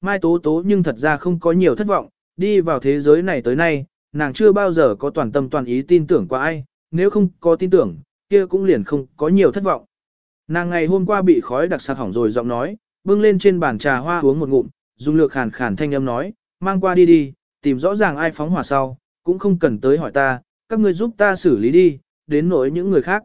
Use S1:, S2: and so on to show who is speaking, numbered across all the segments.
S1: Mai Tố Tố nhưng thật ra không có nhiều thất vọng, đi vào thế giới này tới nay, nàng chưa bao giờ có toàn tâm toàn ý tin tưởng qua ai, nếu không có tin tưởng, kia cũng liền không có nhiều thất vọng. Nàng ngày hôm qua bị khói đặc sạc hỏng rồi giọng nói, bưng lên trên bàn trà hoa uống một ngụm, dùng lược khàn khàn thanh âm nói, mang qua đi đi, tìm rõ ràng ai phóng hỏa sau, cũng không cần tới hỏi ta, các ngươi giúp ta xử lý đi, đến nỗi những người khác.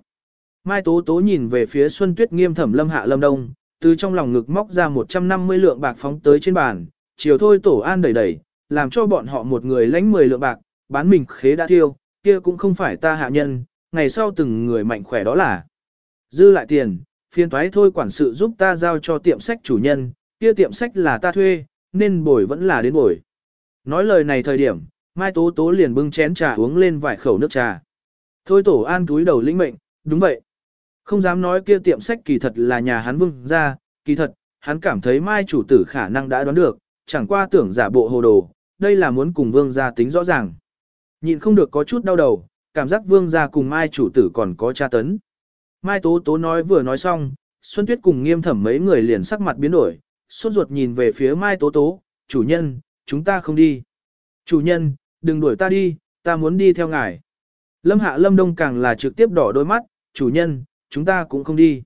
S1: Mai Tố Tố nhìn về phía Xuân Tuyết nghiêm thẩm lâm hạ lâm đông, từ trong lòng ngực móc ra 150 lượng bạc phóng tới trên bàn, chiều thôi tổ an đẩy đẩy, làm cho bọn họ một người lãnh 10 lượng bạc, bán mình khế đã tiêu kia cũng không phải ta hạ nhân, ngày sau từng người mạnh khỏe đó là. Dư lại tiền, phiên thoái thôi quản sự giúp ta giao cho tiệm sách chủ nhân, kia tiệm sách là ta thuê, nên bồi vẫn là đến bồi. Nói lời này thời điểm, Mai Tố Tố liền bưng chén trà uống lên vài khẩu nước trà. Thôi tổ an túi đầu lĩnh mệnh, đúng vậy. Không dám nói kia tiệm sách kỳ thật là nhà hắn vương ra, kỳ thật, hắn cảm thấy Mai chủ tử khả năng đã đoán được, chẳng qua tưởng giả bộ hồ đồ, đây là muốn cùng vương gia tính rõ ràng. Nhìn không được có chút đau đầu, cảm giác vương gia cùng Mai chủ tử còn có tra tấn. Mai Tố Tố nói vừa nói xong, Xuân Tuyết cùng nghiêm thẩm mấy người liền sắc mặt biến đổi, sốt ruột nhìn về phía Mai Tố Tố, chủ nhân, chúng ta không đi. Chủ nhân, đừng đuổi ta đi, ta muốn đi theo ngài. Lâm Hạ Lâm Đông càng là trực tiếp đỏ đôi mắt, chủ nhân, chúng ta cũng không đi.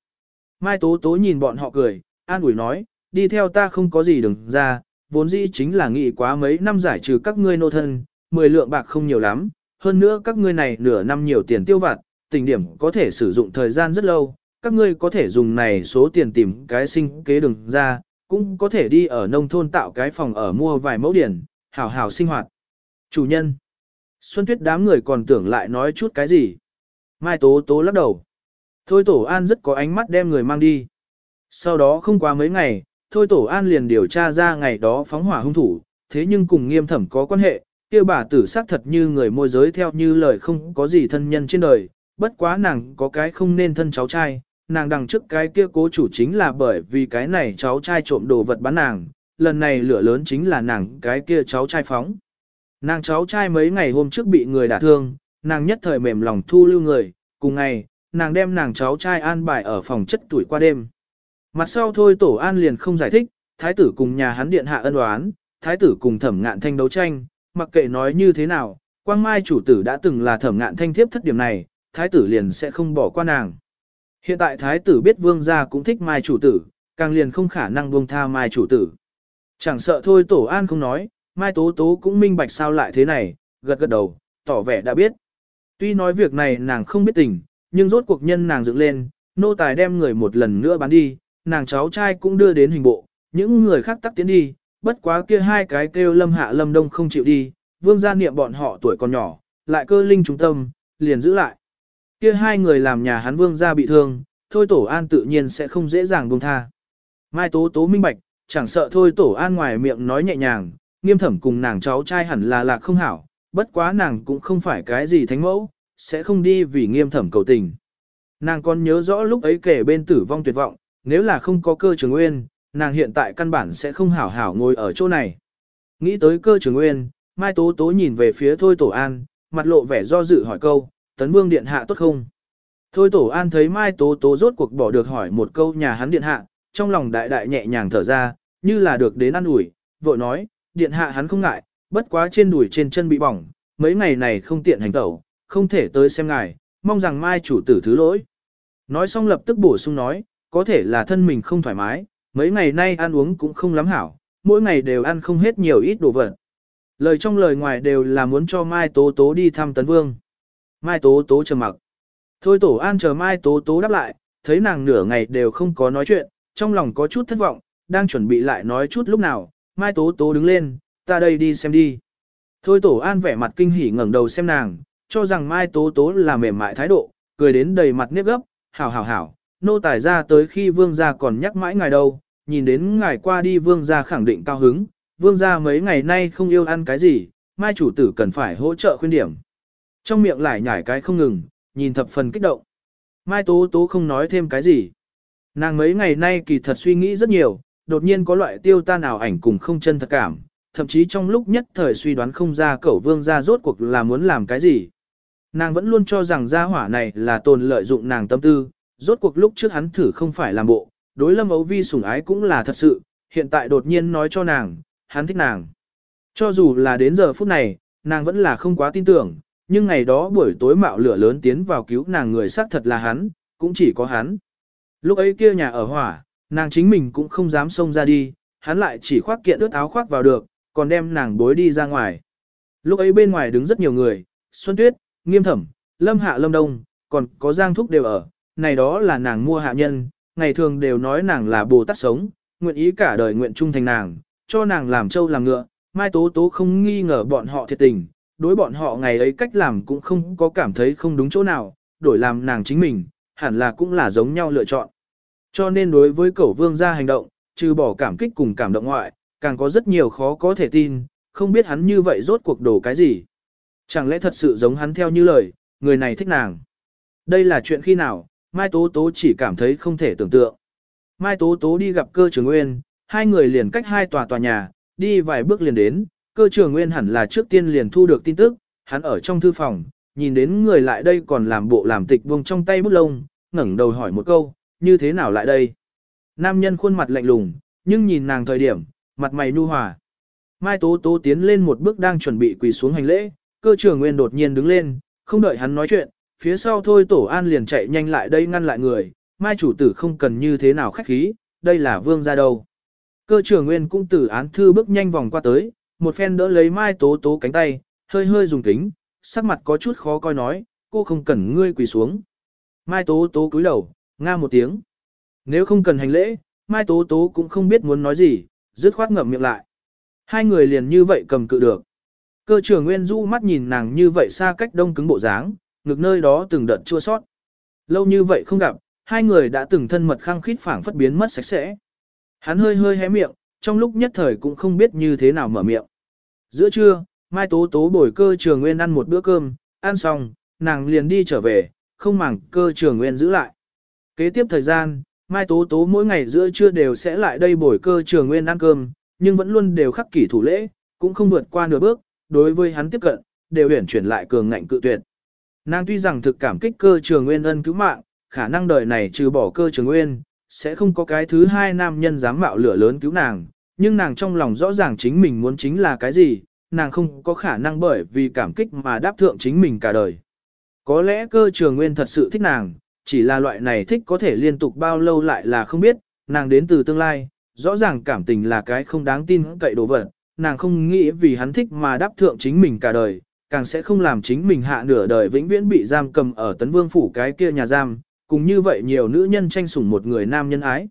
S1: Mai Tố Tố nhìn bọn họ cười, an ủi nói, đi theo ta không có gì đừng ra, vốn dĩ chính là nghĩ quá mấy năm giải trừ các ngươi nô thân, 10 lượng bạc không nhiều lắm, hơn nữa các ngươi này nửa năm nhiều tiền tiêu vặt, tình điểm có thể sử dụng thời gian rất lâu, các ngươi có thể dùng này số tiền tìm cái sinh kế đừng ra, cũng có thể đi ở nông thôn tạo cái phòng ở mua vài mẫu điển, hảo hảo sinh hoạt. Chủ nhân. Xuân Tuyết đám người còn tưởng lại nói chút cái gì. Mai Tố Tố lắc đầu. Thôi Tổ An rất có ánh mắt đem người mang đi. Sau đó không qua mấy ngày, Thôi Tổ An liền điều tra ra ngày đó phóng hỏa hung thủ, thế nhưng cùng nghiêm thẩm có quan hệ, kia bà tử xác thật như người môi giới theo như lời không có gì thân nhân trên đời, bất quá nàng có cái không nên thân cháu trai, nàng đằng trước cái kia cố chủ chính là bởi vì cái này cháu trai trộm đồ vật bán nàng, lần này lửa lớn chính là nàng cái kia cháu trai phóng. Nàng cháu trai mấy ngày hôm trước bị người đả thương, nàng nhất thời mềm lòng thu lưu người, cùng ngày, nàng đem nàng cháu trai an bài ở phòng chất tuổi qua đêm. Mặt sau thôi tổ an liền không giải thích, thái tử cùng nhà hắn điện hạ ân đoán, thái tử cùng thẩm ngạn thanh đấu tranh, mặc kệ nói như thế nào, quang mai chủ tử đã từng là thẩm ngạn thanh thiếp thất điểm này, thái tử liền sẽ không bỏ qua nàng. Hiện tại thái tử biết vương gia cũng thích mai chủ tử, càng liền không khả năng buông tha mai chủ tử. Chẳng sợ thôi tổ an không nói, mai tố tố cũng minh bạch sao lại thế này, gật gật đầu, tỏ vẻ đã biết. Tuy nói việc này nàng không biết tình, nhưng rốt cuộc nhân nàng dựng lên, nô tài đem người một lần nữa bán đi, nàng cháu trai cũng đưa đến hình bộ, những người khác tắt tiến đi, bất quá kia hai cái kêu lâm hạ lâm đông không chịu đi, vương gia niệm bọn họ tuổi còn nhỏ, lại cơ linh trung tâm, liền giữ lại. Kia hai người làm nhà hắn vương gia bị thương, thôi tổ an tự nhiên sẽ không dễ dàng buông tha. Mai tố tố minh bạch, chẳng sợ thôi tổ an ngoài miệng nói nhẹ nhàng, nghiêm thẩm cùng nàng cháu trai hẳn là lạc không hảo, bất quá nàng cũng không phải cái gì thánh mẫu, sẽ không đi vì nghiêm thẩm cầu tình. Nàng còn nhớ rõ lúc ấy kể bên tử vong tuyệt vọng, nếu là không có cơ trường nguyên, nàng hiện tại căn bản sẽ không hảo hảo ngồi ở chỗ này. Nghĩ tới cơ trường nguyên, Mai Tố Tố nhìn về phía Thôi Tổ An, mặt lộ vẻ do dự hỏi câu, tấn vương điện hạ tốt không? Thôi Tổ An thấy Mai Tố Tố rốt cuộc bỏ được hỏi một câu nhà hắn điện hạ, trong lòng đại đại nhẹ nhàng thở ra, như là được đến ăn ủi, vội nói, điện hạ hắn không ngại, bất quá trên đùi trên chân bị bỏng, mấy ngày này không tiện hành tẩu, không thể tới xem ngài, mong rằng Mai chủ tử thứ lỗi. Nói xong lập tức bổ sung nói, có thể là thân mình không thoải mái, mấy ngày nay ăn uống cũng không lắm hảo, mỗi ngày đều ăn không hết nhiều ít đồ vật. Lời trong lời ngoài đều là muốn cho Mai Tố Tố đi thăm Tấn Vương. Mai Tố Tố trầm mặc. Thôi Tổ An chờ Mai Tố Tố đáp lại, thấy nàng nửa ngày đều không có nói chuyện, trong lòng có chút thất vọng, đang chuẩn bị lại nói chút lúc nào, Mai Tố Tố đứng lên, ta đây đi xem đi. Thôi Tổ An vẻ mặt kinh hỉ ngẩng đầu xem nàng, cho rằng Mai Tố Tố là mềm mại thái độ, cười đến đầy mặt nếp gấp, hảo hảo hảo, nô tài ra tới khi vương gia còn nhắc mãi ngài đâu, nhìn đến ngài qua đi vương gia khẳng định cao hứng, vương gia mấy ngày nay không yêu ăn cái gì, mai chủ tử cần phải hỗ trợ khuyên điểm. Trong miệng lại nhảy cái không ngừng, nhìn thập phần kích động. Mai tố tố không nói thêm cái gì. Nàng mấy ngày nay kỳ thật suy nghĩ rất nhiều, đột nhiên có loại tiêu tan nào ảnh cùng không chân thật cảm, thậm chí trong lúc nhất thời suy đoán không ra cẩu vương gia rốt cuộc là muốn làm cái gì. Nàng vẫn luôn cho rằng gia hỏa này là tồn lợi dụng nàng tâm tư, rốt cuộc lúc trước hắn thử không phải làm bộ, đối lâm ấu vi sủng ái cũng là thật sự, hiện tại đột nhiên nói cho nàng, hắn thích nàng. Cho dù là đến giờ phút này, nàng vẫn là không quá tin tưởng, nhưng ngày đó buổi tối mạo lửa lớn tiến vào cứu nàng người xác thật là hắn, cũng chỉ có hắn. Lúc ấy kia nhà ở hỏa, nàng chính mình cũng không dám xông ra đi, hắn lại chỉ khoác kiện ướt áo khoác vào được, còn đem nàng bối đi ra ngoài. Lúc ấy bên ngoài đứng rất nhiều người, Xuân Tuyết, Nghiêm Thẩm, Lâm Hạ Lâm Đông, còn có Giang Thúc đều ở, này đó là nàng mua hạ nhân, ngày thường đều nói nàng là Bồ Tát sống, nguyện ý cả đời nguyện trung thành nàng, cho nàng làm trâu làm ngựa, Mai Tố Tố không nghi ngờ bọn họ thiệt tình, đối bọn họ ngày ấy cách làm cũng không có cảm thấy không đúng chỗ nào, đổi làm nàng chính mình, hẳn là cũng là giống nhau lựa chọn. Cho nên đối với cẩu vương gia hành động, trừ bỏ cảm kích cùng cảm động ngoại, càng có rất nhiều khó có thể tin, không biết hắn như vậy rốt cuộc đổ cái gì. Chẳng lẽ thật sự giống hắn theo như lời, người này thích nàng. Đây là chuyện khi nào, Mai Tố Tố chỉ cảm thấy không thể tưởng tượng. Mai Tố Tố đi gặp cơ trường nguyên, hai người liền cách hai tòa tòa nhà, đi vài bước liền đến, cơ trường nguyên hẳn là trước tiên liền thu được tin tức, hắn ở trong thư phòng, nhìn đến người lại đây còn làm bộ làm tịch buông trong tay bút lông, ngẩng đầu hỏi một câu, như thế nào lại đây? Nam nhân khuôn mặt lạnh lùng, nhưng nhìn nàng thời điểm, mặt mày nu hòa. Mai Tố Tố tiến lên một bước đang chuẩn bị quỳ xuống hành lễ, cơ trưởng nguyên đột nhiên đứng lên, không đợi hắn nói chuyện, phía sau thôi tổ an liền chạy nhanh lại đây ngăn lại người, Mai chủ tử không cần như thế nào khách khí, đây là vương gia đâu. Cơ trưởng nguyên cũng tử án thư bước nhanh vòng qua tới, một phen đỡ lấy Mai Tố Tố cánh tay, hơi hơi dùng kính, sắc mặt có chút khó coi nói, cô không cần ngươi quỳ xuống. Mai Tố Tố cúi đầu, nga một tiếng. Nếu không cần hành lễ, Mai Tố Tố cũng không biết muốn nói gì, dứt khoát ngậm miệng lại. Hai người liền như vậy cầm cự được. Cơ trưởng Nguyên Du mắt nhìn nàng như vậy xa cách đông cứng bộ dáng, ngực nơi đó từng đợt chua sót. Lâu như vậy không gặp, hai người đã từng thân mật khăng khít phảng phất biến mất sạch sẽ. Hắn hơi hơi hé miệng, trong lúc nhất thời cũng không biết như thế nào mở miệng. Giữa trưa, Mai Tố Tố bồi cơ trường Nguyên ăn một bữa cơm, ăn xong, nàng liền đi trở về, không màng cơ trường Nguyên giữ lại. Kế tiếp thời gian, Mai Tố Tố mỗi ngày giữa trưa đều sẽ lại đây bồi cơ trường Nguyên ăn cơm, nhưng vẫn luôn đều khắc kỷ thủ lễ, cũng không vượt qua nửa bước, đối với hắn tiếp cận, đều huyển chuyển lại cường ngạnh cự tuyệt. Nàng tuy rằng thực cảm kích cơ trường Nguyên ân cứu mạng, khả năng đời này trừ bỏ cơ trường Nguyên, sẽ không có cái thứ hai nam nhân dám mạo lửa lớn cứu nàng, nhưng nàng trong lòng rõ ràng chính mình muốn chính là cái gì, nàng không có khả năng bởi vì cảm kích mà đáp thượng chính mình cả đời. Có lẽ cơ trường nguyên thật sự thích nàng, chỉ là loại này thích có thể liên tục bao lâu lại là không biết, nàng đến từ tương lai, rõ ràng cảm tình là cái không đáng tin cậy đồ vật, nàng không nghĩ vì hắn thích mà đáp thượng chính mình cả đời, càng sẽ không làm chính mình hạ nửa đời vĩnh viễn bị giam cầm ở tấn vương phủ cái kia nhà giam, cùng như vậy nhiều nữ nhân tranh sủng một người nam nhân ái.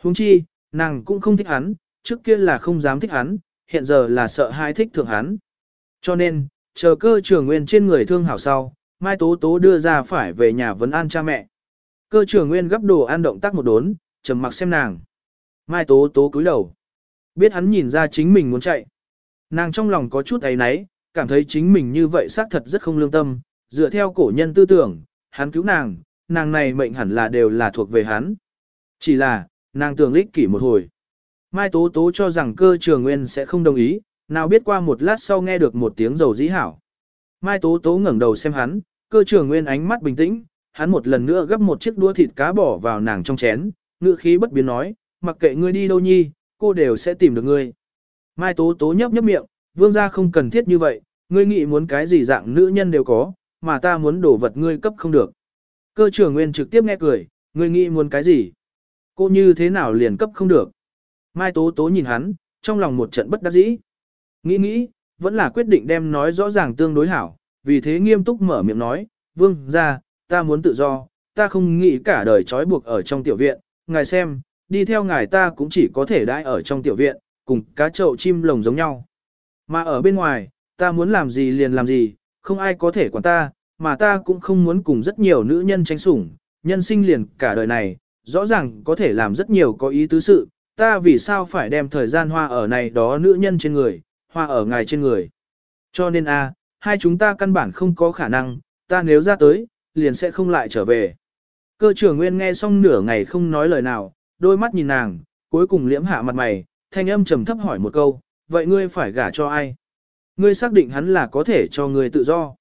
S1: Huống chi, nàng cũng không thích hắn, trước kia là không dám thích hắn, hiện giờ là sợ hai thích thượng hắn. Cho nên, chờ cơ trường nguyên trên người thương hảo sau, Mai Tố Tố đưa ra phải về nhà vấn an cha mẹ. Cơ trường nguyên gấp đồ ăn động tác một đốn, trầm mặc xem nàng. Mai Tố Tố cúi đầu. Biết hắn nhìn ra chính mình muốn chạy. Nàng trong lòng có chút ấy náy, cảm thấy chính mình như vậy xác thật rất không lương tâm, dựa theo cổ nhân tư tưởng, hắn cứu nàng, nàng này mệnh hẳn là đều là thuộc về hắn. Chỉ là, nàng tưởng lích kỷ một hồi. Mai Tố Tố cho rằng cơ trường nguyên sẽ không đồng ý, nào biết qua một lát sau nghe được một tiếng dầu dĩ hảo. Mai Tố Tố ngẩng đầu xem hắn, cơ trường nguyên ánh mắt bình tĩnh, hắn một lần nữa gấp một chiếc đũa thịt cá bỏ vào nàng trong chén, ngữ khí bất biến nói, mặc kệ ngươi đi đâu nhi, cô đều sẽ tìm được ngươi. Mai Tố Tố nhấp nhấp miệng, vương gia không cần thiết như vậy, ngươi nghĩ muốn cái gì dạng nữ nhân đều có, mà ta muốn đổ vật ngươi cấp không được. Cơ trưởng nguyên trực tiếp nghe cười, ngươi nghĩ muốn cái gì? Cô như thế nào liền cấp không được? Mai Tố Tố nhìn hắn, trong lòng một trận bất đắc dĩ. Nghĩ nghĩ, vẫn là quyết định đem nói rõ ràng tương đối hảo, vì thế nghiêm túc mở miệng nói, vương gia, ta muốn tự do, ta không nghĩ cả đời trói buộc ở trong tiểu viện, ngài xem, đi theo ngài ta cũng chỉ có thể đãi ở trong tiểu viện, cùng cá trậu chim lồng giống nhau. Mà ở bên ngoài, ta muốn làm gì liền làm gì, không ai có thể quản ta, mà ta cũng không muốn cùng rất nhiều nữ nhân tranh sủng, nhân sinh liền cả đời này, rõ ràng có thể làm rất nhiều có ý tứ sự, ta vì sao phải đem thời gian hoa ở này đó nữ nhân trên người, hoa ở ngài trên người. Cho nên a, hai chúng ta căn bản không có khả năng, ta nếu ra tới, liền sẽ không lại trở về. Cơ trưởng Nguyên nghe xong nửa ngày không nói lời nào, đôi mắt nhìn nàng, cuối cùng liễm hạ mặt mày, thanh âm trầm thấp hỏi một câu, vậy ngươi phải gả cho ai? Ngươi xác định hắn là có thể cho ngươi tự do.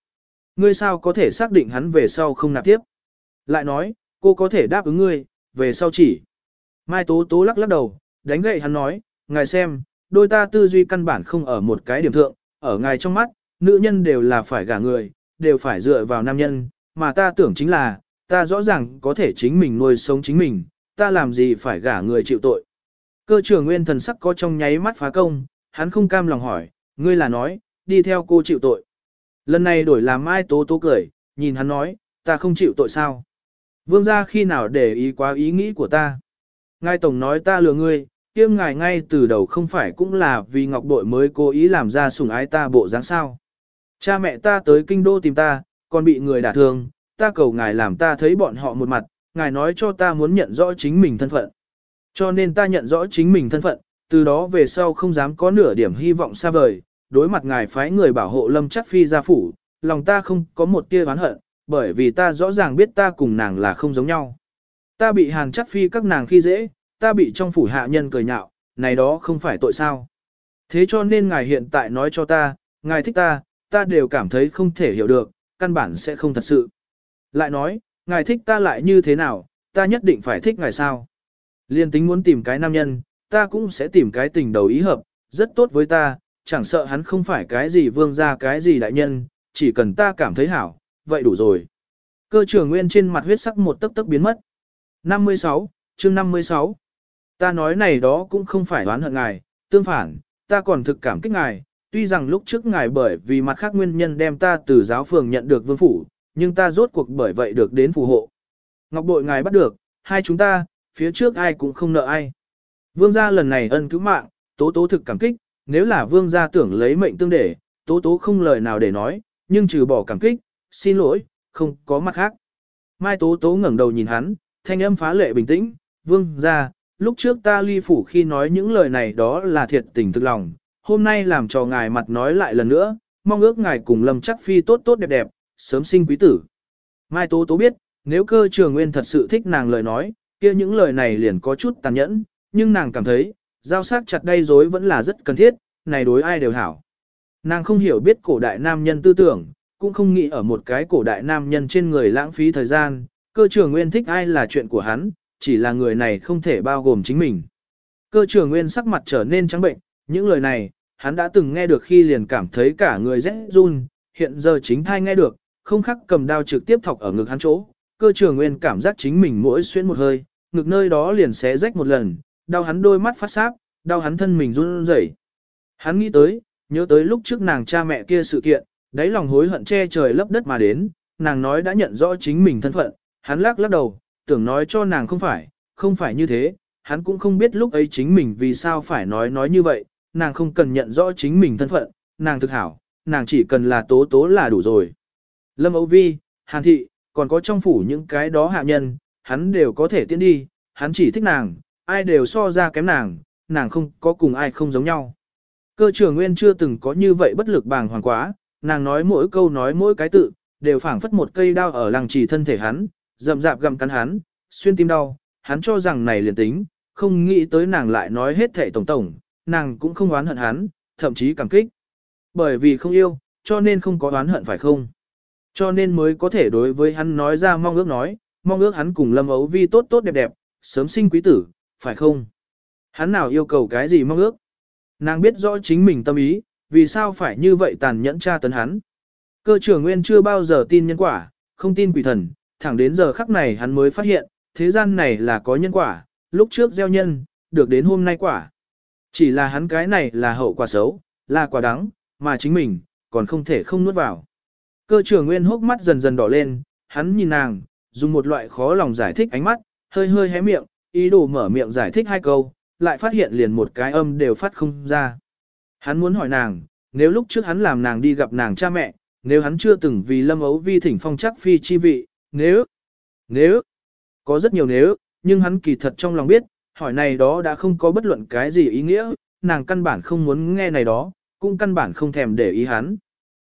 S1: Ngươi sao có thể xác định hắn về sau không nạp tiếp? Lại nói, cô có thể đáp ứng ngươi, về sau chỉ. Mai Tố Tố lắc lắc đầu, đánh gậy hắn nói, ngài xem, đôi ta tư duy căn bản không ở một cái điểm thượng, ở ngài trong mắt, nữ nhân đều là phải gả người, đều phải dựa vào nam nhân, mà ta tưởng chính là, ta rõ ràng có thể chính mình nuôi sống chính mình, ta làm gì phải gả người chịu tội. Cơ trưởng nguyên thần sắc có trong nháy mắt phá công, hắn không cam lòng hỏi, ngươi là nói, đi theo cô chịu tội. Lần này đổi làm Mai Tố Tố cười, nhìn hắn nói, ta không chịu tội sao. Vương gia khi nào để ý quá ý nghĩ của ta. Ngài Tổng nói ta lừa ngươi, kiêm ngài ngay từ đầu không phải cũng là vì Ngọc Bội mới cố ý làm ra sủng ái ta bộ dáng sao. Cha mẹ ta tới kinh đô tìm ta, còn bị người đả thương, ta cầu ngài làm ta thấy bọn họ một mặt, ngài nói cho ta muốn nhận rõ chính mình thân phận. Cho nên ta nhận rõ chính mình thân phận, từ đó về sau không dám có nửa điểm hy vọng xa vời, đối mặt ngài phái người bảo hộ lâm chắc phi gia phủ, lòng ta không có một tia oán hận, bởi vì ta rõ ràng biết ta cùng nàng là không giống nhau. Ta bị hàng chắc phi các nàng khi dễ, ta bị trong phủ hạ nhân cười nhạo, này đó không phải tội sao. Thế cho nên ngài hiện tại nói cho ta, ngài thích ta, ta đều cảm thấy không thể hiểu được, căn bản sẽ không thật sự. Lại nói, ngài thích ta lại như thế nào, ta nhất định phải thích ngài sao. Liên tính muốn tìm cái nam nhân, ta cũng sẽ tìm cái tình đầu ý hợp, rất tốt với ta, chẳng sợ hắn không phải cái gì vương ra cái gì đại nhân, chỉ cần ta cảm thấy hảo, vậy đủ rồi. Cơ trưởng nguyên trên mặt huyết sắc một tấc tấc biến mất. 56, chương 56. Ta nói này đó cũng không phải đoán hận ngài, tương phản, ta còn thực cảm kích ngài, tuy rằng lúc trước ngài bởi vì mặt khác nguyên nhân đem ta từ giáo phường nhận được vương phủ, nhưng ta rốt cuộc bởi vậy được đến phù hộ. Ngọc bội ngài bắt được, hai chúng ta, phía trước ai cũng không nợ ai. Vương gia lần này ân cứu mạng, tố tố thực cảm kích, nếu là vương gia tưởng lấy mệnh tương để, tố tố không lời nào để nói, nhưng trừ bỏ cảm kích, xin lỗi, không có mặt khác. Mai tố tố ngẩng đầu nhìn hắn, thanh âm phá lệ bình tĩnh, vương gia, lúc trước ta ly phủ khi nói những lời này đó là thiệt tình thực lòng, hôm nay làm cho ngài mặt nói lại lần nữa, mong ước ngài cùng lâm chắc phi tốt tốt đẹp đẹp, sớm sinh quý tử. Mai tố tố biết, nếu cơ trường nguyên thật sự thích nàng lời nói, kia những lời này liền có chút tàn nhẫn, nhưng nàng cảm thấy, giao sát chặt đây dối vẫn là rất cần thiết, này đối ai đều hảo. Nàng không hiểu biết cổ đại nam nhân tư tưởng, cũng không nghĩ ở một cái cổ đại nam nhân trên người lãng phí thời gian, cơ trường nguyên thích ai là chuyện của hắn, chỉ là người này không thể bao gồm chính mình. Cơ trường nguyên sắc mặt trở nên trắng bệnh, những lời này, hắn đã từng nghe được khi liền cảm thấy cả người rét run, hiện giờ chính thai nghe được, không khắc cầm đao trực tiếp thọc ở ngực hắn chỗ, cơ trưởng nguyên cảm giác chính mình mỗi xuyên một hơi, ngực nơi đó liền xé rách một lần, đau hắn đôi mắt phát sáp, đau hắn thân mình run rẩy. Hắn nghĩ tới, nhớ tới lúc trước nàng cha mẹ kia sự kiện, đáy lòng hối hận che trời lấp đất mà đến, nàng nói đã nhận rõ chính mình thân phận, hắn lắc lắc đầu, tưởng nói cho nàng không phải, không phải như thế, hắn cũng không biết lúc ấy chính mình vì sao phải nói nói như vậy, nàng không cần nhận rõ chính mình thân phận, nàng thực hảo, nàng chỉ cần là tố tố là đủ rồi. Lâm Âu Vi, Hàn Thị, còn có trong phủ những cái đó hạ nhân, hắn đều có thể tiến đi, hắn chỉ thích nàng, ai đều so ra kém nàng, nàng không có cùng ai không giống nhau. Cơ trưởng nguyên chưa từng có như vậy bất lực bàng hoàng quá, nàng nói mỗi câu nói mỗi cái tự, đều phảng phất một cây đao ở làng trì thân thể hắn, rậm rạp gặm cắn hắn, xuyên tim đau, hắn cho rằng này liền tính, không nghĩ tới nàng lại nói hết thệ tổng tổng, nàng cũng không oán hận hắn, thậm chí cảm kích. Bởi vì không yêu, cho nên không có oán hận phải không? Cho nên mới có thể đối với hắn nói ra mong ước nói, mong ước hắn cùng Lâm Ấu Vi tốt tốt đẹp đẹp, sớm sinh quý tử, phải không? Hắn nào yêu cầu cái gì mong ước? Nàng biết rõ chính mình tâm ý, vì sao phải như vậy tàn nhẫn tra tấn hắn. Cơ trưởng nguyên chưa bao giờ tin nhân quả, không tin quỷ thần, thẳng đến giờ khắc này hắn mới phát hiện, thế gian này là có nhân quả, lúc trước gieo nhân, được đến hôm nay quả. Chỉ là hắn cái này là hậu quả xấu, là quả đắng, mà chính mình, còn không thể không nuốt vào. Cơ trưởng nguyên hốc mắt dần dần đỏ lên, hắn nhìn nàng, dùng một loại khó lòng giải thích ánh mắt, hơi hơi hé miệng, ý đồ mở miệng giải thích hai câu, lại phát hiện liền một cái âm đều phát không ra. Hắn muốn hỏi nàng, nếu lúc trước hắn làm nàng đi gặp nàng cha mẹ, nếu hắn chưa từng vì lâm ấu vi thỉnh phong chắc phi chi vị, nếu, nếu, có rất nhiều nếu, nhưng hắn kỳ thật trong lòng biết, hỏi này đó đã không có bất luận cái gì ý nghĩa, nàng căn bản không muốn nghe này đó, cũng căn bản không thèm để ý hắn.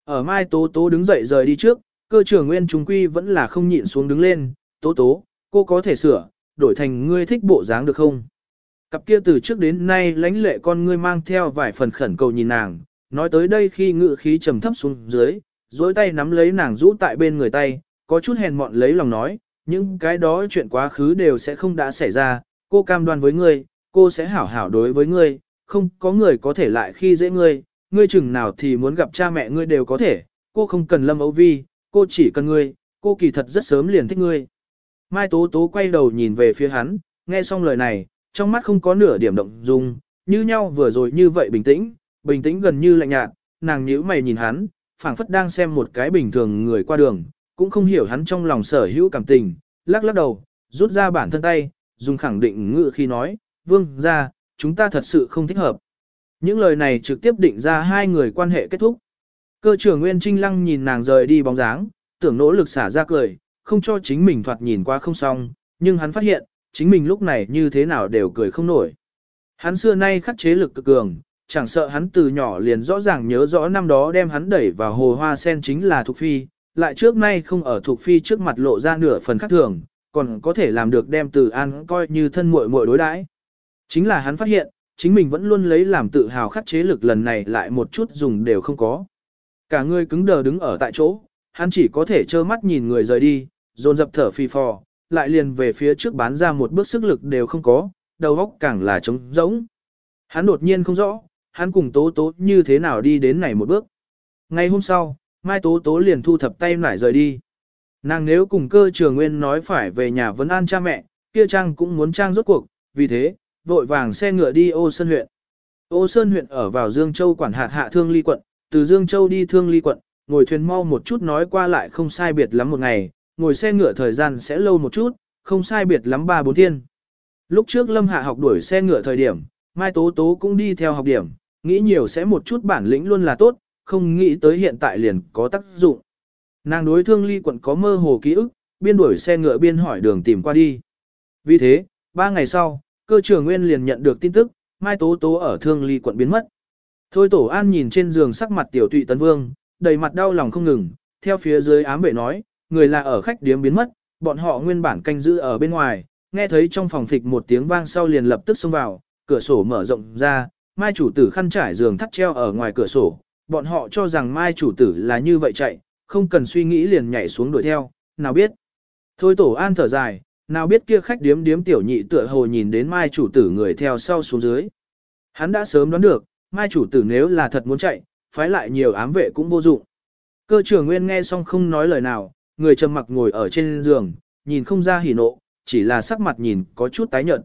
S1: Ở mai tố tố đứng dậy rời đi trước, cơ trưởng nguyên trung quy vẫn là không nhịn xuống đứng lên, tố tố, cô có thể sửa, đổi thành ngươi thích bộ dáng được không? Cặp kia từ trước đến nay lãnh lệ con ngươi mang theo vài phần khẩn cầu nhìn nàng, nói tới đây khi ngự khí trầm thấp xuống dưới, dối tay nắm lấy nàng rũ tại bên người tay, có chút hèn mọn lấy lòng nói, những cái đó chuyện quá khứ đều sẽ không đã xảy ra, cô cam đoan với ngươi, cô sẽ hảo hảo đối với ngươi, không có người có thể lại khi dễ ngươi, ngươi chừng nào thì muốn gặp cha mẹ ngươi đều có thể, cô không cần Lâm Âu Vi, cô chỉ cần ngươi, cô kỳ thật rất sớm liền thích ngươi. Mai Tố Tố quay đầu nhìn về phía hắn, nghe xong lời này, trong mắt không có nửa điểm động dung, như nhau vừa rồi như vậy bình tĩnh, bình tĩnh gần như lạnh nhạt, nàng nhíu mày nhìn hắn, phảng phất đang xem một cái bình thường người qua đường, cũng không hiểu hắn trong lòng sở hữu cảm tình, lắc lắc đầu, rút ra bản thân tay, dùng khẳng định ngữ khi nói, vương ra, chúng ta thật sự không thích hợp. Những lời này trực tiếp định ra hai người quan hệ kết thúc. Cơ trưởng Nguyên Trinh Lăng nhìn nàng rời đi bóng dáng, tưởng nỗ lực xả ra cười, không cho chính mình thoạt nhìn qua không xong, nhưng hắn phát hiện, chính mình lúc này như thế nào đều cười không nổi. Hắn xưa nay khắc chế lực cực cường, chẳng sợ hắn từ nhỏ liền rõ ràng nhớ rõ năm đó đem hắn đẩy vào hồ hoa sen chính là Thục Phi, lại trước nay không ở Thục Phi trước mặt lộ ra nửa phần khác thường, còn có thể làm được đem từ an coi như thân muội muội đối đãi. Chính là hắn phát hiện, chính mình vẫn luôn lấy làm tự hào khắc chế lực lần này lại một chút dùng đều không có. Cả người cứng đờ đứng ở tại chỗ, hắn chỉ có thể trơ mắt nhìn người rời đi, dồn dập thở phì phò, lại liền về phía trước bán ra một bước sức lực đều không có, đầu óc càng là trống rỗng. Hắn đột nhiên không rõ, hắn cùng tố tố như thế nào đi đến này một bước. Ngày hôm sau, Mai Tố Tố liền thu thập tay nải rời đi. Nàng nếu cùng cơ trường nguyên nói phải về nhà vấn an cha mẹ, kia Trang cũng muốn Trang rốt cuộc, vì thế, vội vàng xe ngựa đi ô Sơn huyện. Ô Sơn huyện ở vào Dương Châu quản hạt hạ thương ly quận, từ Dương Châu đi thương ly quận, ngồi thuyền mau một chút nói qua lại không sai biệt lắm một ngày, ngồi xe ngựa thời gian sẽ lâu một chút, không sai biệt lắm ba bốn thiên. Lúc trước Lâm Hạ học đuổi xe ngựa thời điểm, Mai Tố Tố cũng đi theo học điểm, nghĩ nhiều sẽ một chút bản lĩnh luôn là tốt, không nghĩ tới hiện tại liền có tác dụng. Nàng đối thương ly quận có mơ hồ ký ức, biên đuổi xe ngựa biên hỏi đường tìm qua đi. Vì thế, ba ngày sau, cơ trưởng nguyên liền nhận được tin tức, Mai Tố Tố ở thương ly quận biến mất. Thôi Tổ An nhìn trên giường sắc mặt tiểu tụy tấn vương, đầy mặt đau lòng không ngừng, theo phía dưới ám vệ nói, người là ở khách điếm biến mất, bọn họ nguyên bản canh giữ ở bên ngoài, nghe thấy trong phòng phịch một tiếng vang sau liền lập tức xông vào, cửa sổ mở rộng ra, mai chủ tử khăn trải giường thắt treo ở ngoài cửa sổ, bọn họ cho rằng mai chủ tử là như vậy chạy, không cần suy nghĩ liền nhảy xuống đuổi theo, nào biết. Thôi tổ an thở dài, nào biết kia khách điếm điếm tiểu nhị tựa hồ nhìn đến mai chủ tử người theo sau xuống dưới. Hắn đã sớm đoán được, mai chủ tử nếu là thật muốn chạy, phái lại nhiều ám vệ cũng vô dụng. Cơ trưởng nguyên nghe xong không nói lời nào, người trầm mặc ngồi ở trên giường, nhìn không ra hỉ nộ, chỉ là sắc mặt nhìn có chút tái nhợt.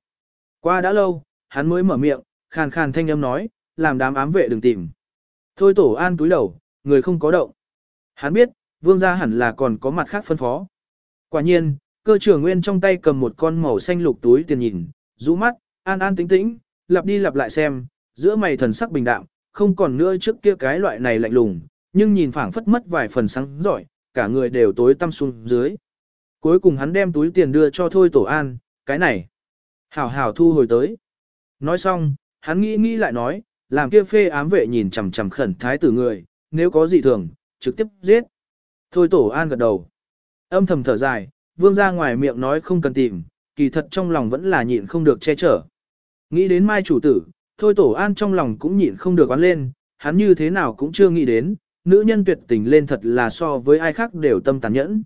S1: Qua đã lâu, hắn mới mở miệng, khàn khàn thanh âm nói, làm đám ám vệ đừng tìm. Thôi tổ an túi đầu, người không có động. Hắn biết, vương gia hẳn là còn có mặt khác phân phó. Quả nhiên, cơ trưởng nguyên trong tay cầm một con màu xanh lục túi tiền nhìn, rũ mắt, an an tĩnh tĩnh, lặp đi lặp lại xem, giữa mày thần sắc bình đạm, không còn nữa trước kia cái loại này lạnh lùng, nhưng nhìn phảng phất mất vài phần sáng giỏi, cả người đều tối tăm xuống dưới. Cuối cùng hắn đem túi tiền đưa cho Thôi Tổ An, cái này. Hảo hảo thu hồi tới. Nói xong, hắn nghĩ nghĩ lại nói, làm kia phê ám vệ nhìn chằm chằm khẩn thái tử người, nếu có gì thường, trực tiếp giết. Thôi Tổ An gật đầu. Âm thầm thở dài, vương ra ngoài miệng nói không cần tìm, kỳ thật trong lòng vẫn là nhịn không được che chở. Nghĩ đến mai chủ tử, Thôi Tổ An trong lòng cũng nhịn không được oán lên, hắn như thế nào cũng chưa nghĩ đến, nữ nhân tuyệt tình lên thật là so với ai khác đều tâm tàn nhẫn.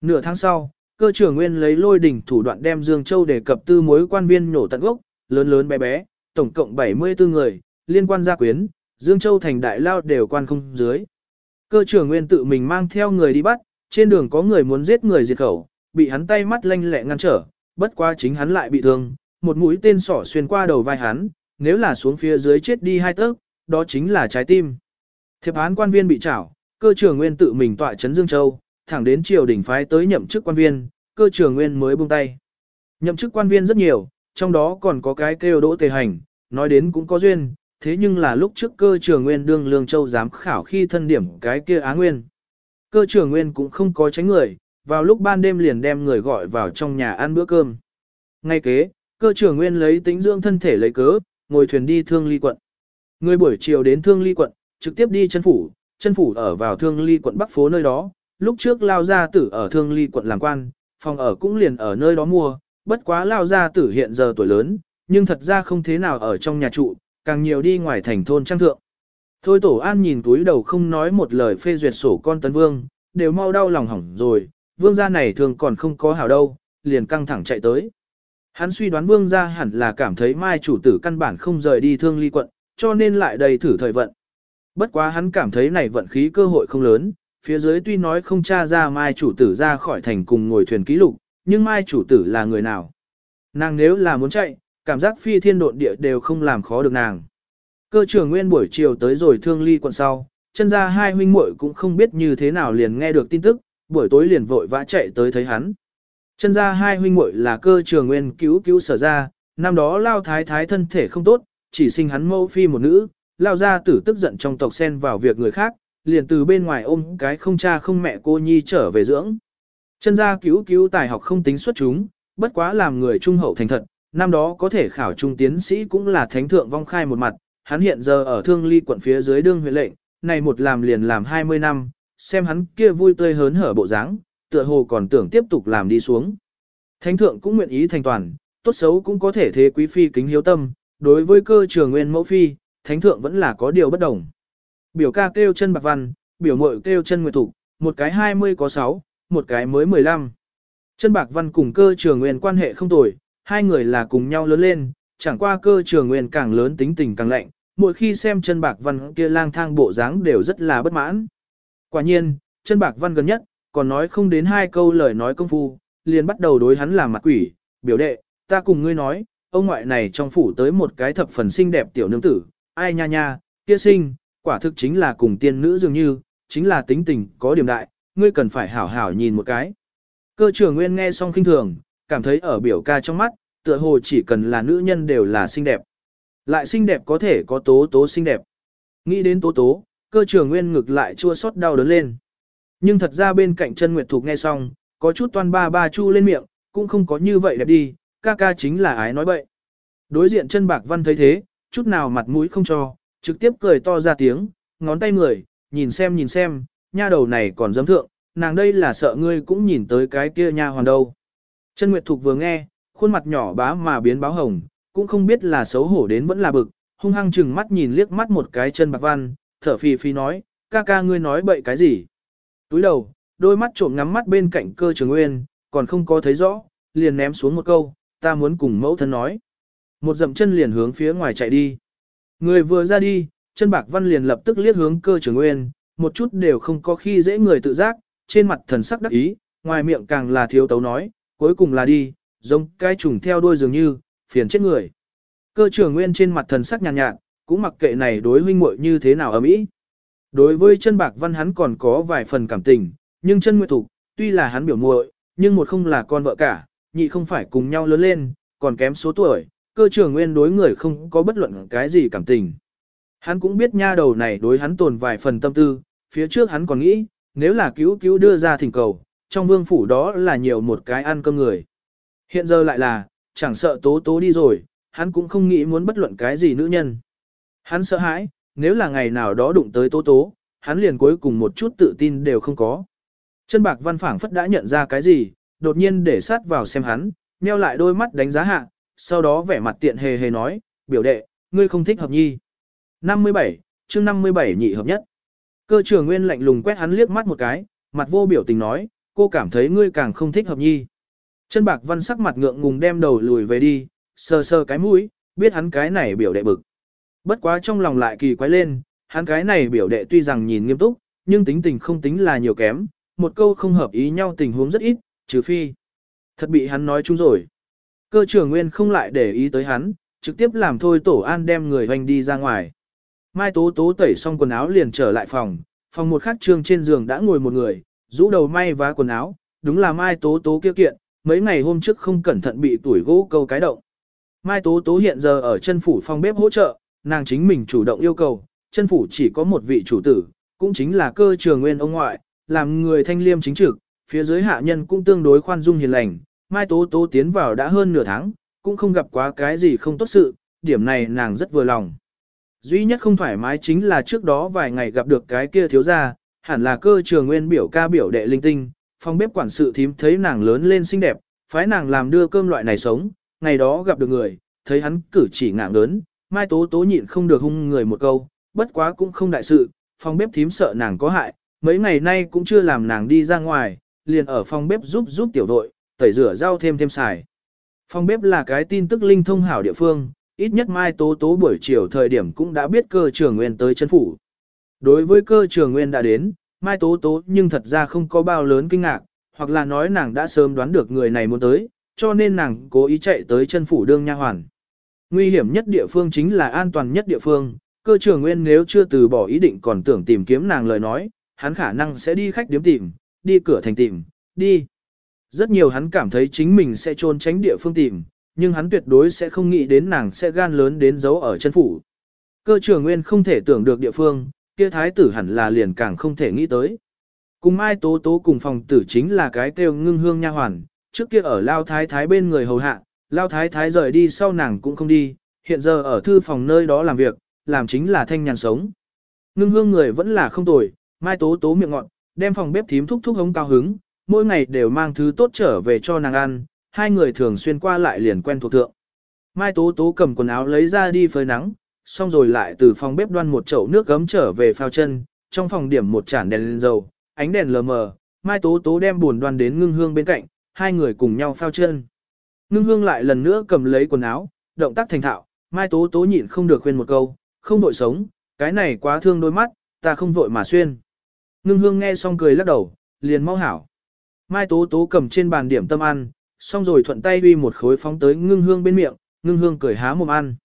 S1: Nửa tháng sau, cơ trưởng nguyên lấy lôi đỉnh thủ đoạn đem Dương Châu đề cập tư mối quan viên nổ tận gốc, lớn lớn bé bé, tổng cộng 74 người, liên quan gia quyến, Dương Châu thành đại lao đều quan không dưới. Cơ trưởng nguyên tự mình mang theo người đi bắt, trên đường có người muốn giết người diệt khẩu, bị hắn tay mắt lanh lẹ ngăn trở, bất quá chính hắn lại bị thương, một mũi tên sỏ xuyên qua đầu vai hắn, nếu là xuống phía dưới chết đi hai tấc, đó chính là trái tim. Thiệp án quan viên bị trảo, cơ trưởng nguyên tự mình tọa chấn Dương Châu, thẳng đến triều đỉnh phái tới nhậm chức quan viên, cơ trưởng nguyên mới buông tay. Nhậm chức quan viên rất nhiều, trong đó còn có cái kêu đỗ tề hành, nói đến cũng có duyên, thế nhưng là lúc trước cơ trưởng nguyên đương lương châu giám khảo khi thân điểm cái kia á nguyên. Cơ trưởng nguyên cũng không có tránh người, vào lúc ban đêm liền đem người gọi vào trong nhà ăn bữa cơm. Ngay kế, cơ trưởng nguyên lấy tính dưỡng thân thể lấy cớ, ngồi thuyền đi thương ly quận. Người buổi chiều đến thương ly quận, trực tiếp đi chân phủ, chân phủ ở vào thương ly quận Bắc phố nơi đó, lúc trước lao gia tử ở thương ly quận làm quan, phòng ở cũng liền ở nơi đó mua, bất quá lao gia tử hiện giờ tuổi lớn, nhưng thật ra không thế nào ở trong nhà trụ, càng nhiều đi ngoài thành thôn trang thượng. Thôi tổ an nhìn túi đầu không nói một lời phê duyệt sổ con tấn vương, đều mau đau lòng hỏng rồi, vương gia này thường còn không có hảo đâu, liền căng thẳng chạy tới. Hắn suy đoán vương gia hẳn là cảm thấy mai chủ tử căn bản không rời đi thương ly quận, cho nên lại đầy thử thời vận. Bất quá hắn cảm thấy này vận khí cơ hội không lớn, phía dưới tuy nói không tra ra mai chủ tử ra khỏi thành cùng ngồi thuyền ký lục, nhưng mai chủ tử là người nào. Nàng nếu là muốn chạy, cảm giác phi thiên độn địa đều không làm khó được nàng. Cơ trưởng nguyên buổi chiều tới rồi thương ly quận sau, chân ra hai huynh muội cũng không biết như thế nào liền nghe được tin tức, buổi tối liền vội vã chạy tới thấy hắn. Chân ra hai huynh muội là cơ trường nguyên cứu cứu sở ra, năm đó lao thái thái thân thể không tốt, chỉ sinh hắn mẫu phi một nữ, lao ra tử tức giận trong tộc xen vào việc người khác, liền từ bên ngoài ôm cái không cha không mẹ cô nhi trở về dưỡng. Chân gia cứu cứu tài học không tính xuất chúng, bất quá làm người trung hậu thành thật, năm đó có thể khảo trung tiến sĩ cũng là thánh thượng vong khai một mặt, hắn hiện giờ ở thương ly quận phía dưới đương huyện lệnh, này một làm liền làm 20 năm, xem hắn kia vui tươi hớn hở bộ dáng, tựa hồ còn tưởng tiếp tục làm đi xuống. Thánh thượng cũng nguyện ý thành toàn, tốt xấu cũng có thể thế quý phi kính hiếu tâm, đối với cơ trường nguyên mẫu phi, thánh thượng vẫn là có điều bất đồng. Biểu ca kêu chân bạc văn, biểu mội kêu chân nguyệt thục, một cái 20 có 6, một cái mới 15. Chân bạc văn cùng cơ trường nguyên quan hệ không tồi, hai người là cùng nhau lớn lên, chẳng qua cơ trường nguyên càng lớn tính tình càng lạnh, mỗi khi xem chân bạc văn kia lang thang bộ dáng đều rất là bất mãn. Quả nhiên, chân bạc văn gần nhất, còn nói không đến hai câu lời nói công phu, liền bắt đầu đối hắn làm mặt quỷ, biểu đệ, ta cùng ngươi nói, ông ngoại này trong phủ tới một cái thập phần xinh đẹp tiểu nương tử, ai nha nha, kia sinh, quả thực chính là cùng tiên nữ dường như, chính là tính tình có điểm đại, ngươi cần phải hảo hảo nhìn một cái. Cơ trưởng nguyên nghe xong khinh thường, cảm thấy ở biểu ca trong mắt, tựa hồ chỉ cần là nữ nhân đều là xinh đẹp. Lại xinh đẹp có thể có tố tố xinh đẹp. Nghĩ đến tố tố, cơ trường nguyên ngực lại chua xót đau đớn lên. Nhưng thật ra bên cạnh chân Nguyệt Thục nghe xong, có chút toan ba ba chu lên miệng, cũng không có như vậy đẹp đi, ca ca chính là ái nói bậy. Đối diện chân bạc văn thấy thế, chút nào mặt mũi không cho, trực tiếp cười to ra tiếng, ngón tay người, nhìn xem nhìn xem, nha đầu này còn dám thượng, nàng đây là sợ ngươi cũng nhìn tới cái kia nha hoàn đâu. Chân Nguyệt Thục vừa nghe, khuôn mặt nhỏ bá mà biến báo hồng, cũng không biết là xấu hổ đến vẫn là bực, hung hăng chừng mắt nhìn liếc mắt một cái chân bạc văn, thở phì phì nói, ca ca ngươi nói bậy cái gì. Túi đầu, đôi mắt trộm ngắm mắt bên cạnh cơ trường nguyên, còn không có thấy rõ, liền ném xuống một câu, ta muốn cùng mẫu thân nói. Một dậm chân liền hướng phía ngoài chạy đi. Người vừa ra đi, chân bạc văn liền lập tức liếc hướng cơ trường nguyên, một chút đều không có khi dễ người tự giác, trên mặt thần sắc đắc ý, ngoài miệng càng là thiếu tấu nói, cuối cùng là đi, giống cái trùng theo đuôi dường như, phiền chết người. Cơ trường nguyên trên mặt thần sắc nhàn nhạt, nhạt, cũng mặc kệ này đối huynh muội như thế nào ở mỹ. Đối với chân bạc văn hắn còn có vài phần cảm tình, nhưng chân nguyệt thục, tuy là hắn biểu muội, nhưng một không là con vợ cả, nhị không phải cùng nhau lớn lên, còn kém số tuổi, cơ trường nguyên đối người không có bất luận cái gì cảm tình. Hắn cũng biết nha đầu này đối hắn tồn vài phần tâm tư, phía trước hắn còn nghĩ, nếu là cứu cứu đưa ra thỉnh cầu, trong vương phủ đó là nhiều một cái ăn cơm người. Hiện giờ lại là, chẳng sợ tố tố đi rồi, hắn cũng không nghĩ muốn bất luận cái gì nữ nhân. Hắn sợ hãi, nếu là ngày nào đó đụng tới tố tố, hắn liền cuối cùng một chút tự tin đều không có. Chân bạc văn phảng phất đã nhận ra cái gì, đột nhiên để sát vào xem hắn, nheo lại đôi mắt đánh giá hạ, sau đó vẻ mặt tiện hề hề nói, biểu đệ, ngươi không thích hợp nhi. 57, chương 57 nhị hợp nhất. Cơ trưởng nguyên lạnh lùng quét hắn liếc mắt một cái, mặt vô biểu tình nói, cô cảm thấy ngươi càng không thích hợp nhi. Chân bạc văn sắc mặt ngượng ngùng đem đầu lùi về đi, sờ sờ cái mũi, biết hắn cái này biểu đệ bực. Bất quá trong lòng lại kỳ quái lên, hắn cái này biểu đệ tuy rằng nhìn nghiêm túc, nhưng tính tình không tính là nhiều kém, một câu không hợp ý nhau tình huống rất ít, trừ phi. Thật bị hắn nói chung rồi. Cơ trưởng nguyên không lại để ý tới hắn, trực tiếp làm thôi tổ an đem người hoành đi ra ngoài. Mai tố tố tẩy xong quần áo liền trở lại phòng, phòng một khắc trương trên giường đã ngồi một người, rũ đầu may vá quần áo, đúng là mai tố tố kia kiện, mấy ngày hôm trước không cẩn thận bị tuổi gỗ câu cái động. Mai tố tố hiện giờ ở chân phủ phòng bếp hỗ trợ, nàng chính mình chủ động yêu cầu, chân phủ chỉ có một vị chủ tử, cũng chính là cơ trường nguyên ông ngoại, làm người thanh liêm chính trực, phía dưới hạ nhân cũng tương đối khoan dung hiền lành, Mai Tố Tố tiến vào đã hơn nửa tháng, cũng không gặp quá cái gì không tốt sự, điểm này nàng rất vừa lòng. Duy nhất không thoải mái chính là trước đó vài ngày gặp được cái kia thiếu gia, hẳn là cơ trường nguyên biểu ca biểu đệ linh tinh, phòng bếp quản sự thím thấy nàng lớn lên xinh đẹp, phái nàng làm đưa cơm loại này sống, ngày đó gặp được người, thấy hắn cử chỉ ngạng lớn, Mai Tố Tố nhịn không được hung người một câu, bất quá cũng không đại sự, phòng bếp thím sợ nàng có hại, mấy ngày nay cũng chưa làm nàng đi ra ngoài, liền ở phòng bếp giúp giúp tiểu đội, tẩy rửa rau thêm thêm xài. Phòng bếp là cái tin tức linh thông hảo địa phương, ít nhất Mai Tố Tố buổi chiều thời điểm cũng đã biết cơ trường nguyên tới chân phủ. Đối với cơ trường nguyên đã đến, Mai Tố Tố nhưng thật ra không có bao lớn kinh ngạc, hoặc là nói nàng đã sớm đoán được người này muốn tới, cho nên nàng cố ý chạy tới chân phủ đương nha hoàn. Nguy hiểm nhất địa phương chính là an toàn nhất địa phương, cơ trường nguyên nếu chưa từ bỏ ý định còn tưởng tìm kiếm nàng lời nói, hắn khả năng sẽ đi khách điếm tìm, đi cửa thành tìm, đi. Rất nhiều hắn cảm thấy chính mình sẽ trốn tránh địa phương tìm, nhưng hắn tuyệt đối sẽ không nghĩ đến nàng sẽ gan lớn đến giấu ở chân phủ. Cơ trường nguyên không thể tưởng được địa phương, kia thái tử hẳn là liền càng không thể nghĩ tới. Cùng Mai Tố Tố cùng phòng tử chính là cái kêu ngưng hương nha hoàn, trước kia ở Lao Thái Thái bên người hầu hạ, Lao Thái Thái rời đi sau nàng cũng không đi, hiện giờ ở thư phòng nơi đó làm việc, làm chính là thanh nhàn sống. Ngưng hương người vẫn là không tồi, Mai Tố Tố miệng ngọn, đem phòng bếp thím thúc thúc hống cao hứng, mỗi ngày đều mang thứ tốt trở về cho nàng ăn, hai người thường xuyên qua lại liền quen thuộc thượng. Mai Tố Tố cầm quần áo lấy ra đi phơi nắng, xong rồi lại từ phòng bếp đoan một chậu nước gấm trở về phao chân, trong phòng điểm một chản đèn lên dầu, ánh đèn lờ mờ, Mai Tố Tố đem buồn đoan đến ngưng hương bên cạnh, hai người cùng nhau phao chân. Ngưng hương lại lần nữa cầm lấy quần áo, động tác thành thạo, Mai Tố Tố nhịn không được khuyên một câu, không vội sống, cái này quá thương đôi mắt, ta không vội mà xuyên. Ngưng hương nghe xong cười lắc đầu, liền mau hảo. Mai Tố Tố cầm trên bàn điểm tâm ăn, xong rồi thuận tay uy một khối phóng tới ngưng hương bên miệng, ngưng hương cười há mồm ăn.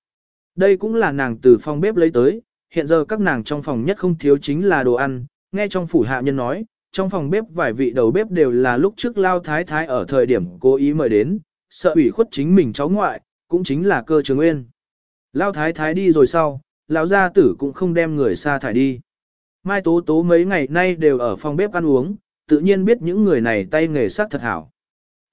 S1: Đây cũng là nàng từ phòng bếp lấy tới, hiện giờ các nàng trong phòng nhất không thiếu chính là đồ ăn, nghe trong phủ hạ nhân nói, trong phòng bếp vài vị đầu bếp đều là lúc trước lao thái thái ở thời điểm cố ý mời đến, sợ ủy khuất chính mình cháu ngoại, cũng chính là cơ trường nguyên. Lao thái thái đi rồi sau, lão gia tử cũng không đem người xa thải đi. Mai tố tố mấy ngày nay đều ở phòng bếp ăn uống, tự nhiên biết những người này tay nghề sắc thật hảo.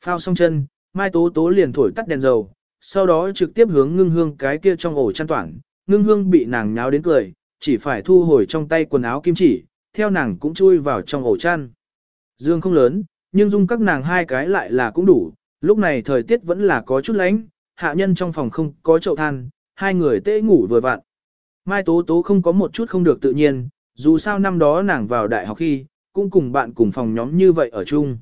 S1: Phao xong chân, Mai tố tố liền thổi tắt đèn dầu, sau đó trực tiếp hướng ngưng hương cái kia trong ổ chăn toản, ngưng hương bị nàng nháo đến cười, chỉ phải thu hồi trong tay quần áo kim chỉ, theo nàng cũng chui vào trong ổ chăn. Dương không lớn, nhưng dung các nàng hai cái lại là cũng đủ, lúc này thời tiết vẫn là có chút lạnh, hạ nhân trong phòng không có chậu than, hai người tễ ngủ vừa vặn. Mai Tố Tố không có một chút không được tự nhiên, dù sao năm đó nàng vào đại học khi, cũng cùng bạn cùng phòng nhóm như vậy ở chung.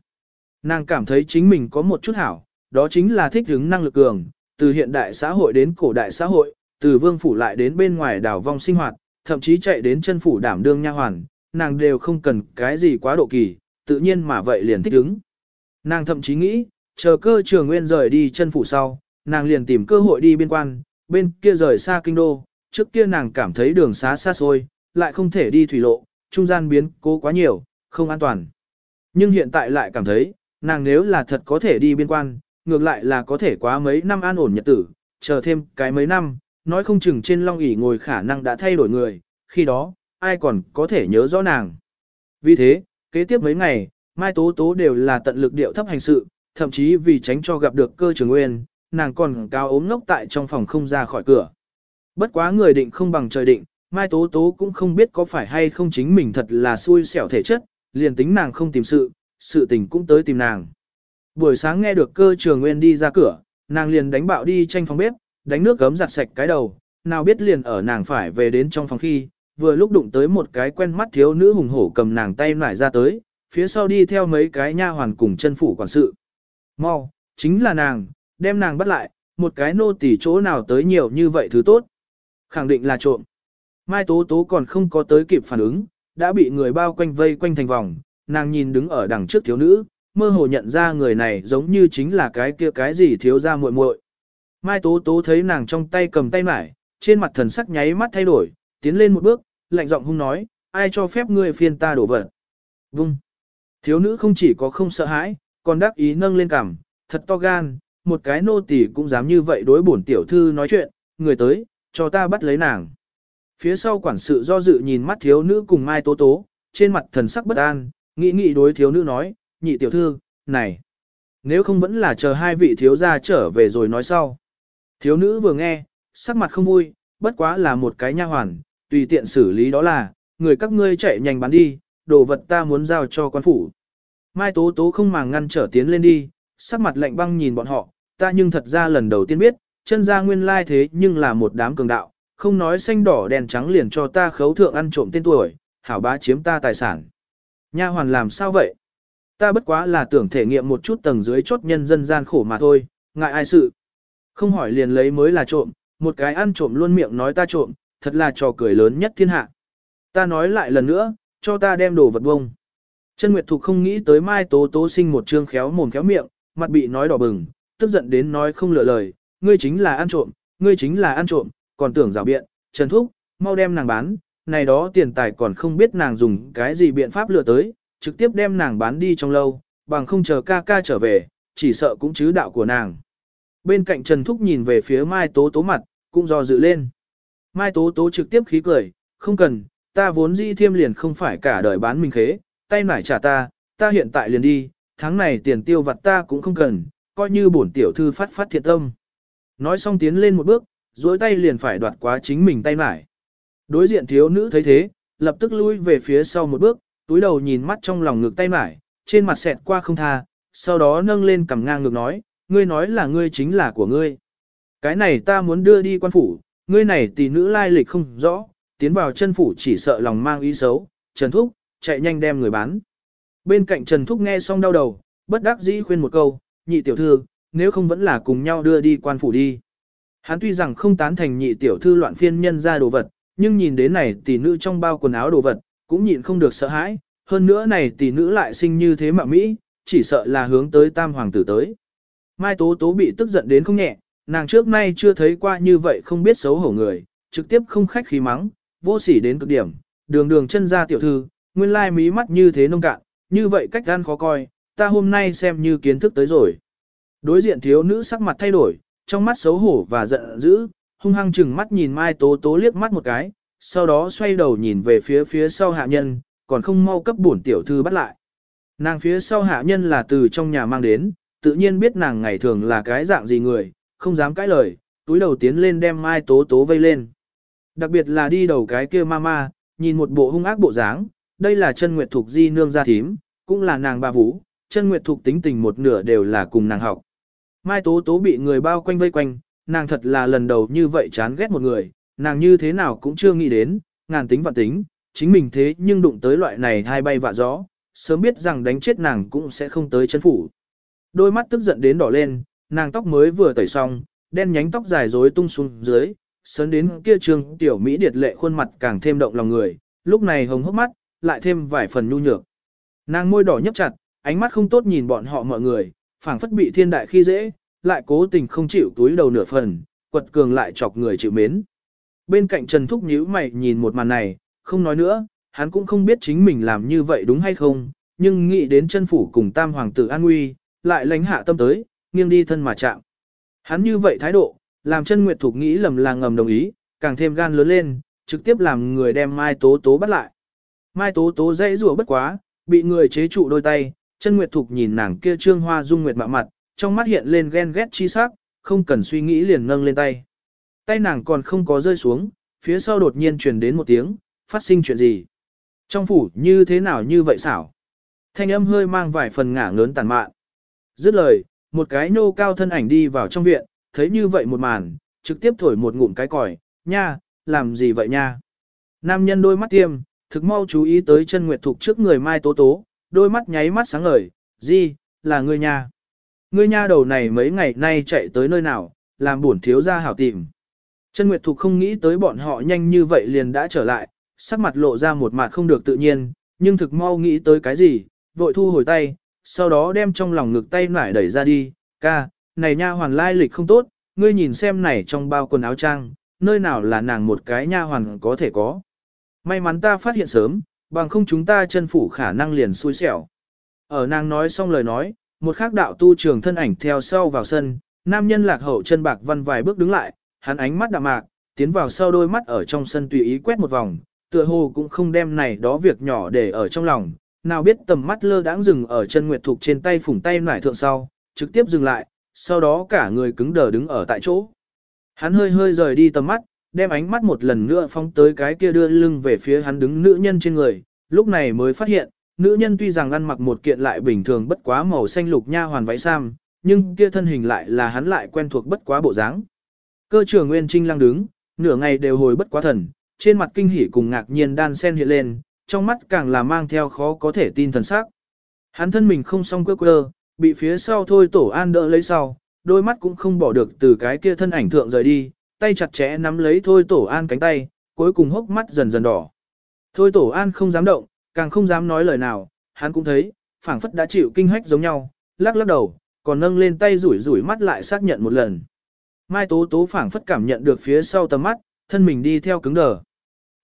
S1: Nàng cảm thấy chính mình có một chút hảo, đó chính là thích hứng năng lực cường, từ hiện đại xã hội đến cổ đại xã hội, từ vương phủ lại đến bên ngoài đảo vong sinh hoạt, thậm chí chạy đến chân phủ đảm đương nha hoàn, nàng đều không cần cái gì quá độ kỳ, tự nhiên mà vậy liền thích ứng. Nàng thậm chí nghĩ, chờ cơ trường nguyên rời đi chân phủ sau, nàng liền tìm cơ hội đi biên quan, bên kia rời xa kinh đô, trước kia nàng cảm thấy đường xá xa xôi, lại không thể đi thủy lộ, trung gian biến cố quá nhiều, không an toàn. Nhưng hiện tại lại cảm thấy, nàng nếu là thật có thể đi biên quan, ngược lại là có thể quá mấy năm an ổn nhật tử, chờ thêm cái mấy năm, nói không chừng trên long ỷ ngồi khả năng đã thay đổi người, khi đó, ai còn có thể nhớ rõ nàng. Vì thế, kế tiếp mấy ngày, Mai Tố Tố đều là tận lực điệu thấp hành sự, thậm chí vì tránh cho gặp được cơ trường nguyên, nàng còn cao ốm ngốc tại trong phòng không ra khỏi cửa. Bất quá người định không bằng trời định, Mai Tố Tố cũng không biết có phải hay không chính mình thật là xui xẻo thể chất, liền tính nàng không tìm sự, sự tình cũng tới tìm nàng. Buổi sáng nghe được cơ trường nguyên đi ra cửa, nàng liền đánh bạo đi tranh phòng bếp, đánh nước gấm giặt sạch cái đầu, nào biết liền ở nàng phải về đến trong phòng khi, vừa lúc đụng tới một cái quen mắt thiếu nữ hùng hổ cầm nàng tay nải ra tới, phía sau đi theo mấy cái nha hoàn cùng chân phủ quản sự. Mau, chính là nàng, đem nàng bắt lại, một cái nô tỳ chỗ nào tới nhiều như vậy thứ tốt. Khẳng định là trộm. Mai Tố Tố còn không có tới kịp phản ứng, đã bị người bao quanh vây quanh thành vòng, nàng nhìn đứng ở đằng trước thiếu nữ, mơ hồ nhận ra người này giống như chính là cái kia cái gì thiếu ra muội muội. Mai Tố Tố thấy nàng trong tay cầm tay mải, trên mặt thần sắc nháy mắt thay đổi, tiến lên một bước, lạnh giọng hung nói, ai cho phép ngươi phiên ta đổ vật. Vung. Thiếu nữ không chỉ có không sợ hãi, còn đắc ý nâng lên cằm, thật to gan, một cái nô tỳ cũng dám như vậy đối bổn tiểu thư nói chuyện, người tới, cho ta bắt lấy nàng. Phía sau quản sự do dự nhìn mắt thiếu nữ cùng Mai Tố Tố, trên mặt thần sắc bất an, nghĩ nghĩ đối thiếu nữ nói, nhị tiểu thư, này, nếu không vẫn là chờ hai vị thiếu gia trở về rồi nói sau. Thiếu nữ vừa nghe, sắc mặt không vui, bất quá là một cái nha hoàn, tùy tiện xử lý đó là, người các ngươi chạy nhanh bán đi, đồ vật ta muốn giao cho quan phủ. Mai Tố Tố không màng ngăn trở tiến lên đi, sắc mặt lạnh băng nhìn bọn họ, ta nhưng thật ra lần đầu tiên biết, chân ra nguyên lai thế nhưng là một đám cường đạo, không nói xanh đỏ đèn trắng liền cho ta khấu thượng ăn trộm tên tuổi, hảo bá chiếm ta tài sản. Nha hoàn làm sao vậy? Ta bất quá là tưởng thể nghiệm một chút tầng dưới chốt nhân dân gian khổ mà thôi, ngại ai sự. Không hỏi liền lấy mới là trộm, một cái ăn trộm luôn miệng nói ta trộm, thật là trò cười lớn nhất thiên hạ. Ta nói lại lần nữa, cho ta đem đồ vật bông. Chân Nguyệt Thục không nghĩ tới Mai Tố Tố sinh một trương khéo mồm khéo miệng, mặt bị nói đỏ bừng, tức giận đến nói không lựa lời, ngươi chính là ăn trộm, ngươi chính là ăn trộm, còn tưởng rào biện, Trần Thúc, mau đem nàng bán, này đó tiền tài còn không biết nàng dùng cái gì biện pháp lừa tới, trực tiếp đem nàng bán đi trong lâu, bằng không chờ ca ca trở về, chỉ sợ cũng chứ đạo của nàng. Bên cạnh Trần Thúc nhìn về phía Mai Tố Tố mặt, cũng do dự lên. Mai Tố Tố trực tiếp khí cười, không cần, ta vốn di thiêm liền không phải cả đời bán mình khế, tay nải trả ta, ta hiện tại liền đi, tháng này tiền tiêu vặt ta cũng không cần, coi như bổn tiểu thư phát phát thiệt tâm. Nói xong tiến lên một bước, dối tay liền phải đoạt quá chính mình tay nải. Đối diện thiếu nữ thấy thế, lập tức lui về phía sau một bước, túi đầu nhìn mắt trong lòng ngực tay nải, trên mặt xẹt qua không tha, sau đó nâng lên cầm ngang ngược nói, ngươi nói là ngươi chính là của ngươi. Cái này ta muốn đưa đi quan phủ, ngươi này tỷ nữ lai lịch không rõ, tiến vào chân phủ chỉ sợ lòng mang ý xấu, Trần Thúc, chạy nhanh đem người bán. Bên cạnh Trần Thúc nghe xong đau đầu, bất đắc dĩ khuyên một câu, nhị tiểu thư, nếu không vẫn là cùng nhau đưa đi quan phủ đi. Hắn tuy rằng không tán thành nhị tiểu thư loạn phiên nhân ra đồ vật, nhưng nhìn đến này tỷ nữ trong bao quần áo đồ vật, cũng nhịn không được sợ hãi, hơn nữa này tỷ nữ lại sinh như thế mà Mỹ, chỉ sợ là hướng tới tam hoàng tử tới. Mai Tố Tố bị tức giận đến không nhẹ, nàng trước nay chưa thấy qua như vậy không biết xấu hổ người, trực tiếp không khách khí mắng, vô sỉ đến cực điểm, đường đường chân ra tiểu thư, nguyên lai mí mắt như thế nông cạn, như vậy cách gan khó coi, ta hôm nay xem như kiến thức tới rồi. Đối diện thiếu nữ sắc mặt thay đổi, trong mắt xấu hổ và giận dữ, hung hăng chừng mắt nhìn Mai Tố Tố liếc mắt một cái, sau đó xoay đầu nhìn về phía phía sau hạ nhân, còn không mau cấp bổn tiểu thư bắt lại. Nàng phía sau hạ nhân là từ trong nhà mang đến, tự nhiên biết nàng ngày thường là cái dạng gì người, không dám cãi lời, túi đầu tiến lên đem Mai Tố Tố vây lên. Đặc biệt là đi đầu cái kia mama, nhìn một bộ hung ác bộ dáng, đây là chân nguyệt thục di nương gia thím, cũng là nàng ba vũ, chân nguyệt thục tính tình một nửa đều là cùng nàng học. Mai Tố Tố bị người bao quanh vây quanh, nàng thật là lần đầu như vậy chán ghét một người, nàng như thế nào cũng chưa nghĩ đến, ngàn tính vạn tính, chính mình thế nhưng đụng tới loại này hai bay vạ gió, sớm biết rằng đánh chết nàng cũng sẽ không tới chân phủ. Đôi mắt tức giận đến đỏ lên, nàng tóc mới vừa tẩy xong, đen nhánh tóc dài rối tung xuống dưới, sớn đến kia trường tiểu Mỹ điệt lệ khuôn mặt càng thêm động lòng người, lúc này hồng hốc mắt, lại thêm vài phần nhu nhược. Nàng môi đỏ nhấp chặt, ánh mắt không tốt nhìn bọn họ mọi người, phảng phất bị thiên đại khi dễ, lại cố tình không chịu túi đầu nửa phần, quật cường lại chọc người chịu mến. Bên cạnh Trần Thúc nhíu mày nhìn một màn này, không nói nữa, hắn cũng không biết chính mình làm như vậy đúng hay không, nhưng nghĩ đến chân phủ cùng tam hoàng tử an nguy, lại lánh hạ tâm tới, nghiêng đi thân mà chạm. Hắn như vậy thái độ, làm chân Nguyệt Thục nghĩ lầm là ngầm đồng ý, càng thêm gan lớn lên, trực tiếp làm người đem Mai Tố Tố bắt lại. Mai Tố Tố dãy rủa bất quá, bị người chế trụ đôi tay, chân Nguyệt Thục nhìn nàng kia trương hoa dung nguyệt mạ mặt, trong mắt hiện lên ghen ghét chi sắc, không cần suy nghĩ liền nâng lên tay. Tay nàng còn không có rơi xuống, phía sau đột nhiên truyền đến một tiếng, phát sinh chuyện gì? Trong phủ như thế nào như vậy xảo? Thanh âm hơi mang vài phần ngả ngớn tàn mạn. Dứt lời, một cái nô cao thân ảnh đi vào trong viện, thấy như vậy một màn, trực tiếp thổi một ngụm cái còi, nha, làm gì vậy nha? Nam nhân đôi mắt tiêm, thực mau chú ý tới chân nguyệt thục trước người Mai Tố Tố, đôi mắt nháy mắt sáng ngời, gì, là ngươi nha. Ngươi nha đầu này mấy ngày nay chạy tới nơi nào, làm buồn thiếu ra hảo tìm. Chân Nguyệt Thục không nghĩ tới bọn họ nhanh như vậy liền đã trở lại, sắc mặt lộ ra một mặt không được tự nhiên, nhưng thực mau nghĩ tới cái gì, vội thu hồi tay, sau đó đem trong lòng ngực tay nải đẩy ra đi, ca, này nha hoàn lai lịch không tốt, ngươi nhìn xem này trong bao quần áo trang, nơi nào là nàng một cái nha hoàn có thể có. May mắn ta phát hiện sớm, bằng không chúng ta chân phủ khả năng liền xui xẻo. Ở nàng nói xong lời nói, một khác đạo tu trường thân ảnh theo sau vào sân, nam nhân lạc hậu chân bạc văn vài bước đứng lại, hắn ánh mắt đạm mạc, tiến vào sau đôi mắt ở trong sân tùy ý quét một vòng, tựa hồ cũng không đem này đó việc nhỏ để ở trong lòng, nào biết tầm mắt lơ đãng dừng ở chân nguyệt thục trên tay phủng tay nải thượng sau, trực tiếp dừng lại, sau đó cả người cứng đờ đứng ở tại chỗ. Hắn hơi hơi rời đi tầm mắt, đem ánh mắt một lần nữa phóng tới cái kia đưa lưng về phía hắn đứng nữ nhân trên người, lúc này mới phát hiện, nữ nhân tuy rằng ăn mặc một kiện lại bình thường bất quá màu xanh lục nha hoàn váy sam, nhưng kia thân hình lại là hắn lại quen thuộc bất quá bộ dáng. Cơ trưởng Nguyên Trinh lăng đứng, nửa ngày đều hồi bất quá thần, trên mặt kinh hỉ cùng ngạc nhiên đan sen hiện lên, trong mắt càng là mang theo khó có thể tin thần sắc. Hắn thân mình không song quơ quơ, bị phía sau thôi tổ an đỡ lấy sau, đôi mắt cũng không bỏ được từ cái kia thân ảnh thượng rời đi, tay chặt chẽ nắm lấy Thôi Tổ An cánh tay, cuối cùng hốc mắt dần dần đỏ. Thôi Tổ An không dám động, càng không dám nói lời nào, hắn cũng thấy, phảng phất đã chịu kinh hách giống nhau, lắc lắc đầu, còn nâng lên tay rủi rủi mắt lại xác nhận một lần. Mai Tố Tố phảng phất cảm nhận được phía sau tầm mắt, thân mình đi theo cứng đờ.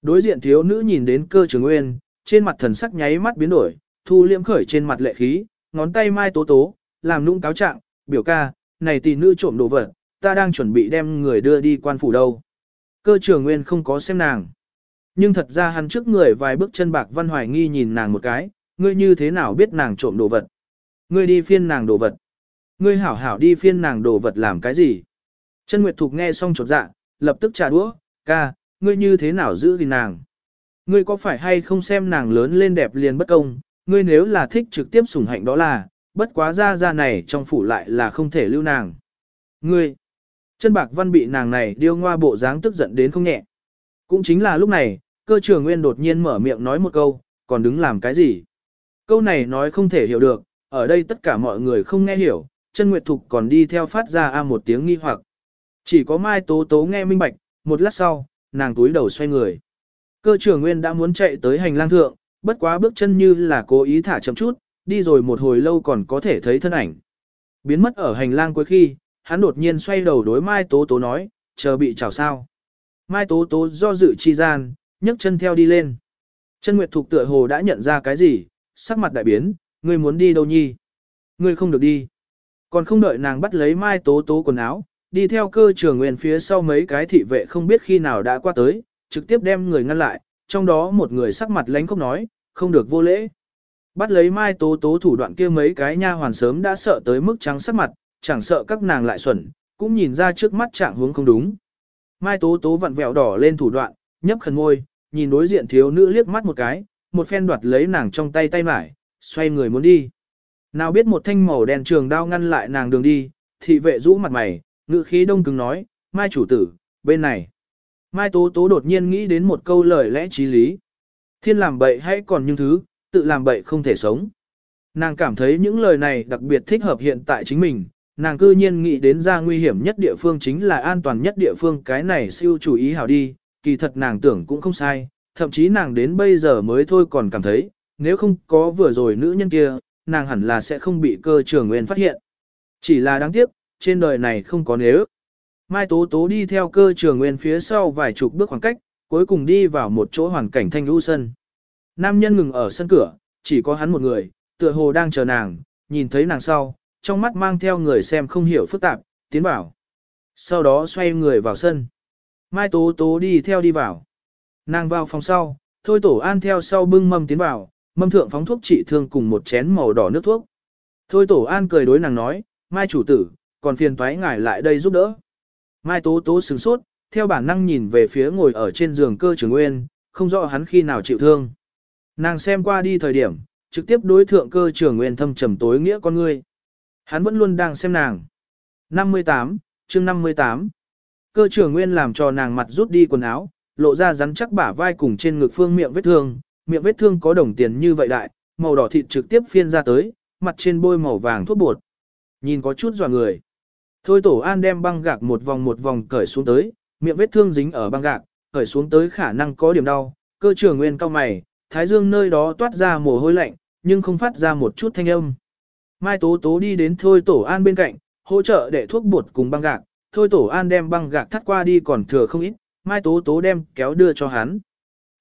S1: Đối diện thiếu nữ nhìn đến cơ trường nguyên, trên mặt thần sắc nháy mắt biến đổi, thu liễm khởi trên mặt lệ khí, ngón tay Mai Tố Tố, làm nũng cáo trạng, biểu ca, này tỷ nữ trộm đồ vật, ta đang chuẩn bị đem người đưa đi quan phủ đâu. Cơ trường nguyên không có xem nàng. Nhưng thật ra hắn trước người vài bước chân bạc văn hoài nghi nhìn nàng một cái, ngươi như thế nào biết nàng trộm đồ vật. Ngươi đi phiên nàng đồ vật. Ngươi hảo hảo đi phiên nàng đồ vật làm cái gì. Chân Nguyệt Thục nghe xong chột dạ, lập tức trả đũa, ca, ngươi như thế nào giữ gìn nàng. Ngươi có phải hay không xem nàng lớn lên đẹp liền bất công, ngươi nếu là thích trực tiếp sủng hạnh đó là, bất quá ra ra này trong phủ lại là không thể lưu nàng. Ngươi, chân bạc văn bị nàng này điêu ngoa bộ dáng tức giận đến không nhẹ. Cũng chính là lúc này, cơ trường nguyên đột nhiên mở miệng nói một câu, còn đứng làm cái gì? Câu này nói không thể hiểu được, ở đây tất cả mọi người không nghe hiểu, chân nguyệt thục còn đi theo phát ra a một tiếng nghi hoặc. Chỉ có mai tố tố nghe minh bạch, một lát sau, nàng túi đầu xoay người. Cơ trưởng nguyên đã muốn chạy tới hành lang thượng, bất quá bước chân như là cố ý thả chậm chút, đi rồi một hồi lâu còn có thể thấy thân ảnh. Biến mất ở hành lang cuối khi, hắn đột nhiên xoay đầu đối Mai Tố Tố nói, chờ bị chào sao. Mai Tố Tố do dự chi gian, nhấc chân theo đi lên. Chân Nguyệt Thục tựa hồ đã nhận ra cái gì, sắc mặt đại biến, ngươi muốn đi đâu nhi? Ngươi không được đi. Còn không đợi nàng bắt lấy Mai Tố Tố quần áo, đi theo cơ trường nguyên phía sau mấy cái thị vệ không biết khi nào đã qua tới, trực tiếp đem người ngăn lại, trong đó một người sắc mặt lánh không nói, không được vô lễ. Bắt lấy Mai Tố Tố thủ đoạn kia mấy cái nha hoàn sớm đã sợ tới mức trắng sắc mặt, chẳng sợ các nàng lại xuẩn, cũng nhìn ra trước mắt trạng hướng không đúng. Mai Tố Tố vặn vẹo đỏ lên thủ đoạn, nhấp khẩn môi, nhìn đối diện thiếu nữ liếc mắt một cái, một phen đoạt lấy nàng trong tay tay mải, xoay người muốn đi. Nào biết một thanh màu đen trường đao ngăn lại nàng đường đi, thị vệ rũ mặt mày, ngữ khí đông cứng nói, Mai chủ tử, bên này. Mai Tố Tố đột nhiên nghĩ đến một câu lời lẽ trí lý. Thiên làm bậy hãy còn những thứ, tự làm bậy không thể sống. Nàng cảm thấy những lời này đặc biệt thích hợp hiện tại chính mình, nàng cư nhiên nghĩ đến ra nguy hiểm nhất địa phương chính là an toàn nhất địa phương cái này siêu chủ ý hảo đi, kỳ thật nàng tưởng cũng không sai, thậm chí nàng đến bây giờ mới thôi còn cảm thấy, nếu không có vừa rồi nữ nhân kia, nàng hẳn là sẽ không bị cơ trường nguyên phát hiện. Chỉ là đáng tiếc, trên đời này không có nếu. Mai Tố Tố đi theo cơ trường nguyên phía sau vài chục bước khoảng cách, cuối cùng đi vào một chỗ hoàn cảnh thanh lưu sân. Nam nhân ngừng ở sân cửa, chỉ có hắn một người, tựa hồ đang chờ nàng, nhìn thấy nàng sau, trong mắt mang theo người xem không hiểu phức tạp, tiến vào. Sau đó xoay người vào sân. Mai Tố Tố đi theo đi vào. Nàng vào phòng sau, thôi tổ an theo sau bưng mâm tiến vào, mâm thượng phóng thuốc trị thương cùng một chén màu đỏ nước thuốc. Thôi tổ an cười đối nàng nói, Mai chủ tử, còn phiền toái ngài lại đây giúp đỡ. Mai Tố Tố sửng sốt, theo bản năng nhìn về phía ngồi ở trên giường cơ trường nguyên, không rõ hắn khi nào chịu thương. Nàng xem qua đi thời điểm, trực tiếp đối thượng cơ trường nguyên thâm trầm tối nghĩa con ngươi. Hắn vẫn luôn đang xem nàng. 58, chương 58. Cơ trường nguyên làm cho nàng mặt rút đi quần áo, lộ ra rắn chắc bả vai cùng trên ngực phương miệng vết thương, miệng vết thương có đồng tiền như vậy đại, màu đỏ thịt trực tiếp phiên ra tới, mặt trên bôi màu vàng thuốc bột. Nhìn có chút dọa người. Thôi tổ an đem băng gạc một vòng một vòng cởi xuống tới, miệng vết thương dính ở băng gạc, cởi xuống tới khả năng có điểm đau, cơ trường nguyên cao mày, thái dương nơi đó toát ra mồ hôi lạnh, nhưng không phát ra một chút thanh âm. Mai Tố Tố đi đến Thôi Tổ An bên cạnh, hỗ trợ để thuốc bột cùng băng gạc, Thôi Tổ An đem băng gạc thắt qua đi còn thừa không ít, Mai Tố Tố đem kéo đưa cho hắn.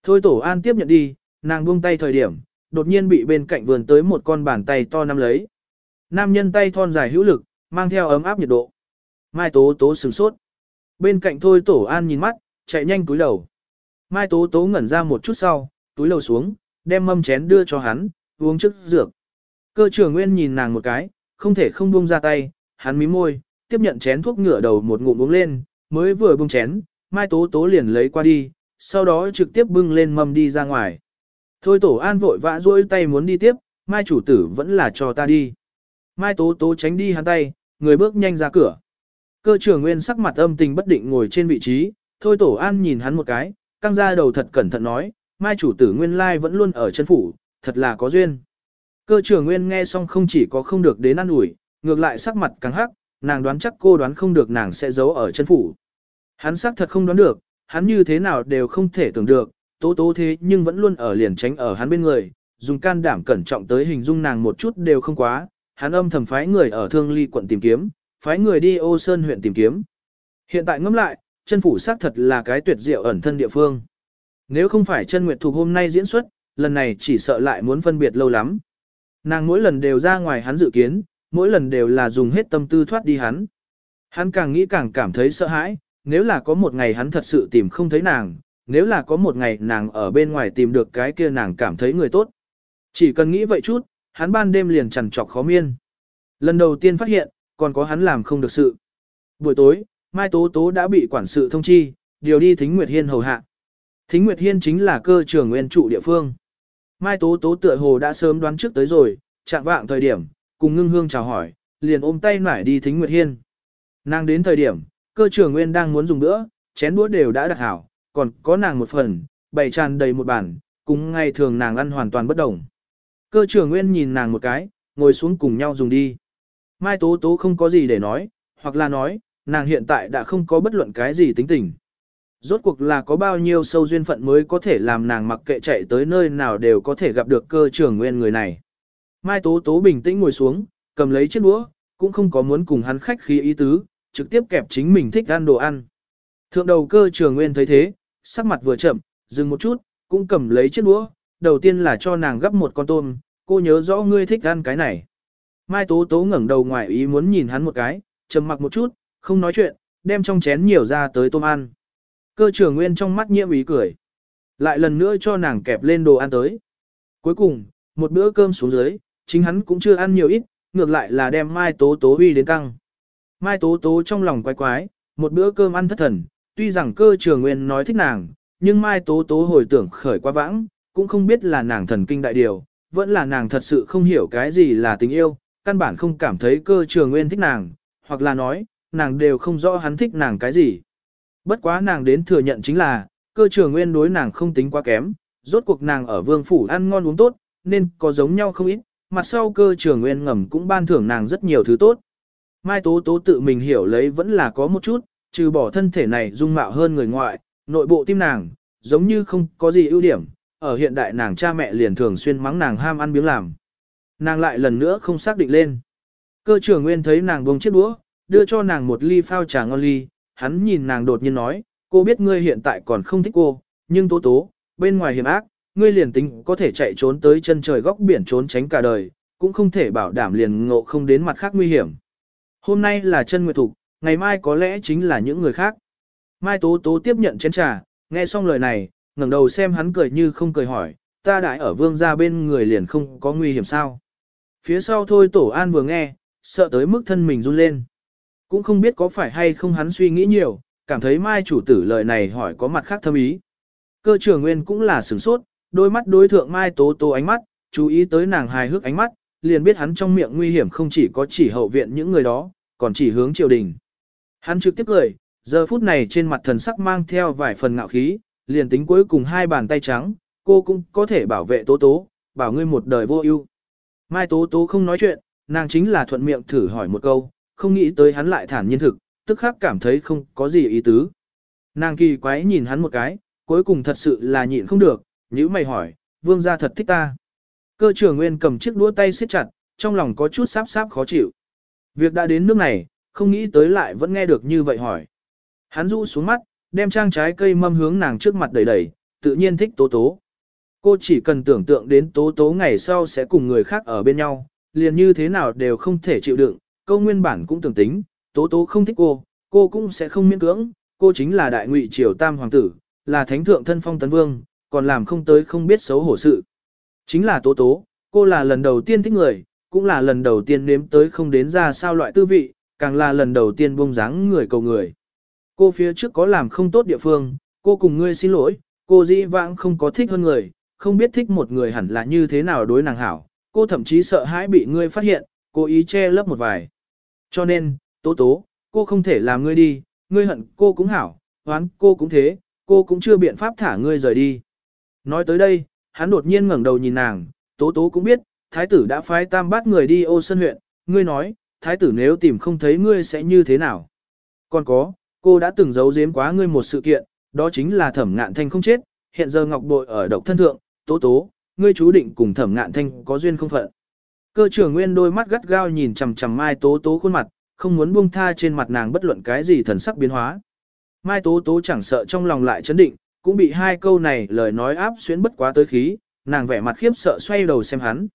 S1: Thôi Tổ An tiếp nhận đi, nàng buông tay thời điểm, đột nhiên bị bên cạnh vườn tới một con bàn tay to nắm lấy. Nam nhân tay thon dài hữu lực, mang theo ấm áp nhiệt độ. Mai Tố Tố sửng sốt. Bên cạnh Thôi Tổ An nhìn mắt, chạy nhanh túi đầu. Mai Tố Tố ngẩn ra một chút sau, túi lầu xuống, đem mâm chén đưa cho hắn, uống trước dược. Cơ trưởng nguyên nhìn nàng một cái, không thể không buông ra tay, hắn mím môi, tiếp nhận chén thuốc ngửa đầu một ngụm uống lên, mới vừa buông chén, Mai Tố Tố liền lấy qua đi, sau đó trực tiếp bưng lên mâm đi ra ngoài. Thôi Tổ An vội vã duỗi tay muốn đi tiếp, Mai chủ tử vẫn là cho ta đi. Mai Tố Tố tránh đi hắn tay, người bước nhanh ra cửa. Cơ trưởng nguyên sắc mặt âm tình bất định ngồi trên vị trí, Thôi Tổ An nhìn hắn một cái, căng ra đầu thật cẩn thận nói, Mai chủ tử nguyên lai vẫn luôn ở chân phủ, thật là có duyên. Cơ trưởng nguyên nghe xong không chỉ có không được đến ăn ủi, ngược lại sắc mặt càng hắc, nàng đoán chắc cô đoán không được nàng sẽ giấu ở chân phủ. Hắn xác thật không đoán được, hắn như thế nào đều không thể tưởng được, tố tố thế nhưng vẫn luôn ở liền tránh ở hắn bên người, dùng can đảm cẩn trọng tới hình dung nàng một chút đều không quá, hắn âm thầm phái người ở thương ly quận tìm kiếm, phái người đi ô sơn huyện tìm kiếm. Hiện tại ngẫm lại, chân phủ xác thật là cái tuyệt diệu ẩn thân địa phương. Nếu không phải chân nguyệt thuộc hôm nay diễn xuất, lần này chỉ sợ lại muốn phân biệt lâu lắm. Nàng mỗi lần đều ra ngoài hắn dự kiến, mỗi lần đều là dùng hết tâm tư thoát đi hắn. Hắn càng nghĩ càng cảm thấy sợ hãi, nếu là có một ngày hắn thật sự tìm không thấy nàng, nếu là có một ngày nàng ở bên ngoài tìm được cái kia nàng cảm thấy người tốt. Chỉ cần nghĩ vậy chút, hắn ban đêm liền trằn trọc khó miên. Lần đầu tiên phát hiện, còn có hắn làm không được sự. Buổi tối, Mai Tố Tố đã bị quản sự thông chi, điều đi Thính Nguyệt Hiên hầu hạ. Thính Nguyệt Hiên chính là cơ trưởng nguyên trụ địa phương. Mai Tố Tố tựa hồ đã sớm đoán trước tới rồi, chạm vạng thời điểm, cùng ngưng hương chào hỏi, liền ôm tay nải đi Thính Nguyệt Hiên. Nàng đến thời điểm, cơ trưởng nguyên đang muốn dùng nữa, chén đũa đều đã đặt hảo, còn có nàng một phần, bày tràn đầy một bàn, cùng ngày thường nàng ăn hoàn toàn bất đồng. Cơ trưởng nguyên nhìn nàng một cái, ngồi xuống cùng nhau dùng đi. Mai Tố Tố không có gì để nói, hoặc là nói, nàng hiện tại đã không có bất luận cái gì tính tình. Rốt cuộc là có bao nhiêu sâu duyên phận mới có thể làm nàng mặc kệ chạy tới nơi nào đều có thể gặp được cơ trưởng nguyên người này. Mai Tố Tố bình tĩnh ngồi xuống, cầm lấy chiếc đũa, cũng không có muốn cùng hắn khách khí ý tứ, trực tiếp kẹp chính mình thích ăn đồ ăn. Thượng đầu cơ trưởng nguyên thấy thế, sắc mặt vừa chậm, dừng một chút, cũng cầm lấy chiếc đũa, đầu tiên là cho nàng gấp một con tôm, cô nhớ rõ ngươi thích ăn cái này. Mai Tố Tố ngẩng đầu ngoài ý muốn nhìn hắn một cái, trầm mặc một chút, không nói chuyện, đem trong chén nhiều ra tới tôm ăn. Cơ trưởng nguyên trong mắt nhiễm ý cười. Lại lần nữa cho nàng kẹp lên đồ ăn tới. Cuối cùng, một bữa cơm xuống dưới, chính hắn cũng chưa ăn nhiều ít, ngược lại là đem Mai Tố Tố huy đến căng. Mai Tố Tố trong lòng quái quái, một bữa cơm ăn thất thần, tuy rằng cơ trưởng nguyên nói thích nàng, nhưng Mai Tố Tố hồi tưởng khởi quá vãng, cũng không biết là nàng thần kinh đại điều, vẫn là nàng thật sự không hiểu cái gì là tình yêu, căn bản không cảm thấy cơ trường nguyên thích nàng, hoặc là nói, nàng đều không rõ hắn thích nàng cái gì. Bất quá nàng đến thừa nhận chính là, cơ trường nguyên đối nàng không tính quá kém, rốt cuộc nàng ở vương phủ ăn ngon uống tốt, nên có giống nhau không ít, mặt sau cơ trường nguyên ngầm cũng ban thưởng nàng rất nhiều thứ tốt. Mai Tố Tố tự mình hiểu lấy vẫn là có một chút, trừ bỏ thân thể này dung mạo hơn người ngoại, nội bộ tim nàng, giống như không có gì ưu điểm, ở hiện đại nàng cha mẹ liền thường xuyên mắng nàng ham ăn biếng làm. Nàng lại lần nữa không xác định lên. Cơ trưởng nguyên thấy nàng buông chiếc đũa, đưa cho nàng một ly phao trà ngon ly, hắn nhìn nàng đột nhiên nói, cô biết ngươi hiện tại còn không thích cô, nhưng tố tố, bên ngoài hiểm ác, ngươi liền tính có thể chạy trốn tới chân trời góc biển trốn tránh cả đời, cũng không thể bảo đảm liền ngộ không đến mặt khác nguy hiểm. Hôm nay là chân nguyệt thục, ngày mai có lẽ chính là những người khác. Mai tố tố tiếp nhận chén trà, nghe xong lời này, ngẩng đầu xem hắn cười như không cười hỏi, ta đại ở vương gia bên người liền không có nguy hiểm sao. Phía sau thôi tổ an vừa nghe, sợ tới mức thân mình run lên. Cũng không biết có phải hay không hắn suy nghĩ nhiều, cảm thấy mai chủ tử lời này hỏi có mặt khác thâm ý. Cơ trưởng nguyên cũng là sửng sốt, đôi mắt đối thượng mai tố tố ánh mắt, chú ý tới nàng hài hước ánh mắt, liền biết hắn trong miệng nguy hiểm không chỉ có chỉ hậu viện những người đó, còn chỉ hướng triều đình. Hắn trực tiếp cười, giờ phút này trên mặt thần sắc mang theo vài phần ngạo khí, liền tính cuối cùng hai bàn tay trắng, cô cũng có thể bảo vệ tố tố, bảo ngươi một đời vô ưu. Mai tố tố không nói chuyện, nàng chính là thuận miệng thử hỏi một câu, không nghĩ tới hắn lại thản nhiên thực, tức khắc cảm thấy không có gì ý tứ. Nàng kỳ quái nhìn hắn một cái, cuối cùng thật sự là nhịn không được, nhữ mày hỏi, vương gia thật thích ta. Cơ trưởng nguyên cầm chiếc đũa tay siết chặt, trong lòng có chút sáp sáp khó chịu. Việc đã đến nước này, không nghĩ tới lại vẫn nghe được như vậy hỏi. Hắn rũ xuống mắt, đem trang trái cây mâm hướng nàng trước mặt đầy đầy, tự nhiên thích tố tố. Cô chỉ cần tưởng tượng đến tố tố ngày sau sẽ cùng người khác ở bên nhau, liền như thế nào đều không thể chịu đựng, câu nguyên bản cũng tưởng tính, tố tố không thích cô, cô cũng sẽ không miễn cưỡng, cô chính là đại ngụy triều tam hoàng tử, là thánh thượng thân phong tấn vương, còn làm không tới không biết xấu hổ sự. Chính là tố tố, cô là lần đầu tiên thích người, cũng là lần đầu tiên nếm tới không đến ra sao loại tư vị, càng là lần đầu tiên buông dáng người cầu người. Cô phía trước có làm không tốt địa phương, cô cùng ngươi xin lỗi, cô dĩ vãng không có thích hơn người, không biết thích một người hẳn là như thế nào đối nàng hảo, cô thậm chí sợ hãi bị ngươi phát hiện, cô ý che lấp một vài. Cho nên, tố tố, cô không thể làm ngươi đi, ngươi hận cô cũng hảo, hoán cô cũng thế, cô cũng chưa biện pháp thả ngươi rời đi. Nói tới đây, hắn đột nhiên ngẩng đầu nhìn nàng, tố tố cũng biết, thái tử đã phái tam bát người đi ô sân huyện, ngươi nói, thái tử nếu tìm không thấy ngươi sẽ như thế nào? Còn có, cô đã từng giấu giếm quá ngươi một sự kiện, đó chính là thẩm ngạn thanh không chết, hiện giờ ngọc bội ở độc thân thượng, tố tố, ngươi chú định cùng thẩm ngạn thanh có duyên không phận. Cơ trưởng nguyên đôi mắt gắt gao nhìn chằm chằm mai tố tố khuôn mặt, không muốn buông tha trên mặt nàng bất luận cái gì thần sắc biến hóa. Mai tố tố chẳng sợ trong lòng lại chấn định, cũng bị hai câu này lời nói áp xuyến bất quá tới khí, nàng vẻ mặt khiếp sợ xoay đầu xem hắn.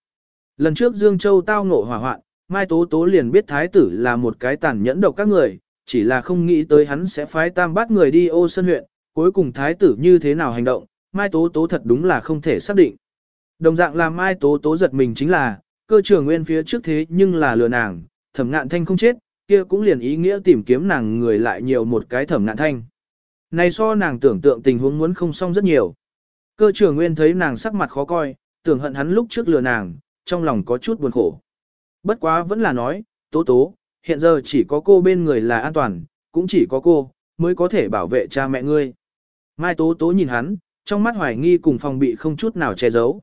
S1: Lần trước Dương Châu tao ngộ hỏa hoạn, Mai Tố Tố liền biết thái tử là một cái tàn nhẫn độc các người, chỉ là không nghĩ tới hắn sẽ phái tam bát người đi ô sân huyện, cuối cùng thái tử như thế nào hành động, Mai Tố Tố thật đúng là không thể xác định. Đồng dạng là Mai Tố Tố giật mình chính là, cơ trưởng nguyên phía trước thế nhưng là lừa nàng, thẩm ngạn thanh không chết, kia cũng liền ý nghĩa tìm kiếm nàng người lại nhiều một cái thẩm ngạn thanh. Này so nàng tưởng tượng tình huống muốn không xong rất nhiều. Cơ trưởng nguyên thấy nàng sắc mặt khó coi, tưởng hận hắn lúc trước lừa nàng, trong lòng có chút buồn khổ. Bất quá vẫn là nói, tố tố, hiện giờ chỉ có cô bên người là an toàn, cũng chỉ có cô, mới có thể bảo vệ cha mẹ ngươi. Mai tố tố nhìn hắn, trong mắt hoài nghi cùng phòng bị không chút nào che giấu.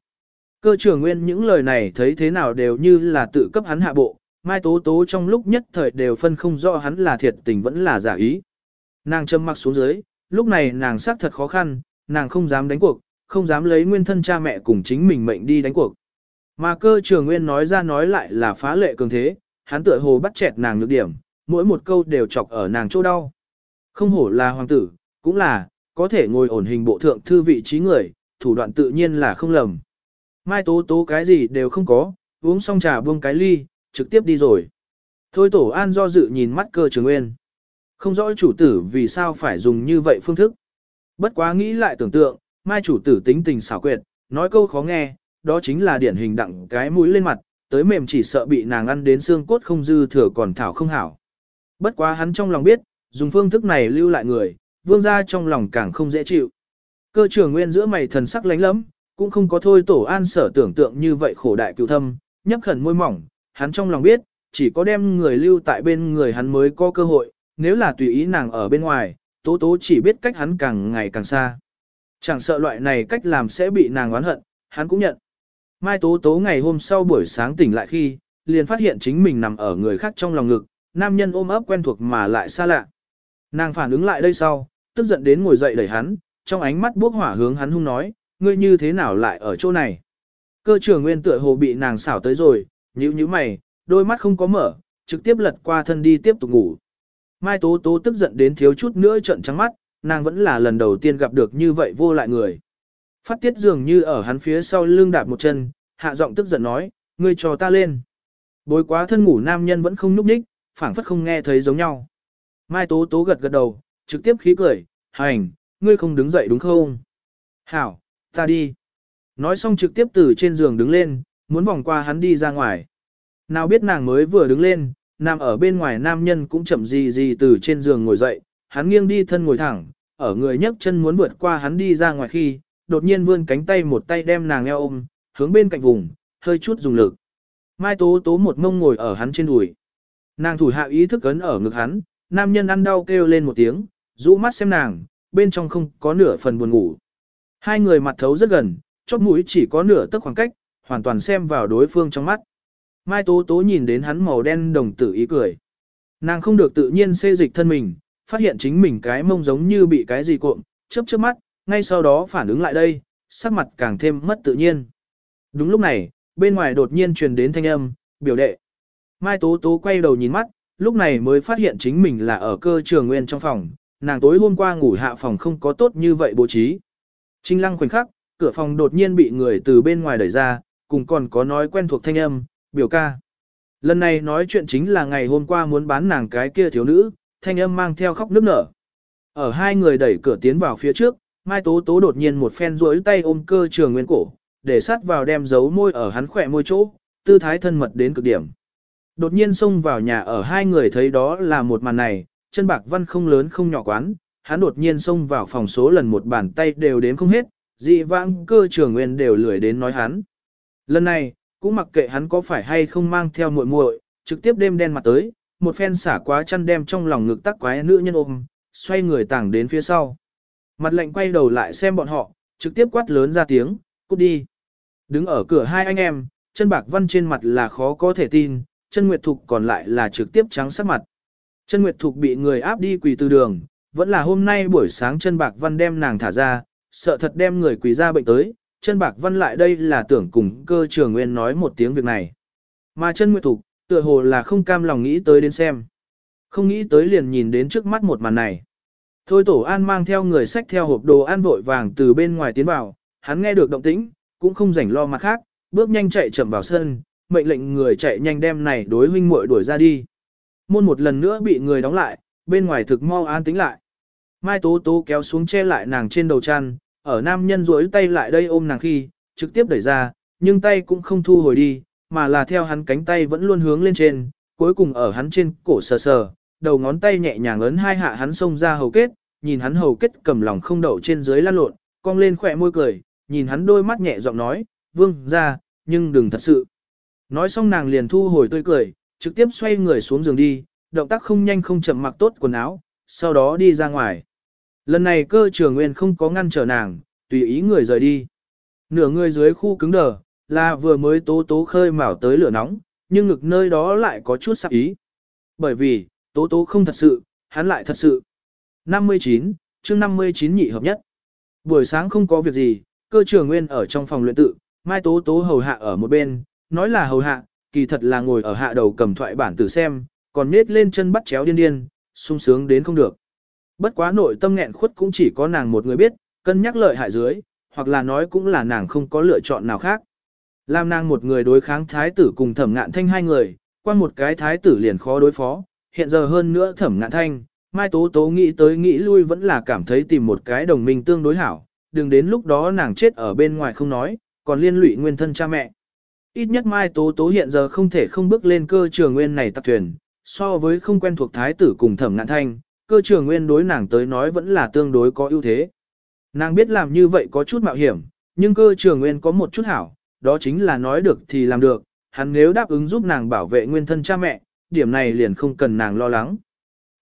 S1: Cơ trưởng nguyên những lời này thấy thế nào đều như là tự cấp hắn hạ bộ, Mai Tố Tố trong lúc nhất thời đều phân không rõ hắn là thiệt tình vẫn là giả ý. Nàng châm mặc xuống dưới, lúc này nàng xác thật khó khăn, nàng không dám đánh cuộc, không dám lấy nguyên thân cha mẹ cùng chính mình mệnh đi đánh cuộc. Mà cơ trường nguyên nói ra nói lại là phá lệ cường thế, hắn tựa hồ bắt chẹt nàng nhược điểm, mỗi một câu đều chọc ở nàng chỗ đau. Không hổ là hoàng tử, cũng là, có thể ngồi ổn hình bộ thượng thư vị trí người, thủ đoạn tự nhiên là không lầm. Mai tố tố cái gì đều không có, uống xong trà buông cái ly, trực tiếp đi rồi. Thôi tổ an do dự nhìn mắt cơ trường nguyên. Không rõ chủ tử vì sao phải dùng như vậy phương thức. Bất quá nghĩ lại tưởng tượng, mai chủ tử tính tình xảo quyệt, nói câu khó nghe, đó chính là điển hình đặng cái mũi lên mặt, tới mềm chỉ sợ bị nàng ăn đến xương cốt không dư thừa còn thảo không hảo. Bất quá hắn trong lòng biết, dùng phương thức này lưu lại người, vương gia trong lòng càng không dễ chịu. Cơ trưởng nguyên giữa mày thần sắc lánh lắm, cũng không có thôi tổ an sở tưởng tượng như vậy khổ đại cựu thâm, nhấp khẩn môi mỏng, hắn trong lòng biết, chỉ có đem người lưu tại bên người hắn mới có cơ hội, nếu là tùy ý nàng ở bên ngoài, tố tố chỉ biết cách hắn càng ngày càng xa. Chẳng sợ loại này cách làm sẽ bị nàng oán hận, hắn cũng nhận. Mai tố tố ngày hôm sau buổi sáng tỉnh lại khi, liền phát hiện chính mình nằm ở người khác trong lòng ngực, nam nhân ôm ấp quen thuộc mà lại xa lạ. Nàng phản ứng lại đây sau, tức giận đến ngồi dậy đẩy hắn, trong ánh mắt bốc hỏa hướng hắn hung nói, ngươi như thế nào lại ở chỗ này. Cơ trưởng nguyên tựa hồ bị nàng xảo tới rồi, nhíu nhíu mày, đôi mắt không có mở, trực tiếp lật qua thân đi tiếp tục ngủ. Mai Tố Tố tức giận đến thiếu chút nữa trận trắng mắt, nàng vẫn là lần đầu tiên gặp được như vậy vô lại người. Phát tiết dường như ở hắn phía sau lưng đạp một chân, hạ giọng tức giận nói, ngươi cho ta lên. Bối quá thân ngủ nam nhân vẫn không núp ních, phảng phất không nghe thấy giống nhau. Mai Tố Tố gật gật đầu, trực tiếp khí cười, hành, ngươi không đứng dậy đúng không? Hảo, ta đi. Nói xong trực tiếp từ trên giường đứng lên, muốn vòng qua hắn đi ra ngoài. Nào biết nàng mới vừa đứng lên, nằm ở bên ngoài nam nhân cũng chậm gì gì từ trên giường ngồi dậy, hắn nghiêng đi thân ngồi thẳng, ở người nhấc chân muốn vượt qua hắn đi ra ngoài khi, đột nhiên vươn cánh tay một tay đem nàng eo ôm, hướng bên cạnh vùng, hơi chút dùng lực. Mai tố tố một mông ngồi ở hắn trên đùi. Nàng thủ hạ ý thức ấn ở ngực hắn, nam nhân ăn đau kêu lên một tiếng, rũ mắt xem nàng, bên trong không có nửa phần buồn ngủ. Hai người mặt thấu rất gần, chóp mũi chỉ có nửa tấc khoảng cách, hoàn toàn xem vào đối phương trong mắt. Mai Tố Tố nhìn đến hắn màu đen đồng tử ý cười. Nàng không được tự nhiên xê dịch thân mình, phát hiện chính mình cái mông giống như bị cái gì cuộn, chớp chớp mắt, ngay sau đó phản ứng lại đây, sắc mặt càng thêm mất tự nhiên. Đúng lúc này, bên ngoài đột nhiên truyền đến thanh âm, biểu đệ. Mai Tố Tố quay đầu nhìn mắt, lúc này mới phát hiện chính mình là ở cơ trường nguyên trong phòng, nàng tối hôm qua ngủ hạ phòng không có tốt như vậy bố trí. Trinh lăng khoảnh khắc, cửa phòng đột nhiên bị người từ bên ngoài đẩy ra, cùng còn có nói quen thuộc thanh âm, biểu ca. Lần này nói chuyện chính là ngày hôm qua muốn bán nàng cái kia thiếu nữ, thanh âm mang theo khóc nức nở. Ở hai người đẩy cửa tiến vào phía trước, Mai Tố Tố đột nhiên một phen duỗi tay ôm cơ trường nguyên cổ, để sát vào đem dấu môi ở hắn khỏe môi chỗ, tư thái thân mật đến cực điểm. Đột nhiên xông vào nhà ở hai người thấy đó là một màn này, chân bạc văn không lớn không nhỏ quán, hắn đột nhiên xông vào phòng số lần một bàn tay đều đếm không hết, dị vãng cơ trường nguyên đều lười đến nói hắn. Lần này, cũng mặc kệ hắn có phải hay không mang theo muội muội, trực tiếp đêm đen mặt tới, một phen xả quá chăn đem trong lòng ngực tắc quái nữ nhân ôm, xoay người tảng đến phía sau. Mặt lạnh quay đầu lại xem bọn họ, trực tiếp quát lớn ra tiếng, cút đi. Đứng ở cửa hai anh em, chân bạc văn trên mặt là khó có thể tin, chân Nguyệt Thục còn lại là trực tiếp trắng sắc mặt. Chân Nguyệt Thục bị người áp đi quỳ từ đường, vẫn là hôm nay buổi sáng chân bạc văn đem nàng thả ra, sợ thật đem người quỳ ra bệnh tới, chân bạc văn lại đây là tưởng cùng cơ trường nguyên nói một tiếng việc này. Mà chân Nguyệt Thục, tựa hồ là không cam lòng nghĩ tới đến xem. Không nghĩ tới liền nhìn đến trước mắt một màn này. Thôi tổ an mang theo người sách theo hộp đồ ăn vội vàng từ bên ngoài tiến vào, hắn nghe được động tĩnh, cũng không rảnh lo mặt khác, bước nhanh chạy chậm vào sân, mệnh lệnh người chạy nhanh đem này đối huynh muội đuổi ra đi. Môn một lần nữa bị người đóng lại, bên ngoài thực mau an tính lại. Mai Tố Tố kéo xuống che lại nàng trên đầu chăn, ở nam nhân duỗi tay lại đây ôm nàng khi, trực tiếp đẩy ra, nhưng tay cũng không thu hồi đi, mà là theo hắn cánh tay vẫn luôn hướng lên trên, cuối cùng ở hắn trên cổ sờ sờ, đầu ngón tay nhẹ nhàng ấn hai hạ hắn xông ra hầu kết, nhìn hắn hầu kết cầm lòng không đậu trên dưới lăn lộn, cong lên khỏe môi cười, nhìn hắn đôi mắt nhẹ giọng nói, vương ra, nhưng đừng thật sự. Nói xong nàng liền thu hồi tươi cười, trực tiếp xoay người xuống giường đi, động tác không nhanh không chậm mặc tốt quần áo, sau đó đi ra ngoài. Lần này cơ trường nguyên không có ngăn trở nàng, tùy ý người rời đi. Nửa người dưới khu cứng đờ, là vừa mới tố tố khơi mào tới lửa nóng, nhưng ngực nơi đó lại có chút sắc ý. Bởi vì, tố tố không thật sự, hắn lại thật sự. 59, chương 59 nhị hợp nhất. Buổi sáng không có việc gì, cơ trường nguyên ở trong phòng luyện tự, mai tố tố hầu hạ ở một bên, nói là hầu hạ, kỳ thật là ngồi ở hạ đầu cầm thoại bản tử xem, còn nết lên chân bắt chéo điên điên, sung sướng đến không được. Bất quá nội tâm nghẹn khuất cũng chỉ có nàng một người biết, cân nhắc lợi hại dưới, hoặc là nói cũng là nàng không có lựa chọn nào khác. Làm nàng một người đối kháng thái tử cùng thẩm ngạn thanh hai người, qua một cái thái tử liền khó đối phó, hiện giờ hơn nữa thẩm ngạn thanh, mai tố tố nghĩ tới nghĩ lui vẫn là cảm thấy tìm một cái đồng minh tương đối hảo, đừng đến lúc đó nàng chết ở bên ngoài không nói, còn liên lụy nguyên thân cha mẹ. Ít nhất mai tố tố hiện giờ không thể không bước lên cơ trường nguyên này tập thuyền, so với không quen thuộc thái tử cùng thẩm ngạn thanh, cơ trường nguyên đối nàng tới nói vẫn là tương đối có ưu thế. Nàng biết làm như vậy có chút mạo hiểm, nhưng cơ trường nguyên có một chút hảo, đó chính là nói được thì làm được, hắn nếu đáp ứng giúp nàng bảo vệ nguyên thân cha mẹ, điểm này liền không cần nàng lo lắng.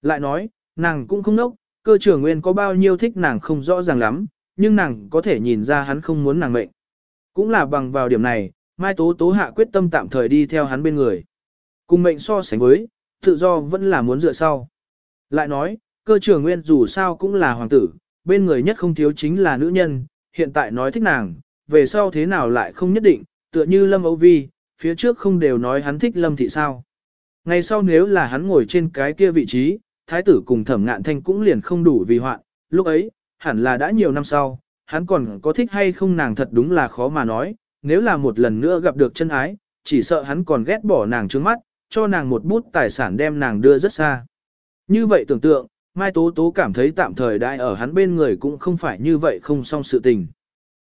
S1: Lại nói, nàng cũng không nốc, cơ trường nguyên có bao nhiêu thích nàng không rõ ràng lắm, nhưng nàng có thể nhìn ra hắn không muốn nàng mệnh. Cũng là bằng vào điểm này, Mai Tố Tố hạ quyết tâm tạm thời đi theo hắn bên người. Cùng mệnh so sánh với, tự do vẫn là muốn dựa sau. Lại nói, cơ trưởng nguyên dù sao cũng là hoàng tử, bên người nhất không thiếu chính là nữ nhân, hiện tại nói thích nàng, về sau thế nào lại không nhất định, tựa như Lâm Âu Vi, phía trước không đều nói hắn thích Lâm Thị sao. Ngày sau nếu là hắn ngồi trên cái kia vị trí, thái tử cùng thẩm ngạn thanh cũng liền không đủ vì hoạn, lúc ấy, hẳn là đã nhiều năm sau, hắn còn có thích hay không nàng thật đúng là khó mà nói, nếu là một lần nữa gặp được chân ái, chỉ sợ hắn còn ghét bỏ nàng trước mắt, cho nàng một bút tài sản đem nàng đưa rất xa. Như vậy tưởng tượng, Mai Tố Tố cảm thấy tạm thời đại ở hắn bên người cũng không phải như vậy không xong sự tình.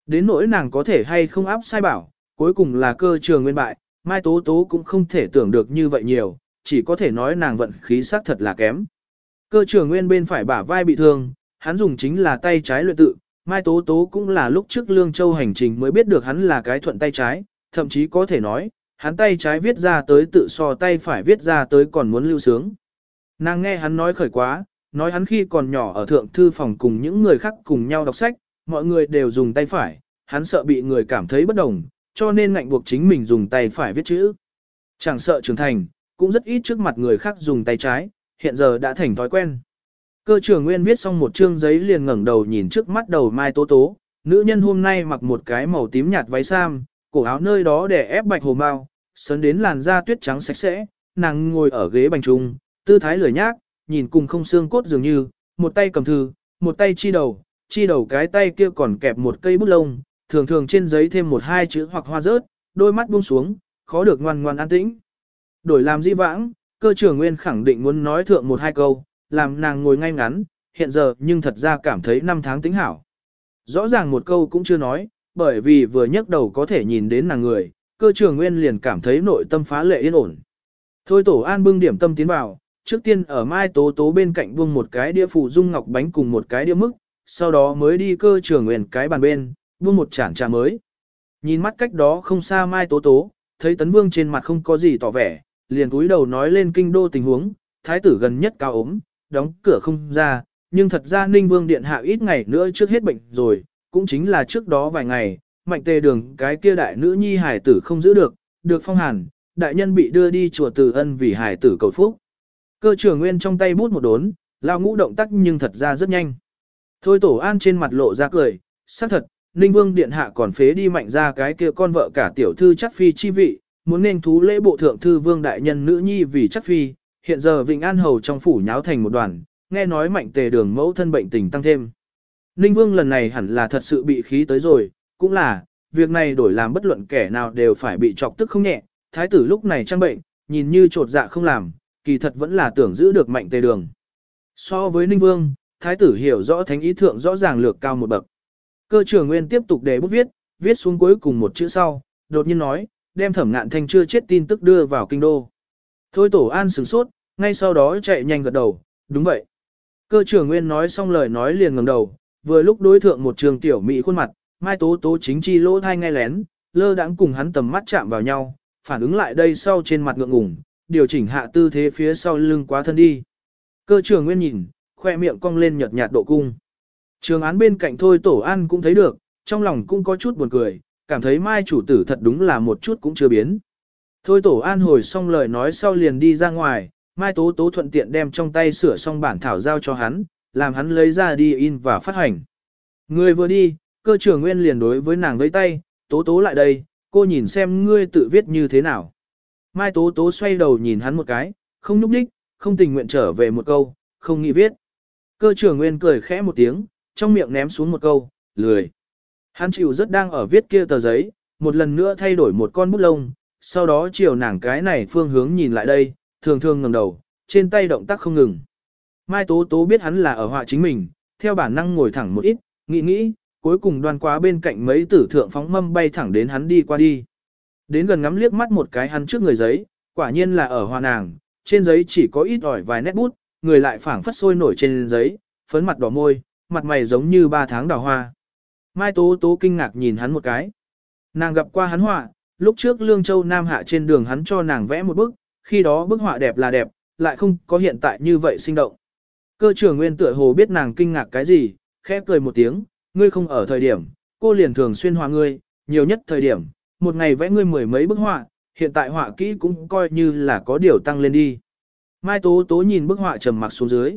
S1: Đến nỗi nàng có thể hay không áp sai bảo, cuối cùng là cơ trường nguyên bại, Mai Tố Tố cũng không thể tưởng được như vậy nhiều, chỉ có thể nói nàng vận khí sắc thật là kém. Cơ trường nguyên bên phải bả vai bị thương, hắn dùng chính là tay trái luyện tự, Mai Tố Tố cũng là lúc trước Lương Châu hành trình mới biết được hắn là cái thuận tay trái, thậm chí có thể nói, hắn tay trái viết ra tới tự so tay phải viết ra tới còn muốn lưu sướng. Nàng nghe hắn nói khởi quá, nói hắn khi còn nhỏ ở thượng thư phòng cùng những người khác cùng nhau đọc sách, mọi người đều dùng tay phải, hắn sợ bị người cảm thấy bất đồng, cho nên ngạnh buộc chính mình dùng tay phải viết chữ. Chẳng sợ trưởng thành, cũng rất ít trước mặt người khác dùng tay trái, hiện giờ đã thành thói quen. Cơ trưởng Nguyên viết xong một chương giấy liền ngẩng đầu nhìn trước mắt đầu Mai Tố Tố, nữ nhân hôm nay mặc một cái màu tím nhạt váy sam, cổ áo nơi đó để ép bạch hồ mao, sấn đến làn da tuyết trắng sạch sẽ, nàng ngồi ở ghế bành trung, tư thái lười nhác, nhìn cùng không xương cốt dường như, một tay cầm thư, một tay chi đầu, chi đầu cái tay kia còn kẹp một cây bút lông, thường thường trên giấy thêm một hai chữ hoặc hoa rớt, đôi mắt buông xuống, khó được ngoan ngoan an tĩnh. Đổi làm di vãng, cơ trưởng nguyên khẳng định muốn nói thượng một hai câu, làm nàng ngồi ngay ngắn, hiện giờ nhưng thật ra cảm thấy năm tháng tính hảo. Rõ ràng một câu cũng chưa nói, bởi vì vừa nhấc đầu có thể nhìn đến nàng người, cơ trưởng nguyên liền cảm thấy nội tâm phá lệ yên ổn. Thôi tổ an bưng điểm tâm tiến vào, trước tiên ở mai tố tố bên cạnh buông một cái đĩa phụ dung ngọc bánh cùng một cái đĩa mức, sau đó mới đi cơ trường nguyện cái bàn bên, buông một chản trà mới. Nhìn mắt cách đó không xa mai tố tố, thấy tấn vương trên mặt không có gì tỏ vẻ, liền cúi đầu nói lên kinh đô tình huống, thái tử gần nhất cao ốm, đóng cửa không ra, nhưng thật ra ninh vương điện hạ ít ngày nữa trước hết bệnh rồi, cũng chính là trước đó vài ngày, mạnh tề đường cái kia đại nữ nhi hải tử không giữ được, được phong hàn, đại nhân bị đưa đi chùa Từ Ân vì hải tử cầu phúc. Cơ trưởng nguyên trong tay bút một đốn, lao ngũ động tác nhưng thật ra rất nhanh. Thôi tổ an trên mặt lộ ra cười, xác thật, Ninh Vương Điện Hạ còn phế đi mạnh ra cái kia con vợ cả tiểu thư chắc phi chi vị, muốn nên thú lễ bộ thượng thư Vương Đại Nhân nữ nhi vì chắc phi, hiện giờ Vịnh An Hầu trong phủ nháo thành một đoàn, nghe nói mạnh tề đường mẫu thân bệnh tình tăng thêm. Ninh Vương lần này hẳn là thật sự bị khí tới rồi, cũng là, việc này đổi làm bất luận kẻ nào đều phải bị chọc tức không nhẹ, thái tử lúc này trang bệnh, nhìn như trột dạ không làm, kỳ thật vẫn là tưởng giữ được mạnh tề đường. So với Ninh Vương, thái tử hiểu rõ thánh ý thượng rõ ràng lược cao một bậc. Cơ trưởng nguyên tiếp tục để bút viết, viết xuống cuối cùng một chữ sau, đột nhiên nói, đem thẩm ngạn thanh chưa chết tin tức đưa vào kinh đô. Thôi tổ an sửng sốt, ngay sau đó chạy nhanh gật đầu, đúng vậy. Cơ trưởng nguyên nói xong lời nói liền ngẩng đầu, vừa lúc đối thượng một trường tiểu mỹ khuôn mặt, mai tố tố chính chi lỗ thai ngay lén, lơ đãng cùng hắn tầm mắt chạm vào nhau, phản ứng lại đây sau trên mặt ngượng ngùng, điều chỉnh hạ tư thế phía sau lưng quá thân đi. Cơ trưởng nguyên nhìn, khoe miệng cong lên nhợt nhạt độ cung. Trường án bên cạnh thôi tổ an cũng thấy được, trong lòng cũng có chút buồn cười, cảm thấy mai chủ tử thật đúng là một chút cũng chưa biến. Thôi tổ an hồi xong lời nói sau liền đi ra ngoài, mai tố tố thuận tiện đem trong tay sửa xong bản thảo giao cho hắn, làm hắn lấy ra đi in và phát hành. Người vừa đi, cơ trưởng nguyên liền đối với nàng vẫy tay, tố tố lại đây, cô nhìn xem ngươi tự viết như thế nào. Mai tố tố xoay đầu nhìn hắn một cái, không núp đích, không tình nguyện trở về một câu, không nghĩ viết. Cơ trưởng nguyên cười khẽ một tiếng, trong miệng ném xuống một câu, lười. Hắn chịu rất đang ở viết kia tờ giấy, một lần nữa thay đổi một con bút lông, sau đó chiều nàng cái này phương hướng nhìn lại đây, thường thường ngẩng đầu, trên tay động tác không ngừng. Mai Tố Tố biết hắn là ở họa chính mình, theo bản năng ngồi thẳng một ít, nghĩ nghĩ, cuối cùng đoan quá bên cạnh mấy tử thượng phóng mâm bay thẳng đến hắn đi qua đi. Đến gần ngắm liếc mắt một cái hắn trước người giấy, quả nhiên là ở hoa nàng, trên giấy chỉ có ít ỏi vài nét bút, người lại phảng phất sôi nổi trên giấy, phấn mặt đỏ môi, mặt mày giống như ba tháng đào hoa. Mai Tố Tố kinh ngạc nhìn hắn một cái. Nàng gặp qua hắn họa, lúc trước Lương Châu Nam Hạ trên đường hắn cho nàng vẽ một bức, khi đó bức họa đẹp là đẹp, lại không có hiện tại như vậy sinh động. Cơ trưởng nguyên tựa hồ biết nàng kinh ngạc cái gì, khẽ cười một tiếng, ngươi không ở thời điểm, cô liền thường xuyên hòa ngươi, nhiều nhất thời điểm, một ngày vẽ ngươi mười mấy bức họa, hiện tại họa kỹ cũng coi như là có điều tăng lên đi. Mai Tố Tố nhìn bức họa trầm mặc xuống dưới.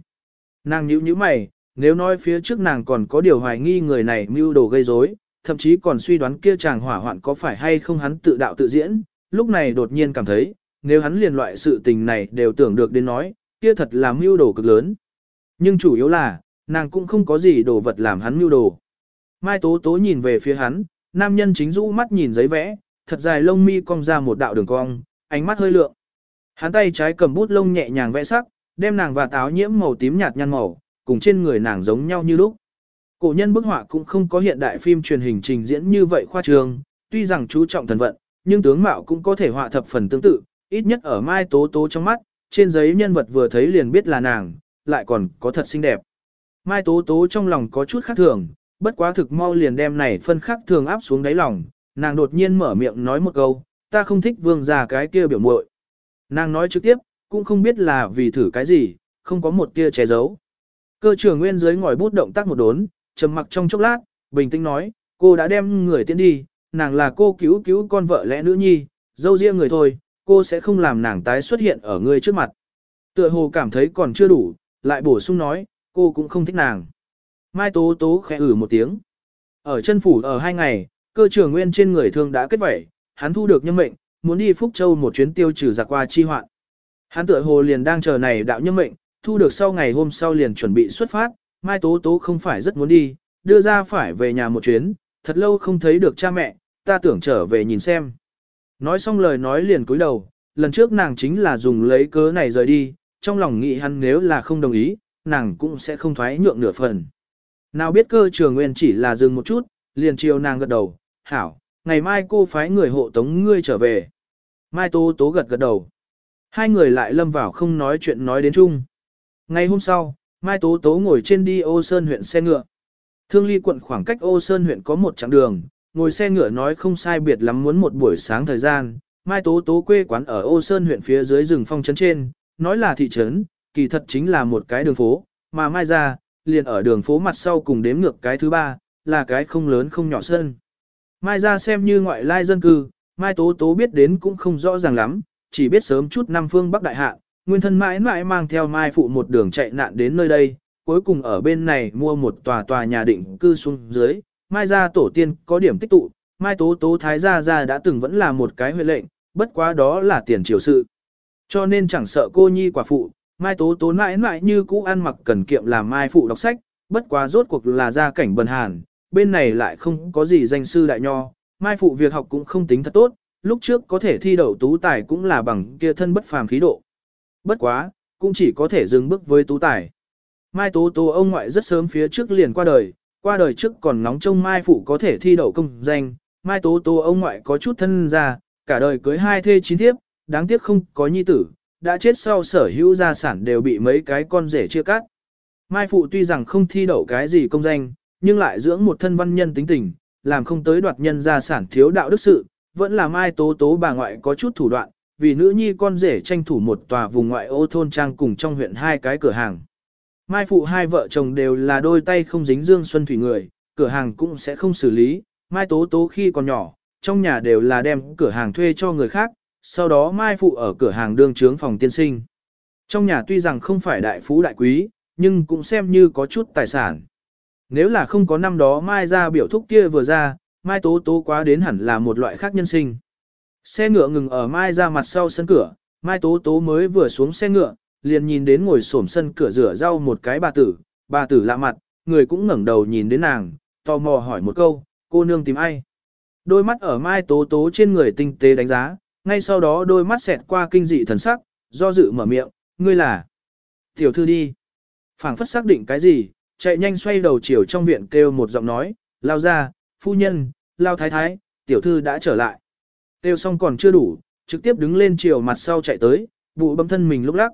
S1: Nàng nhíu nhíu mày, nếu nói phía trước nàng còn có điều hoài nghi người này mưu đồ gây rối, thậm chí còn suy đoán kia chàng hỏa hoạn có phải hay không hắn tự đạo tự diễn, lúc này đột nhiên cảm thấy, nếu hắn liền loại sự tình này đều tưởng được đến nói, kia thật là mưu đồ cực lớn. Nhưng chủ yếu là, nàng cũng không có gì đồ vật làm hắn mưu đồ. Mai Tố Tố nhìn về phía hắn, nam nhân chính rũ mắt nhìn giấy vẽ, thật dài lông mi cong ra một đạo đường cong, ánh mắt hơi lượng. Hắn tay trái cầm bút lông nhẹ nhàng vẽ sắc, đem nàng và táo nhiễm màu tím nhạt nhăn màu, cùng trên người nàng giống nhau như lúc. Cổ nhân bức họa cũng không có hiện đại phim truyền hình trình diễn như vậy khoa trương, tuy rằng chú trọng thần vận, nhưng tướng mạo cũng có thể họa thập phần tương tự, ít nhất ở Mai Tố Tố trong mắt, trên giấy nhân vật vừa thấy liền biết là nàng, lại còn có thật xinh đẹp. Mai Tố Tố trong lòng có chút khác thường, bất quá thực mau liền đem này phân khắc thường áp xuống đáy lòng, nàng đột nhiên mở miệng nói một câu, ta không thích vương già cái kia biểu muội. Nàng nói trực tiếp, cũng không biết là vì thử cái gì, không có một tia che giấu. Cơ trưởng nguyên dưới ngòi bút động tác một đốn, trầm mặc trong chốc lát, bình tĩnh nói, cô đã đem người tiến đi, nàng là cô cứu cứu con vợ lẽ nữ nhi, dâu riêng người thôi, cô sẽ không làm nàng tái xuất hiện ở ngươi trước mặt. Tựa hồ cảm thấy còn chưa đủ, lại bổ sung nói, cô cũng không thích nàng. Mai Tố Tố khẽ ử một tiếng. Ở chân phủ ở hai ngày, cơ trưởng nguyên trên người thương đã kết vẩy, hắn thu được nhân mệnh, muốn đi Phúc Châu một chuyến tiêu trừ giặc qua chi hoạn. Hắn tựa hồ liền đang chờ này đạo nhân mệnh, thu được sau ngày hôm sau liền chuẩn bị xuất phát, Mai Tố Tố không phải rất muốn đi, đưa ra phải về nhà một chuyến, thật lâu không thấy được cha mẹ, ta tưởng trở về nhìn xem. Nói xong lời nói liền cúi đầu, lần trước nàng chính là dùng lấy cớ này rời đi, trong lòng nghĩ hắn nếu là không đồng ý, nàng cũng sẽ không thoái nhượng nửa phần. Nào biết cơ trường nguyên chỉ là dừng một chút, liền chiều nàng gật đầu, hảo, ngày mai cô phái người hộ tống ngươi trở về. Mai Tố Tố gật gật đầu. Hai người lại lâm vào không nói chuyện nói đến chung. Ngày hôm sau, Mai Tố Tố ngồi trên đi ô sơn huyện xe ngựa. Thương ly quận khoảng cách ô sơn huyện có một chặng đường, ngồi xe ngựa nói không sai biệt lắm muốn một buổi sáng thời gian. Mai Tố Tố quê quán ở ô sơn huyện phía dưới rừng phong trấn trên, nói là thị trấn, kỳ thật chính là một cái đường phố, mà Mai ra, liền ở đường phố mặt sau cùng đếm ngược cái thứ ba, là cái không lớn không nhỏ sân Mai ra xem như ngoại lai dân cư, Mai Tố Tố biết đến cũng không rõ ràng lắm, chỉ biết sớm chút năm phương Bắc Đại Hạ, nguyên thân mãi mãi mang theo Mai Phụ một đường chạy nạn đến nơi đây, cuối cùng ở bên này mua một tòa tòa nhà định cư xuống dưới, Mai gia tổ tiên có điểm tích tụ, Mai Tố Tố Thái Gia Gia đã từng vẫn là một cái huệ lệnh, bất quá đó là tiền triều sự. Cho nên chẳng sợ cô nhi quả phụ, Mai Tố Tố mãi mãi như cũ ăn mặc cần kiệm làm Mai Phụ đọc sách, bất quá rốt cuộc là gia cảnh bần hàn, bên này lại không có gì danh sư đại nho, Mai Phụ việc học cũng không tính thật tốt, lúc trước có thể thi đậu tú tài cũng là bằng kia thân bất phàm khí độ. Bất quá, cũng chỉ có thể dừng bước với tú tài. Mai Tố Tố ông ngoại rất sớm phía trước liền qua đời, qua đời trước còn nóng trông Mai Phụ có thể thi đậu công danh, Mai Tố Tố ông ngoại có chút thân ra, cả đời cưới hai thê chín thiếp, đáng tiếc không có nhi tử, đã chết sau sở hữu gia sản đều bị mấy cái con rể chia cắt. Mai Phụ tuy rằng không thi đậu cái gì công danh, nhưng lại dưỡng một thân văn nhân tính tình, làm không tới đoạt nhân gia sản thiếu đạo đức sự, vẫn là Mai Tố Tố bà ngoại có chút thủ đoạn, vì nữ nhi con rể tranh thủ một tòa vùng ngoại ô thôn trang cùng trong huyện hai cái cửa hàng. Mai Phụ hai vợ chồng đều là đôi tay không dính dương xuân thủy người, cửa hàng cũng sẽ không xử lý, Mai Tố Tố khi còn nhỏ, trong nhà đều là đem cửa hàng thuê cho người khác, sau đó Mai Phụ ở cửa hàng đương trướng phòng tiên sinh. Trong nhà tuy rằng không phải đại phú đại quý, nhưng cũng xem như có chút tài sản. Nếu là không có năm đó Mai ra biểu thúc kia vừa ra, Mai Tố Tố quá đến hẳn là một loại khác nhân sinh. Xe ngựa ngừng ở Mai ra mặt sau sân cửa, Mai Tố Tố mới vừa xuống xe ngựa, liền nhìn đến ngồi xổm sân cửa rửa rau một cái bà tử, bà tử lạ mặt, người cũng ngẩng đầu nhìn đến nàng, tò mò hỏi một câu, cô nương tìm ai? Đôi mắt ở Mai Tố Tố trên người tinh tế đánh giá, ngay sau đó đôi mắt xẹt qua kinh dị thần sắc, do dự mở miệng, ngươi là tiểu thư đi. phảng phất xác định cái gì, chạy nhanh xoay đầu chiều trong viện kêu một giọng nói, lao ra, phu nhân, lao thái thái, tiểu thư đã trở lại. Kêu xong còn chưa đủ, trực tiếp đứng lên chiều mặt sau chạy tới, bụ bấm thân mình lúc lắc.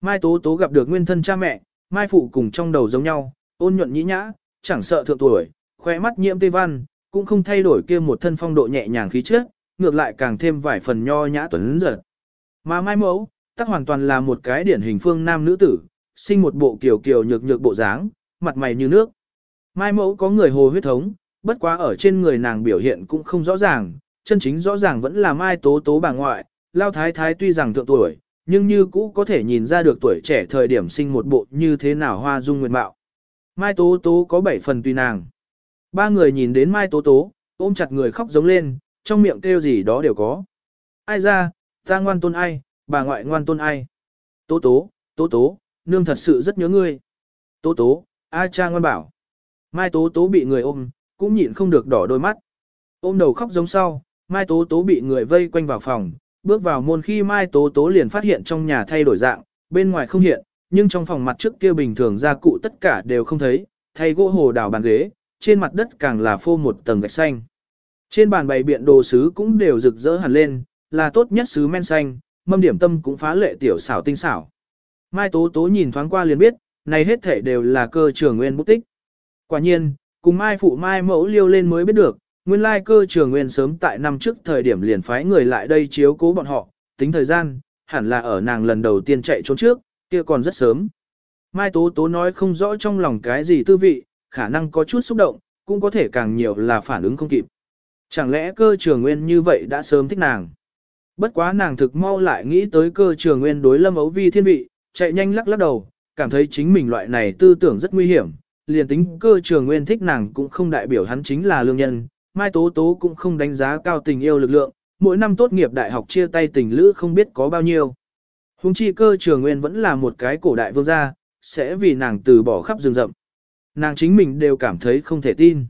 S1: Mai Tố Tố gặp được nguyên thân cha mẹ, Mai Phụ cùng trong đầu giống nhau, ôn nhuận nhĩ nhã, chẳng sợ thượng tuổi, khóe mắt nhiễm tê văn, cũng không thay đổi kia một thân phong độ nhẹ nhàng khí trước ngược lại càng thêm vài phần nho nhã tuấn giật. Mà Mai Mẫu, tắc hoàn toàn là một cái điển hình phương nam nữ tử, sinh một bộ kiều kiều nhược nhược bộ dáng, mặt mày như nước. Mai Mẫu có người hồ huyết thống, bất quá ở trên người nàng biểu hiện cũng không rõ ràng, chân chính rõ ràng vẫn là Mai Tố Tố bà ngoại, Lao Thái Thái tuy rằng thượng tuổi, nhưng như cũ có thể nhìn ra được tuổi trẻ thời điểm sinh một bộ như thế nào hoa dung nguyệt mạo. Mai Tố Tố có bảy phần tùy nàng. Ba người nhìn đến Mai Tố Tố, ôm chặt người khóc giống lên, trong miệng kêu gì đó đều có. Ai ra, ta ngoan tôn ai, bà ngoại ngoan tôn ai. Tố Tố, Tố Tố, nương thật sự rất nhớ ngươi. Tố Tố, A cha ngoan bảo. Mai Tố Tố bị người ôm, cũng nhịn không được đỏ đôi mắt. Ôm đầu khóc giống sau, Mai Tố Tố bị người vây quanh vào phòng, bước vào môn khi Mai Tố Tố liền phát hiện trong nhà thay đổi dạng, bên ngoài không hiện, nhưng trong phòng mặt trước kia bình thường gia cụ tất cả đều không thấy, thay gỗ hồ đào bàn ghế, trên mặt đất càng là phô một tầng gạch xanh. Trên bàn bày biện đồ sứ cũng đều rực rỡ hẳn lên, là tốt nhất sứ men xanh, mâm điểm tâm cũng phá lệ tiểu xảo tinh xảo. Mai Tố Tố nhìn thoáng qua liền biết, này hết thể đều là cơ trường nguyên bút tích. Quả nhiên, cùng Mai phụ Mai mẫu liêu lên mới biết được, nguyên lai cơ trường nguyên sớm tại năm trước thời điểm liền phái người lại đây chiếu cố bọn họ, tính thời gian, hẳn là ở nàng lần đầu tiên chạy trốn trước, kia còn rất sớm. Mai Tố Tố nói không rõ trong lòng cái gì tư vị, khả năng có chút xúc động, cũng có thể càng nhiều là phản ứng không kịp. Chẳng lẽ cơ trường nguyên như vậy đã sớm thích nàng? Bất quá nàng thực mau lại nghĩ tới cơ trường nguyên đối lâm ấu vi thiên vị, chạy nhanh lắc lắc đầu, cảm thấy chính mình loại này tư tưởng rất nguy hiểm, liền tính cơ trường nguyên thích nàng cũng không đại biểu hắn chính là lương nhân, Mai Tố Tố cũng không đánh giá cao tình yêu lực lượng, mỗi năm tốt nghiệp đại học chia tay tình lữ không biết có bao nhiêu. Hùng chi cơ trường nguyên vẫn là một cái cổ đại vương gia, sẽ vì nàng từ bỏ khắp rừng rậm. Nàng chính mình đều cảm thấy không thể tin.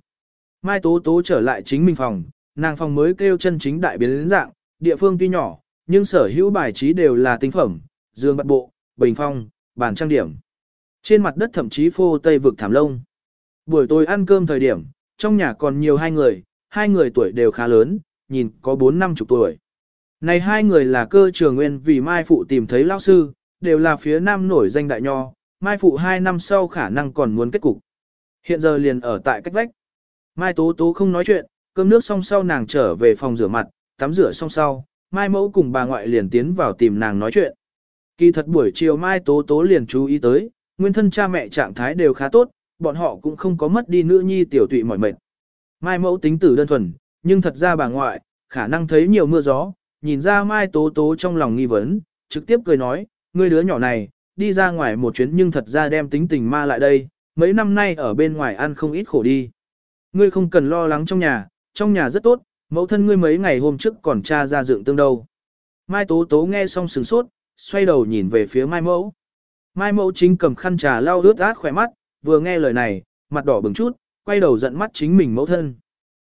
S1: Mai Tố Tố trở lại chính mình phòng, nàng phòng mới kêu chân chính đại biến dạng, địa phương tuy nhỏ, nhưng sở hữu bài trí đều là tinh phẩm, giường bật bộ, bình phong, bàn trang điểm. Trên mặt đất thậm chí phô tây vực thảm lông. Buổi tối ăn cơm thời điểm, trong nhà còn nhiều hai người, hai người tuổi đều khá lớn, nhìn có bốn năm chục tuổi. Này hai người là cơ trường nguyên vì Mai Phụ tìm thấy lao sư, đều là phía nam nổi danh đại nho, Mai Phụ hai năm sau khả năng còn muốn kết cục. Hiện giờ liền ở tại cách vách. Mai Tố Tố không nói chuyện, cơm nước xong sau nàng trở về phòng rửa mặt, tắm rửa xong sau, Mai Mẫu cùng bà ngoại liền tiến vào tìm nàng nói chuyện. Kỳ thật buổi chiều Mai Tố Tố liền chú ý tới, nguyên thân cha mẹ trạng thái đều khá tốt, bọn họ cũng không có mất đi nữ nhi tiểu tụy mỏi mệt. Mai Mẫu tính tử đơn thuần, nhưng thật ra bà ngoại, khả năng thấy nhiều mưa gió, nhìn ra Mai Tố Tố trong lòng nghi vấn, trực tiếp cười nói, ngươi đứa nhỏ này, đi ra ngoài một chuyến nhưng thật ra đem tính tình ma lại đây, mấy năm nay ở bên ngoài ăn không ít khổ đi. Ngươi không cần lo lắng trong nhà, trong nhà rất tốt, mẫu thân ngươi mấy ngày hôm trước còn cha ra dựng tương đâu. Mai Tố Tố nghe xong sừng sốt, xoay đầu nhìn về phía Mai Mẫu. Mai Mẫu chính cầm khăn trà lau ướt át khỏe mắt, vừa nghe lời này, mặt đỏ bừng chút, quay đầu giận mắt chính mình mẫu thân.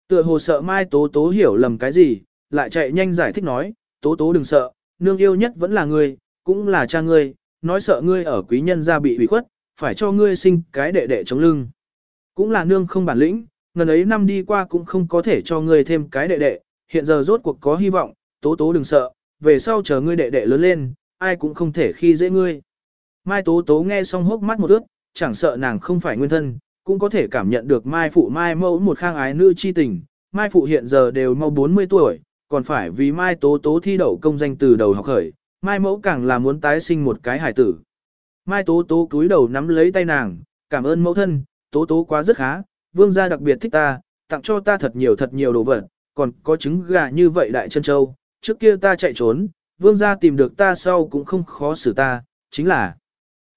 S1: Tựa hồ sợ Mai Tố Tố hiểu lầm cái gì, lại chạy nhanh giải thích nói, Tố Tố đừng sợ, nương yêu nhất vẫn là ngươi, cũng là cha ngươi, nói sợ ngươi ở quý nhân gia bị ủy khuất, phải cho ngươi sinh cái đệ đệ chống lưng. Cũng là nương không bản lĩnh, ngần ấy năm đi qua cũng không có thể cho ngươi thêm cái đệ đệ, hiện giờ rốt cuộc có hy vọng, Tố Tố đừng sợ, về sau chờ ngươi đệ đệ lớn lên, ai cũng không thể khi dễ ngươi. Mai Tố Tố nghe xong hốc mắt một ướt, chẳng sợ nàng không phải nguyên thân, cũng có thể cảm nhận được Mai Phụ Mai mẫu một khang ái nữ chi tình. Mai Phụ hiện giờ đều mau 40 tuổi, còn phải vì Mai Tố Tố thi đậu công danh từ đầu học khởi, Mai mẫu càng là muốn tái sinh một cái hải tử. Mai Tố Tố cúi đầu nắm lấy tay nàng, cảm ơn mẫu thân, Tố Tố quá rất khá, vương gia đặc biệt thích ta, tặng cho ta thật nhiều thật nhiều đồ vật, còn có trứng gà như vậy đại chân châu, trước kia ta chạy trốn, vương gia tìm được ta sau cũng không khó xử ta, chính là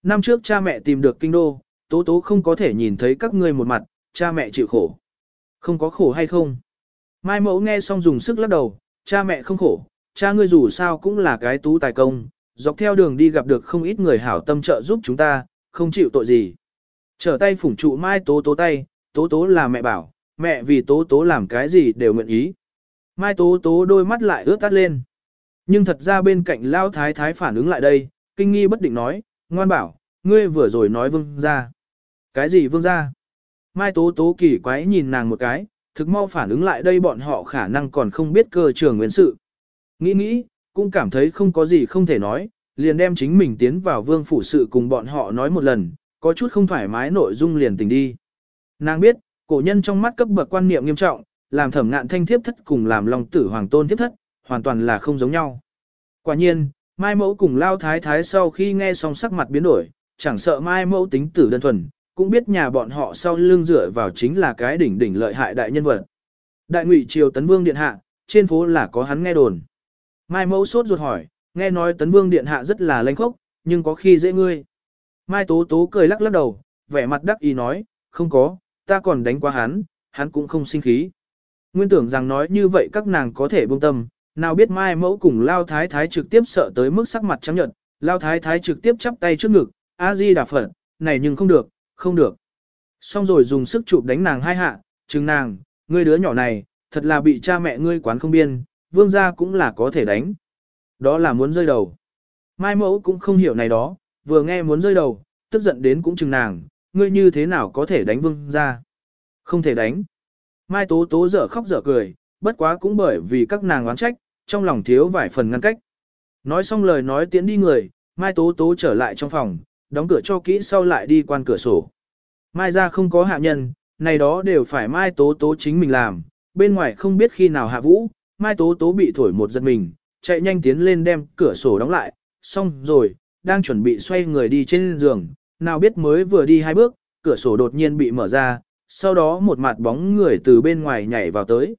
S1: năm trước cha mẹ tìm được kinh đô, tố tố không có thể nhìn thấy các ngươi một mặt, cha mẹ chịu khổ. Không có khổ hay không? Mai mẫu nghe xong dùng sức lắc đầu, cha mẹ không khổ, cha ngươi dù sao cũng là cái tú tài công, dọc theo đường đi gặp được không ít người hảo tâm trợ giúp chúng ta, không chịu tội gì. Trở tay phủng trụ Mai tố tố tay, tố tố là mẹ bảo, mẹ vì tố tố làm cái gì đều nguyện ý. Mai tố tố đôi mắt lại ướt tắt lên. Nhưng thật ra bên cạnh lao thái thái phản ứng lại đây, kinh nghi bất định nói, ngoan bảo, ngươi vừa rồi nói vương ra. Cái gì vương ra? Mai tố tố kỳ quái nhìn nàng một cái, thực mau phản ứng lại đây bọn họ khả năng còn không biết cơ trường nguyên sự. Nghĩ nghĩ, cũng cảm thấy không có gì không thể nói, liền đem chính mình tiến vào vương phủ sự cùng bọn họ nói một lần, có chút không thoải mái nội dung liền tình đi. Nàng biết, cổ nhân trong mắt cấp bậc quan niệm nghiêm trọng, làm thẩm ngạn thanh thiếp thất cùng làm long tử hoàng tôn thiếp thất, hoàn toàn là không giống nhau. Quả nhiên, Mai Mẫu cùng Lao Thái Thái sau khi nghe xong sắc mặt biến đổi, chẳng sợ Mai Mẫu tính tử đơn thuần, cũng biết nhà bọn họ sau lưng dựa vào chính là cái đỉnh đỉnh lợi hại đại nhân vật. Đại ngụy triều Tấn Vương Điện Hạ, trên phố là có hắn nghe đồn. Mai Mẫu sốt ruột hỏi, nghe nói Tấn Vương Điện Hạ rất là lanh khốc, nhưng có khi dễ ngươi. Mai Tố Tố cười lắc lắc đầu, vẻ mặt đắc ý nói, không có, ta còn đánh qua hắn, hắn cũng không sinh khí. Nguyên tưởng rằng nói như vậy các nàng có thể buông tâm, nào biết mai mẫu cùng lao thái thái trực tiếp sợ tới mức sắc mặt trắng nhợt, lao thái thái trực tiếp chắp tay trước ngực, a di đà phật, này nhưng không được, không được. Xong rồi dùng sức chụp đánh nàng hai hạ, chừng nàng, ngươi đứa nhỏ này, thật là bị cha mẹ ngươi quán không biên, vương gia cũng là có thể đánh. Đó là muốn rơi đầu. Mai mẫu cũng không hiểu này đó, vừa nghe muốn rơi đầu, tức giận đến cũng chừng nàng, ngươi như thế nào có thể đánh vương gia? Không thể đánh. Mai Tố Tố dở khóc dở cười, bất quá cũng bởi vì các nàng oán trách, trong lòng thiếu vài phần ngăn cách. Nói xong lời nói tiến đi người, Mai Tố Tố trở lại trong phòng, đóng cửa cho kỹ sau lại đi quan cửa sổ. Mai ra không có hạ nhân, này đó đều phải Mai Tố Tố chính mình làm, bên ngoài không biết khi nào hạ vũ, Mai Tố Tố bị thổi một giật mình, chạy nhanh tiến lên đem cửa sổ đóng lại, xong rồi, đang chuẩn bị xoay người đi trên giường, nào biết mới vừa đi hai bước, cửa sổ đột nhiên bị mở ra, sau đó một mặt bóng người từ bên ngoài nhảy vào tới.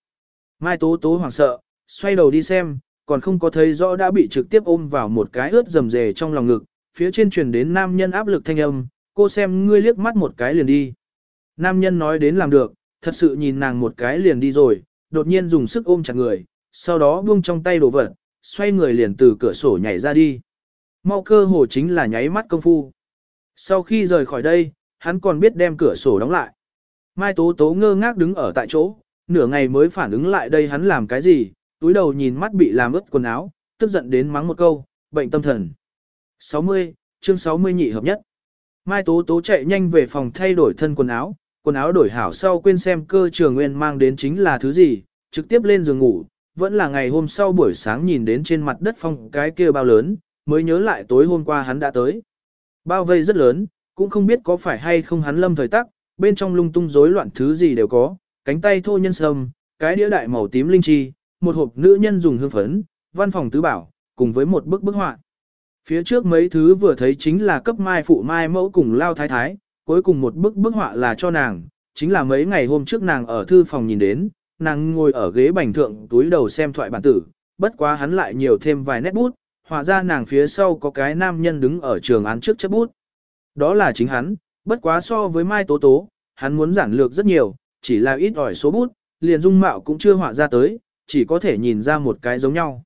S1: Mai Tố Tố hoảng sợ, xoay đầu đi xem, còn không có thấy rõ đã bị trực tiếp ôm vào một cái ướt rầm rề trong lòng ngực, phía trên truyền đến nam nhân áp lực thanh âm, cô xem ngươi liếc mắt một cái liền đi. Nam nhân nói đến làm được, thật sự nhìn nàng một cái liền đi rồi, đột nhiên dùng sức ôm chặt người, sau đó buông trong tay đồ vật, xoay người liền từ cửa sổ nhảy ra đi. Mau cơ hồ chính là nháy mắt công phu. Sau khi rời khỏi đây, hắn còn biết đem cửa sổ đóng lại. Mai Tố Tố ngơ ngác đứng ở tại chỗ, nửa ngày mới phản ứng lại đây hắn làm cái gì, túi đầu nhìn mắt bị làm ướt quần áo, tức giận đến mắng một câu, bệnh tâm thần. 60, chương 60 nhị hợp nhất. Mai Tố Tố chạy nhanh về phòng thay đổi thân quần áo, quần áo đổi hảo sau quên xem cơ trường nguyên mang đến chính là thứ gì, trực tiếp lên giường ngủ, vẫn là ngày hôm sau buổi sáng nhìn đến trên mặt đất phong cái kia bao lớn, mới nhớ lại tối hôm qua hắn đã tới. Bao vây rất lớn, cũng không biết có phải hay không hắn lâm thời tắc, bên trong lung tung rối loạn thứ gì đều có, cánh tay thô nhân sâm, cái đĩa đại màu tím linh chi, một hộp nữ nhân dùng hương phấn, văn phòng tứ bảo, cùng với một bức bức họa. Phía trước mấy thứ vừa thấy chính là cấp mai phụ mai mẫu cùng lao thái thái, cuối cùng một bức bức họa là cho nàng, chính là mấy ngày hôm trước nàng ở thư phòng nhìn đến, nàng ngồi ở ghế bành thượng túi đầu xem thoại bản tử, bất quá hắn lại nhiều thêm vài nét bút, họa ra nàng phía sau có cái nam nhân đứng ở trường án trước chấp bút. Đó là chính hắn, bất quá so với Mai Tố Tố, hắn muốn giản lược rất nhiều, chỉ là ít ỏi số bút, liền dung mạo cũng chưa họa ra tới, chỉ có thể nhìn ra một cái giống nhau.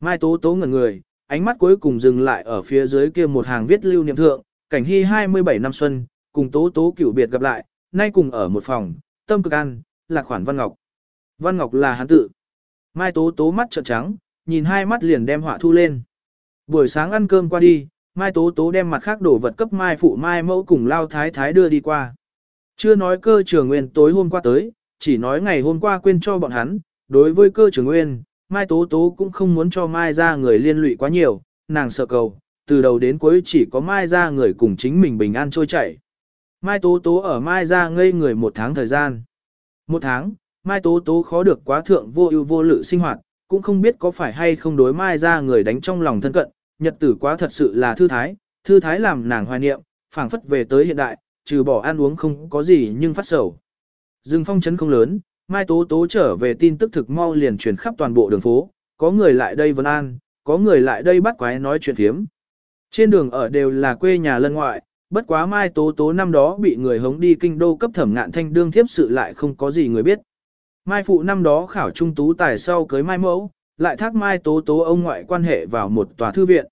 S1: Mai Tố Tố ngẩn người, ánh mắt cuối cùng dừng lại ở phía dưới kia một hàng viết lưu niệm thượng, cảnh hy 27 năm xuân, cùng Tố Tố cửu biệt gặp lại, nay cùng ở một phòng, tâm cực an, là khoản Văn Ngọc. Văn Ngọc là hắn tự. Mai Tố Tố mắt trợn trắng, nhìn hai mắt liền đem họa thu lên. Buổi sáng ăn cơm qua đi, Mai Tố Tố đem mặt khác đổ vật cấp Mai Phụ Mai Mẫu cùng Lao Thái Thái đưa đi qua. Chưa nói cơ trường nguyên tối hôm qua tới, chỉ nói ngày hôm qua quên cho bọn hắn, đối với cơ trường nguyên, Mai Tố Tố cũng không muốn cho Mai ra người liên lụy quá nhiều, nàng sợ cầu, từ đầu đến cuối chỉ có Mai ra người cùng chính mình bình an trôi chảy. Mai Tố Tố ở Mai ra ngây người một tháng thời gian. Một tháng, Mai Tố Tố khó được quá thượng vô ưu vô lự sinh hoạt, cũng không biết có phải hay không đối Mai ra người đánh trong lòng thân cận, nhật tử quá thật sự là thư thái, thư thái làm nàng hoài niệm, phảng phất về tới hiện đại, trừ bỏ ăn uống không có gì nhưng phát sầu. Dừng phong chấn không lớn, Mai Tố Tố trở về tin tức thực mau liền truyền khắp toàn bộ đường phố, có người lại đây vấn an, có người lại đây bắt quái nói chuyện phiếm. Trên đường ở đều là quê nhà lân ngoại, bất quá Mai Tố Tố năm đó bị người hống đi kinh đô cấp thẩm ngạn thanh đương thiếp sự lại không có gì người biết. Mai Phụ năm đó khảo trung tú tài sau cưới Mai Mẫu, lại thác Mai Tố Tố ông ngoại quan hệ vào một tòa thư viện.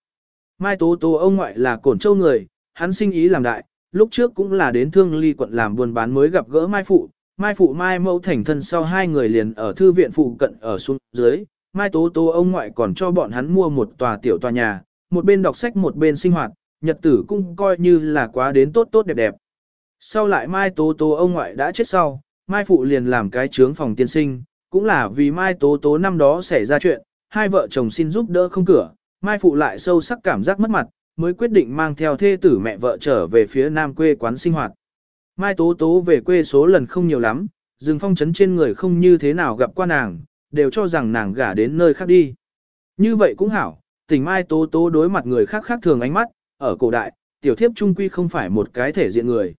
S1: Mai Tố Tố ông ngoại là cổn châu người, hắn sinh ý làm đại, lúc trước cũng là đến thương ly quận làm buôn bán mới gặp gỡ Mai Phụ, Mai Phụ Mai Mẫu thành thân sau hai người liền ở thư viện phụ cận ở xuống dưới, Mai Tố Tố ông ngoại còn cho bọn hắn mua một tòa tiểu tòa nhà, một bên đọc sách một bên sinh hoạt, nhật tử cũng coi như là quá đến tốt tốt đẹp đẹp. Sau lại Mai Tố Tố ông ngoại đã chết sau, Mai Phụ liền làm cái trướng phòng tiên sinh, cũng là vì Mai Tố Tố năm đó xảy ra chuyện, hai vợ chồng xin giúp đỡ không cửa, Mai Phụ lại sâu sắc cảm giác mất mặt, mới quyết định mang theo thê tử mẹ vợ trở về phía nam quê quán sinh hoạt. Mai Tố Tố về quê số lần không nhiều lắm, rừng phong trấn trên người không như thế nào gặp qua nàng, đều cho rằng nàng gả đến nơi khác đi. Như vậy cũng hảo, tình Mai Tố Tố đối mặt người khác khác thường ánh mắt, ở cổ đại, tiểu thiếp trung quy không phải một cái thể diện người.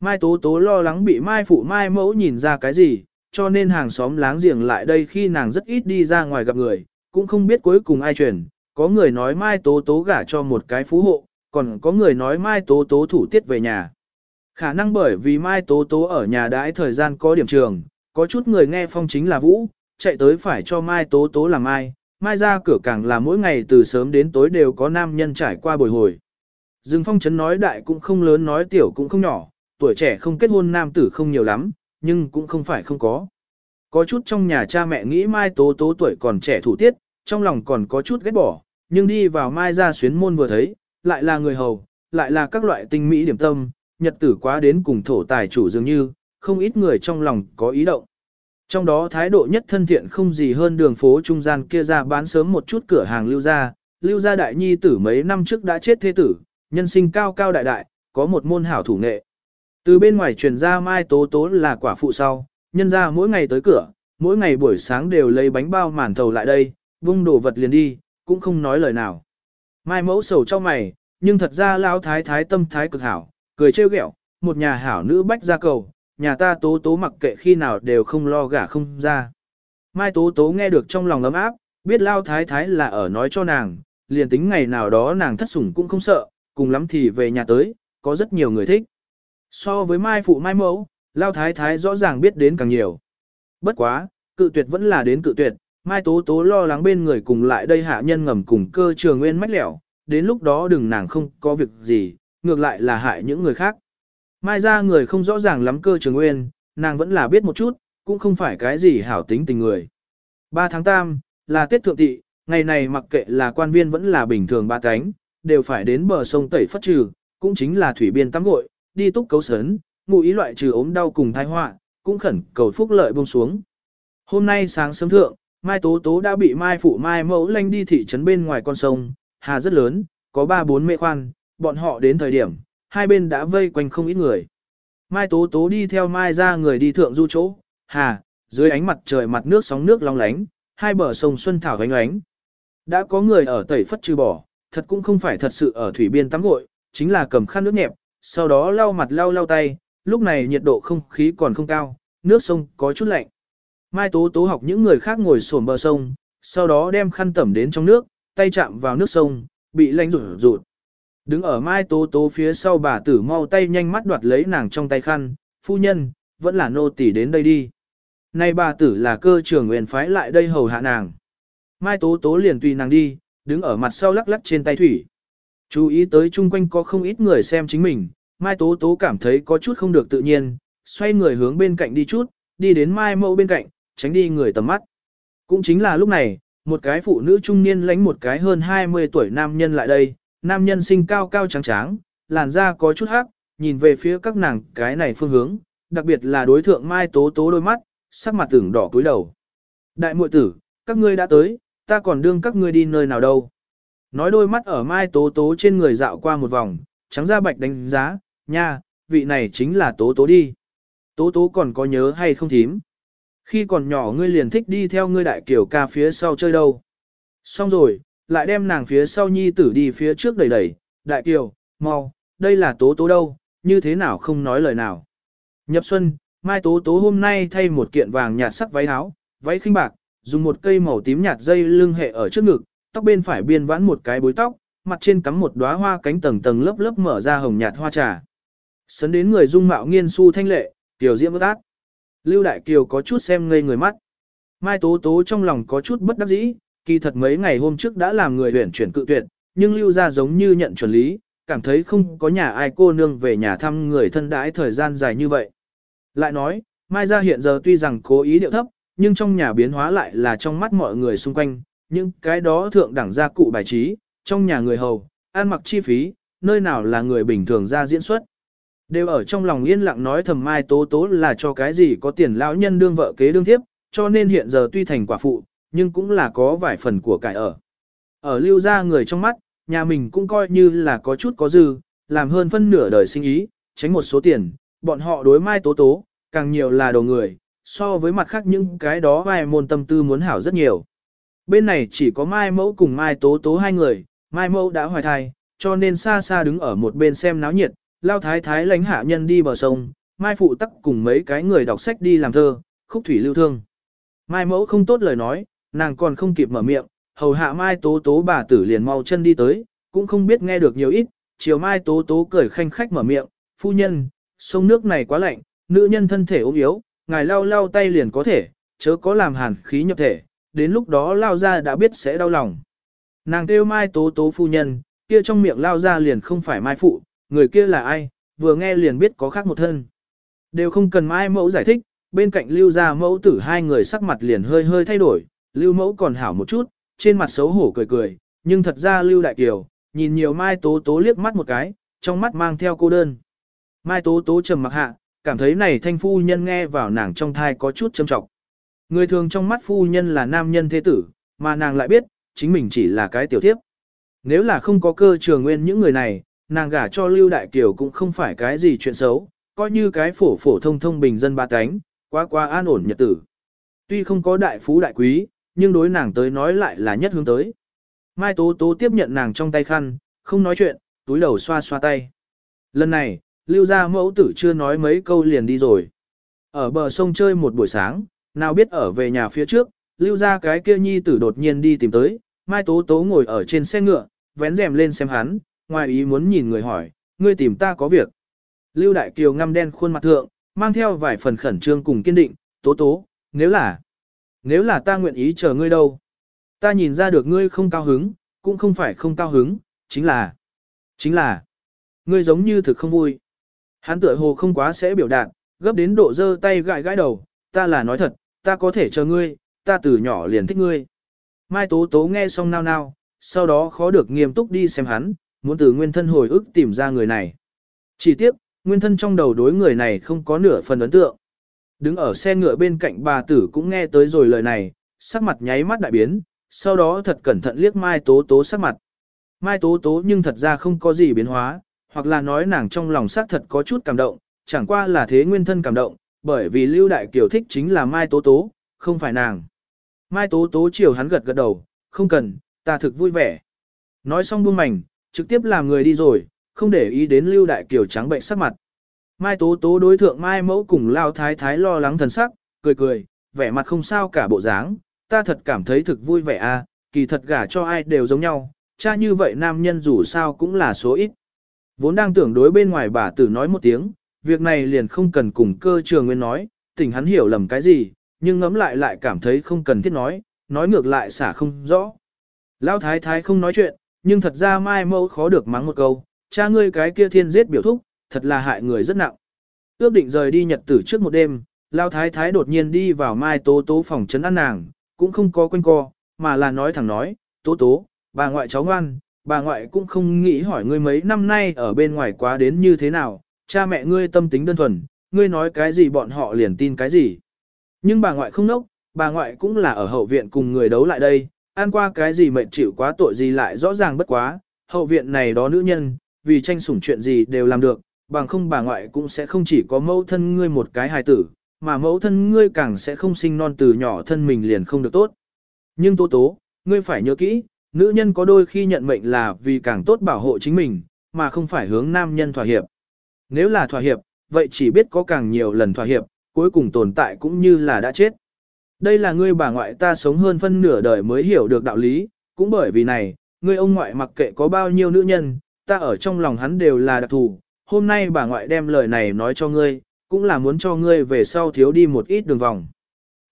S1: Mai Tố Tố lo lắng bị Mai Phụ Mai Mẫu nhìn ra cái gì, cho nên hàng xóm láng giềng lại đây khi nàng rất ít đi ra ngoài gặp người, cũng không biết cuối cùng ai truyền. Có người nói Mai Tố Tố gả cho một cái phú hộ, còn có người nói Mai Tố Tố thủ tiết về nhà. Khả năng bởi vì Mai Tố Tố ở nhà đãi thời gian có điểm trường, có chút người nghe phong chính là Vũ, chạy tới phải cho Mai Tố Tố làm Mai, Mai ra cửa càng là mỗi ngày từ sớm đến tối đều có nam nhân trải qua bồi hồi. Dương Phong chấn nói đại cũng không lớn nói tiểu cũng không nhỏ, tuổi trẻ không kết hôn nam tử không nhiều lắm, nhưng cũng không phải không có. Có chút trong nhà cha mẹ nghĩ Mai Tố Tố tuổi còn trẻ thủ tiết, trong lòng còn có chút ghét bỏ, nhưng đi vào Mai ra xuyến môn vừa thấy, lại là người hầu, lại là các loại tinh mỹ điểm tâm, nhật tử quá đến cùng thổ tài chủ dường như, không ít người trong lòng có ý động. Trong đó thái độ nhất thân thiện không gì hơn đường phố trung gian kia ra bán sớm một chút cửa hàng lưu gia, lưu gia đại nhi tử mấy năm trước đã chết thế tử, nhân sinh cao cao đại đại, có một môn hảo thủ nghệ. Từ bên ngoài truyền ra Mai Tố Tố là quả phụ sau, nhân ra mỗi ngày tới cửa, mỗi ngày buổi sáng đều lấy bánh bao màn thầu lại đây, vung đồ vật liền đi, cũng không nói lời nào. Mai mẫu sầu cho mày, nhưng thật ra lão thái thái tâm thái cực hảo, cười trêu ghẹo, một nhà hảo nữ bách ra cầu, nhà ta tố tố mặc kệ khi nào đều không lo gả không ra. Mai tố tố nghe được trong lòng ấm áp, biết lao thái thái là ở nói cho nàng, liền tính ngày nào đó nàng thất sủng cũng không sợ, cùng lắm thì về nhà tới, có rất nhiều người thích. So với mai phụ mai mẫu, lao thái thái rõ ràng biết đến càng nhiều. Bất quá, cự tuyệt vẫn là đến cự tuyệt, mai tố tố lo lắng bên người cùng lại đây hạ nhân ngầm cùng cơ trường nguyên mách lẻo, đến lúc đó đừng nàng không có việc gì, ngược lại là hại những người khác. Mai ra người không rõ ràng lắm cơ trường nguyên, nàng vẫn là biết một chút, cũng không phải cái gì hảo tính tình người. 3 tháng tam là Tết Thượng Tị, ngày này mặc kệ là quan viên vẫn là bình thường ba cánh, đều phải đến bờ sông tẩy phất trừ, cũng chính là thủy biên tắm gội, đi túc cấu sấn, ngụ ý loại trừ ốm đau cùng thai họa, cũng khẩn cầu phúc lợi buông xuống. Hôm nay sáng sớm thượng, Mai Tố Tố đã bị Mai Phụ Mai Mẫu lanh đi thị trấn bên ngoài con sông, hà rất lớn, có 3-4 mê khoan, bọn họ đến thời điểm, hai bên đã vây quanh không ít người. Mai Tố Tố đi theo Mai ra người đi thượng du chỗ, hà, dưới ánh mặt trời mặt nước sóng nước long lánh, hai bờ sông Xuân Thảo gánh ánh. Đã có người ở tẩy phất trừ bỏ, thật cũng không phải thật sự ở thủy biên tắm gội, chính là cầm khăn nước nhẹp, sau đó lau mặt lau lau tay, lúc này nhiệt độ không khí còn không cao, nước sông có chút lạnh. Mai Tố Tố học những người khác ngồi xổm bờ sông, sau đó đem khăn tẩm đến trong nước, tay chạm vào nước sông, bị lạnh rụt rụt. Đứng ở Mai Tố Tố phía sau bà tử mau tay nhanh mắt đoạt lấy nàng trong tay khăn, phu nhân, vẫn là nô tỳ đến đây đi. Nay bà tử là cơ trưởng nguyện phái lại đây hầu hạ nàng. Mai Tố Tố liền tùy nàng đi, đứng ở mặt sau lắc lắc trên tay thủy. Chú ý tới chung quanh có không ít người xem chính mình, Mai Tố Tố cảm thấy có chút không được tự nhiên, xoay người hướng bên cạnh đi chút, đi đến Mai Mẫu bên cạnh, tránh đi người tầm mắt. Cũng chính là lúc này, một cái phụ nữ trung niên lánh một cái hơn 20 tuổi nam nhân lại đây, nam nhân sinh cao cao trắng trắng, làn da có chút hắc, nhìn về phía các nàng cái này phương hướng, đặc biệt là đối thượng Mai Tố Tố đôi mắt, sắc mặt tưởng đỏ cúi đầu. Đại muội tử, các ngươi đã tới, ta còn đương các ngươi đi nơi nào đâu. Nói đôi mắt ở Mai Tố Tố trên người dạo qua một vòng, trắng da bạch đánh giá, nha, vị này chính là Tố Tố đi. Tố Tố còn có nhớ hay không thím? Khi còn nhỏ ngươi liền thích đi theo ngươi đại kiểu ca phía sau chơi đâu. Xong rồi, lại đem nàng phía sau nhi tử đi phía trước đẩy đẩy, đại kiều, mau, đây là tố tố đâu, như thế nào không nói lời nào. Nhập xuân, mai tố tố hôm nay thay một kiện vàng nhạt sắc váy áo, váy khinh bạc, dùng một cây màu tím nhạt dây lưng hệ ở trước ngực, tóc bên phải biên vãn một cái bối tóc, mặt trên cắm một đóa hoa cánh tầng tầng lớp lớp mở ra hồng nhạt hoa trà. Sấn đến người dung mạo nghiên su thanh lệ, tiểu diễm bất ác. Lưu Đại Kiều có chút xem ngây người mắt. Mai Tố Tố trong lòng có chút bất đắc dĩ, kỳ thật mấy ngày hôm trước đã làm người huyển chuyển cự tuyệt, nhưng Lưu ra giống như nhận chuẩn lý, cảm thấy không có nhà ai cô nương về nhà thăm người thân đãi thời gian dài như vậy. Lại nói, Mai ra hiện giờ tuy rằng cố ý điệu thấp, nhưng trong nhà biến hóa lại là trong mắt mọi người xung quanh, những cái đó thượng đẳng gia cụ bài trí, trong nhà người hầu, ăn mặc chi phí, nơi nào là người bình thường ra diễn xuất. Đều ở trong lòng yên lặng nói thầm Mai Tố Tố là cho cái gì có tiền lão nhân đương vợ kế đương thiếp, cho nên hiện giờ tuy thành quả phụ, nhưng cũng là có vài phần của cải ở. Ở lưu ra người trong mắt, nhà mình cũng coi như là có chút có dư, làm hơn phân nửa đời sinh ý, tránh một số tiền, bọn họ đối Mai Tố Tố, càng nhiều là đồ người, so với mặt khác những cái đó vài môn tâm tư muốn hảo rất nhiều. Bên này chỉ có Mai Mẫu cùng Mai Tố Tố hai người, Mai Mẫu đã hoài thai, cho nên xa xa đứng ở một bên xem náo nhiệt, lao thái thái lãnh hạ nhân đi bờ sông, Mai Phụ tắc cùng mấy cái người đọc sách đi làm thơ, khúc thủy lưu thương. Mai Mẫu không tốt lời nói, nàng còn không kịp mở miệng, hầu hạ Mai Tố Tố bà tử liền mau chân đi tới, cũng không biết nghe được nhiều ít, chiều Mai Tố Tố cười khanh khách mở miệng, phu nhân, sông nước này quá lạnh, nữ nhân thân thể ốm yếu, ngài lau lau tay liền có thể, chớ có làm hàn khí nhập thể, đến lúc đó lao ra đã biết sẽ đau lòng. Nàng kêu Mai Tố Tố phu nhân, kia trong miệng lao ra liền không phải Mai Phụ, người kia là ai, vừa nghe liền biết có khác một thân. Đều không cần Mai Mẫu giải thích, bên cạnh lưu ra mẫu tử hai người sắc mặt liền hơi hơi thay đổi, lưu mẫu còn hảo một chút, trên mặt xấu hổ cười cười, nhưng thật ra lưu đại kiều, nhìn nhiều Mai Tố Tố liếc mắt một cái, trong mắt mang theo cô đơn. Mai Tố Tố trầm mặc hạ, cảm thấy này thanh phu nhân nghe vào nàng trong thai có chút châm trọng. Người thường trong mắt phu nhân là nam nhân thế tử, mà nàng lại biết, chính mình chỉ là cái tiểu thiếp. Nếu là không có cơ trường nguyên những người này, nàng gả cho Lưu Đại Kiều cũng không phải cái gì chuyện xấu, coi như cái phổ phổ thông thông bình dân ba cánh, quá quá an ổn nhật tử. Tuy không có đại phú đại quý, nhưng đối nàng tới nói lại là nhất hướng tới. Mai Tố Tố tiếp nhận nàng trong tay khăn, không nói chuyện, túi đầu xoa xoa tay. Lần này, lưu gia mẫu tử chưa nói mấy câu liền đi rồi. Ở bờ sông chơi một buổi sáng, nào biết ở về nhà phía trước, lưu gia cái kia nhi tử đột nhiên đi tìm tới, Mai Tố Tố ngồi ở trên xe ngựa, vén rèm lên xem hắn, ngoài ý muốn nhìn người hỏi, ngươi tìm ta có việc. Lưu Đại Kiều ngăm đen khuôn mặt thượng, mang theo vài phần khẩn trương cùng kiên định, Tố Tố, nếu là, nếu là ta nguyện ý chờ ngươi đâu. Ta nhìn ra được ngươi không cao hứng, cũng không phải không cao hứng, chính là, chính là, ngươi giống như thực không vui. Hắn tựa hồ không quá sẽ biểu đạt, gấp đến độ dơ tay gãi gãi đầu, ta là nói thật, ta có thể chờ ngươi, ta từ nhỏ liền thích ngươi. Mai Tố Tố nghe xong nao nao, sau đó khó được nghiêm túc đi xem hắn, muốn từ nguyên thân hồi ức tìm ra người này. Chỉ tiếc, nguyên thân trong đầu đối người này không có nửa phần ấn tượng. Đứng ở xe ngựa bên cạnh bà tử cũng nghe tới rồi lời này, sắc mặt nháy mắt đại biến, sau đó thật cẩn thận liếc Mai Tố Tố sắc mặt. Mai Tố Tố nhưng thật ra không có gì biến hóa, hoặc là nói nàng trong lòng xác thật có chút cảm động, chẳng qua là thế nguyên thân cảm động, bởi vì Lưu Đại Kiều thích chính là Mai Tố Tố, không phải nàng. Mai Tố Tố chiều hắn gật gật đầu, không cần, ta thực vui vẻ. Nói xong buông mảnh, trực tiếp làm người đi rồi, không để ý đến Lưu Đại Kiều trắng bệnh sắc mặt. Mai Tố Tố đối thượng Mai Mẫu cùng Lao Thái Thái lo lắng thần sắc, cười cười, vẻ mặt không sao cả bộ dáng, ta thật cảm thấy thực vui vẻ a, kỳ thật gả cho ai đều giống nhau, cha như vậy nam nhân dù sao cũng là số ít. Vốn đang tưởng đối bên ngoài bà tử nói một tiếng, việc này liền không cần cùng cơ trường nguyên nói, tỉnh hắn hiểu lầm cái gì, nhưng ngẫm lại lại cảm thấy không cần thiết nói, nói ngược lại xả không rõ. Lão thái thái không nói chuyện, nhưng thật ra mai mẫu khó được mắng một câu, cha ngươi cái kia thiên giết biểu thúc, thật là hại người rất nặng. Ước định rời đi nhật tử trước một đêm, Lão thái thái đột nhiên đi vào mai tố tố phòng trấn ăn nàng, cũng không có quanh co, mà là nói thẳng nói, tố tố, bà ngoại cháu ngoan, bà ngoại cũng không nghĩ hỏi ngươi mấy năm nay ở bên ngoài quá đến như thế nào, cha mẹ ngươi tâm tính đơn thuần, ngươi nói cái gì bọn họ liền tin cái gì. Nhưng bà ngoại không nốc, bà ngoại cũng là ở hậu viện cùng người đấu lại đây, ăn qua cái gì mệnh chịu quá tội gì lại rõ ràng bất quá, hậu viện này đó nữ nhân, vì tranh sủng chuyện gì đều làm được, bằng không bà ngoại cũng sẽ không chỉ có mẫu thân ngươi một cái hài tử, mà mẫu thân ngươi càng sẽ không sinh non từ nhỏ thân mình liền không được tốt. Nhưng tố tố, ngươi phải nhớ kỹ, nữ nhân có đôi khi nhận mệnh là vì càng tốt bảo hộ chính mình, mà không phải hướng nam nhân thỏa hiệp. Nếu là thỏa hiệp, vậy chỉ biết có càng nhiều lần thỏa hiệp, cuối cùng tồn tại cũng như là đã chết. Đây là ngươi bà ngoại ta sống hơn phân nửa đời mới hiểu được đạo lý, cũng bởi vì này, ngươi ông ngoại mặc kệ có bao nhiêu nữ nhân, ta ở trong lòng hắn đều là đặc thù. Hôm nay bà ngoại đem lời này nói cho ngươi, cũng là muốn cho ngươi về sau thiếu đi một ít đường vòng.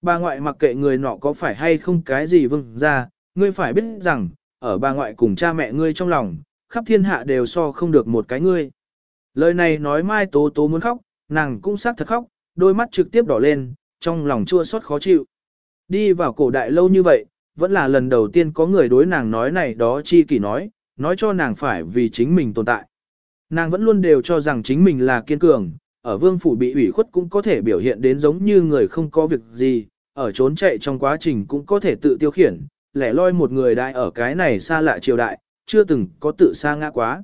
S1: Bà ngoại mặc kệ người nọ có phải hay không cái gì vâng ra, ngươi phải biết rằng, ở bà ngoại cùng cha mẹ ngươi trong lòng, khắp thiên hạ đều so không được một cái ngươi. Lời này nói Mai Tố Tố muốn khóc, nàng cũng sát thật khóc, đôi mắt trực tiếp đỏ lên, trong lòng chua xót khó chịu. Đi vào cổ đại lâu như vậy, vẫn là lần đầu tiên có người đối nàng nói này đó chi kỷ nói, nói cho nàng phải vì chính mình tồn tại. Nàng vẫn luôn đều cho rằng chính mình là kiên cường, ở vương phủ bị ủy khuất cũng có thể biểu hiện đến giống như người không có việc gì, ở trốn chạy trong quá trình cũng có thể tự tiêu khiển, lẻ loi một người đại ở cái này xa lạ triều đại, chưa từng có tự xa ngã quá.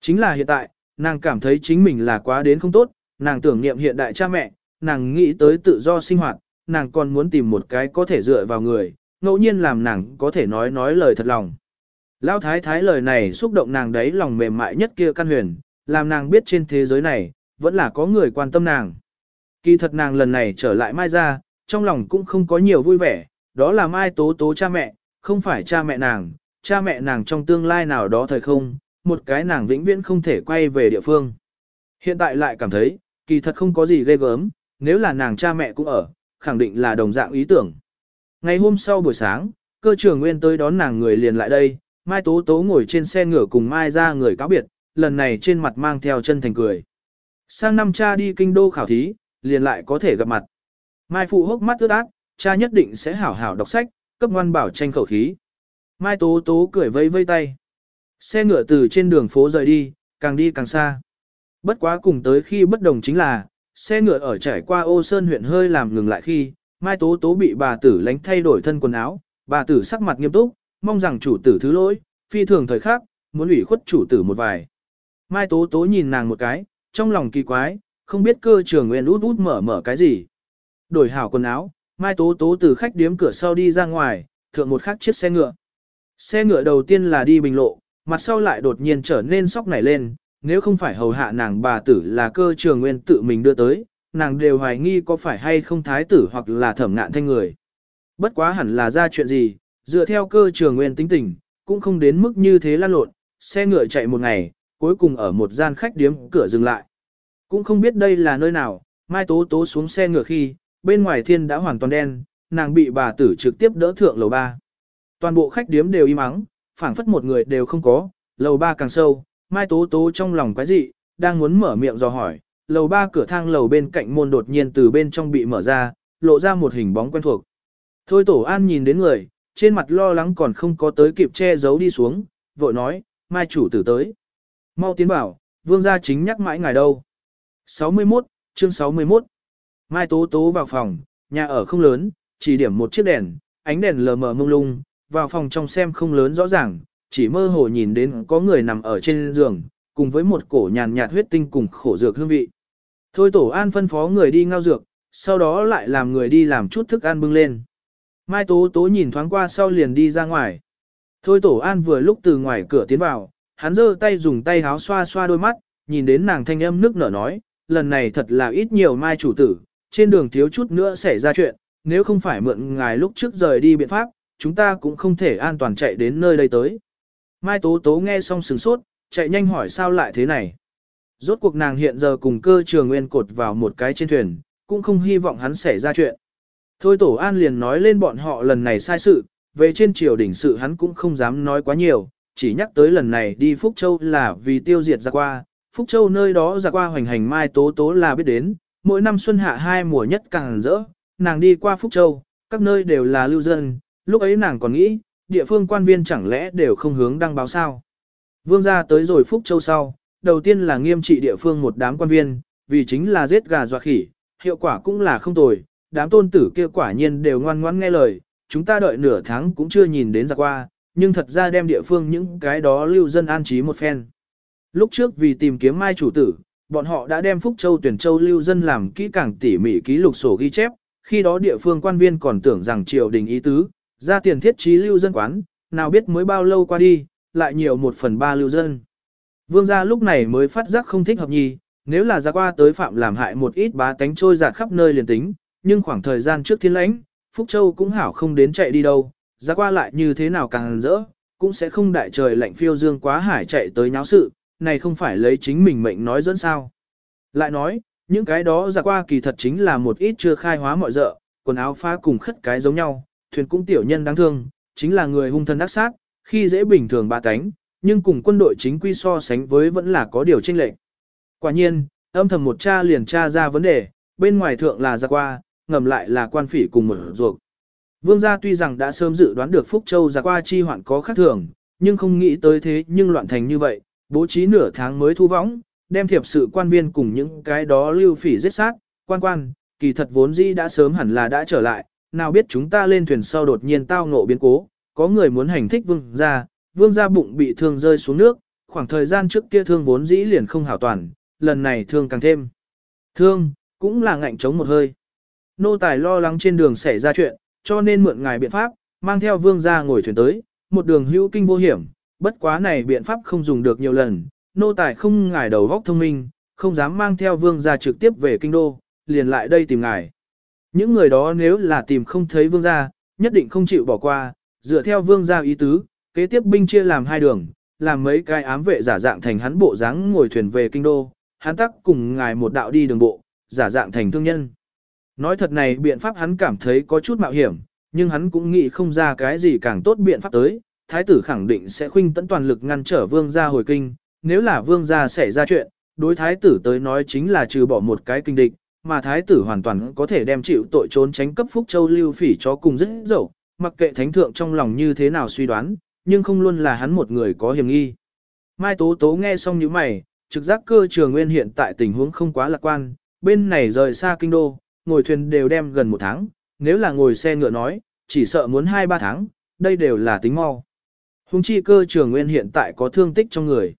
S1: Chính là hiện tại, nàng cảm thấy chính mình là quá đến không tốt, nàng tưởng niệm hiện đại cha mẹ, nàng nghĩ tới tự do sinh hoạt, nàng còn muốn tìm một cái có thể dựa vào người, ngẫu nhiên làm nàng có thể nói nói lời thật lòng. Lão thái thái lời này xúc động nàng đấy lòng mềm mại nhất kia căn huyền, làm nàng biết trên thế giới này, vẫn là có người quan tâm nàng. Kỳ thật nàng lần này trở lại mai ra, trong lòng cũng không có nhiều vui vẻ, đó là mai tố tố cha mẹ, không phải cha mẹ nàng, cha mẹ nàng trong tương lai nào đó thời không, một cái nàng vĩnh viễn không thể quay về địa phương. Hiện tại lại cảm thấy, kỳ thật không có gì ghê gớm, nếu là nàng cha mẹ cũng ở, khẳng định là đồng dạng ý tưởng. Ngày hôm sau buổi sáng, cơ trưởng nguyên tới đón nàng người liền lại đây, Mai Tố Tố ngồi trên xe ngựa cùng Mai ra người cáo biệt, lần này trên mặt mang theo chân thành cười. Sang năm cha đi kinh đô khảo thí, liền lại có thể gặp mặt. Mai phụ hốc mắt ướt át, cha nhất định sẽ hảo hảo đọc sách, cấp ngoan bảo tranh khẩu khí. Mai Tố Tố cười vây vây tay. Xe ngựa từ trên đường phố rời đi, càng đi càng xa. Bất quá cùng tới khi bất đồng chính là, xe ngựa ở trải qua ô sơn huyện hơi làm ngừng lại khi, Mai Tố Tố bị bà tử lánh thay đổi thân quần áo, bà tử sắc mặt nghiêm túc, mong rằng chủ tử thứ lỗi, phi thường thời khắc, muốn ủy khuất chủ tử một vài. Mai Tố Tố nhìn nàng một cái, trong lòng kỳ quái, không biết cơ trường nguyên út út mở mở cái gì. Đổi hảo quần áo, Mai Tố Tố từ khách điếm cửa sau đi ra ngoài, thượng một khắc chiếc xe ngựa. Xe ngựa đầu tiên là đi bình lộ, mặt sau lại đột nhiên trở nên sóc nảy lên, nếu không phải hầu hạ nàng bà tử là cơ trường nguyên tự mình đưa tới, nàng đều hoài nghi có phải hay không thái tử hoặc là thẩm ngạn thanh người. Bất quá hẳn là ra chuyện gì, dựa theo cơ trường nguyên tính tình, cũng không đến mức như thế lan lộn, xe ngựa chạy một ngày, cuối cùng ở một gian khách điếm cửa dừng lại. Cũng không biết đây là nơi nào, Mai Tố Tố xuống xe ngựa khi, bên ngoài thiên đã hoàn toàn đen, nàng bị bà tử trực tiếp đỡ thượng lầu ba. Toàn bộ khách điếm đều im ắng, phảng phất một người đều không có, lầu ba càng sâu, Mai Tố Tố trong lòng quái dị, đang muốn mở miệng dò hỏi, lầu ba cửa thang lầu bên cạnh môn đột nhiên từ bên trong bị mở ra, lộ ra một hình bóng quen thuộc. Thôi Tổ An nhìn đến người, trên mặt lo lắng còn không có tới kịp che giấu đi xuống, vội nói, Mai chủ tử tới. Mau tiến bảo, vương gia chính nhắc mãi ngài đâu. 61, chương 61. Mai Tố Tố vào phòng, nhà ở không lớn, chỉ điểm một chiếc đèn, ánh đèn lờ mờ mông lung, vào phòng trong xem không lớn rõ ràng, chỉ mơ hồ nhìn đến có người nằm ở trên giường, cùng với một cổ nhàn nhạt huyết tinh cùng khổ dược hương vị. Thôi tổ an phân phó người đi ngao dược, sau đó lại làm người đi làm chút thức ăn bưng lên. Mai tố tố nhìn thoáng qua sau liền đi ra ngoài. Thôi tổ an vừa lúc từ ngoài cửa tiến vào, hắn giơ tay dùng tay háo xoa xoa đôi mắt, nhìn đến nàng thanh âm nước nở nói, lần này thật là ít nhiều mai chủ tử, trên đường thiếu chút nữa xảy ra chuyện, nếu không phải mượn ngài lúc trước rời đi biện pháp, chúng ta cũng không thể an toàn chạy đến nơi đây tới. Mai Tố Tố nghe xong sửng sốt, chạy nhanh hỏi sao lại thế này. Rốt cuộc nàng hiện giờ cùng cơ trường nguyên cột vào một cái trên thuyền, cũng không hy vọng hắn xảy ra chuyện. Thôi Tổ An liền nói lên bọn họ lần này sai sự, về trên triều đỉnh sự hắn cũng không dám nói quá nhiều, chỉ nhắc tới lần này đi Phúc Châu là vì tiêu diệt ra qua. Phúc Châu nơi đó ra qua hoành hành Mai Tố Tố là biết đến, mỗi năm xuân hạ hai mùa nhất càng rỡ, nàng đi qua Phúc Châu, các nơi đều là lưu dân, lúc ấy nàng còn nghĩ, địa phương quan viên chẳng lẽ đều không hướng đăng báo sao. Vương gia tới rồi Phúc Châu sau, đầu tiên là nghiêm trị địa phương một đám quan viên, vì chính là giết gà dọa khỉ, hiệu quả cũng là không tồi, đám tôn tử kia quả nhiên đều ngoan ngoãn nghe lời, chúng ta đợi nửa tháng cũng chưa nhìn đến ra qua, nhưng thật ra đem địa phương những cái đó lưu dân an trí một phen. Lúc trước vì tìm kiếm mai chủ tử, bọn họ đã đem Phúc Châu tuyển châu lưu dân làm kỹ càng tỉ mỉ ký lục sổ ghi chép, khi đó địa phương quan viên còn tưởng rằng triều đình ý tứ, ra tiền thiết trí lưu dân quán, nào biết mới bao lâu qua đi, lại nhiều một phần ba lưu dân. Vương gia lúc này mới phát giác không thích hợp nhì, nếu là ra qua tới phạm làm hại một ít bá tánh trôi giạt khắp nơi liền tính, nhưng khoảng thời gian trước thiên lãnh, Phúc Châu cũng hảo không đến chạy đi đâu, ra qua lại như thế nào càng rỡ, cũng sẽ không đại trời lạnh phiêu dương quá hải chạy tới nháo sự, này không phải lấy chính mình mệnh nói dẫn sao. Lại nói, những cái đó ra qua kỳ thật chính là một ít chưa khai hóa mọi dợ, quần áo phá cùng khất cái giống nhau, thuyền cũng tiểu nhân đáng thương, chính là người hung thân ác sát, khi dễ bình thường ba cánh, nhưng cùng quân đội chính quy so sánh với vẫn là có điều chênh lệch. Quả nhiên, âm thầm một cha liền tra ra vấn đề, bên ngoài thượng là ra qua, ngầm lại là quan phỉ cùng một ruột. Vương gia tuy rằng đã sớm dự đoán được Phúc Châu ra qua chi hoạn có khác thường, nhưng không nghĩ tới thế nhưng loạn thành như vậy, bố trí nửa tháng mới thu võng, đem thiệp sự quan viên cùng những cái đó lưu phỉ giết sát, quan quan, kỳ thật vốn dĩ đã sớm hẳn là đã trở lại, nào biết chúng ta lên thuyền sau đột nhiên tao ngộ biến cố, có người muốn hành thích vương gia, vương gia bụng bị thương rơi xuống nước, khoảng thời gian trước kia thương vốn dĩ liền không hảo toàn, lần này thương càng thêm. Thương, cũng là ngạnh chống một hơi. Nô tài lo lắng trên đường xảy ra chuyện, cho nên mượn ngài biện pháp, mang theo vương gia ngồi thuyền tới, một đường hữu kinh vô hiểm, bất quá này biện pháp không dùng được nhiều lần, nô tài không ngài đầu góc thông minh, không dám mang theo vương gia trực tiếp về kinh đô, liền lại đây tìm ngài. Những người đó nếu là tìm không thấy vương gia, nhất định không chịu bỏ qua, dựa theo vương gia ý tứ, kế tiếp binh chia làm hai đường, làm mấy cái ám vệ giả dạng thành hắn bộ dáng ngồi thuyền về kinh đô, hắn tắc cùng ngài một đạo đi đường bộ, giả dạng thành thương nhân. Nói thật này biện pháp hắn cảm thấy có chút mạo hiểm, nhưng hắn cũng nghĩ không ra cái gì càng tốt biện pháp tới, thái tử khẳng định sẽ khuynh tận toàn lực ngăn trở vương gia hồi kinh, nếu là vương gia xảy ra chuyện, đối thái tử tới nói chính là trừ bỏ một cái kinh địch, mà thái tử hoàn toàn có thể đem chịu tội trốn tránh cấp phúc châu lưu phỉ cho cùng rất dẫu, mặc kệ thánh thượng trong lòng như thế nào suy đoán, nhưng không luôn là hắn một người có hiểm nghi. Mai Tố Tố nghe xong những mày, trực giác cơ trường nguyên hiện tại tình huống không quá lạc quan, bên này rời xa kinh đô, ngồi thuyền đều đem gần một tháng, nếu là ngồi xe ngựa nói, chỉ sợ muốn 2-3 tháng, đây đều là tính mau. Hùng chi cơ trường nguyên hiện tại có thương tích trong người.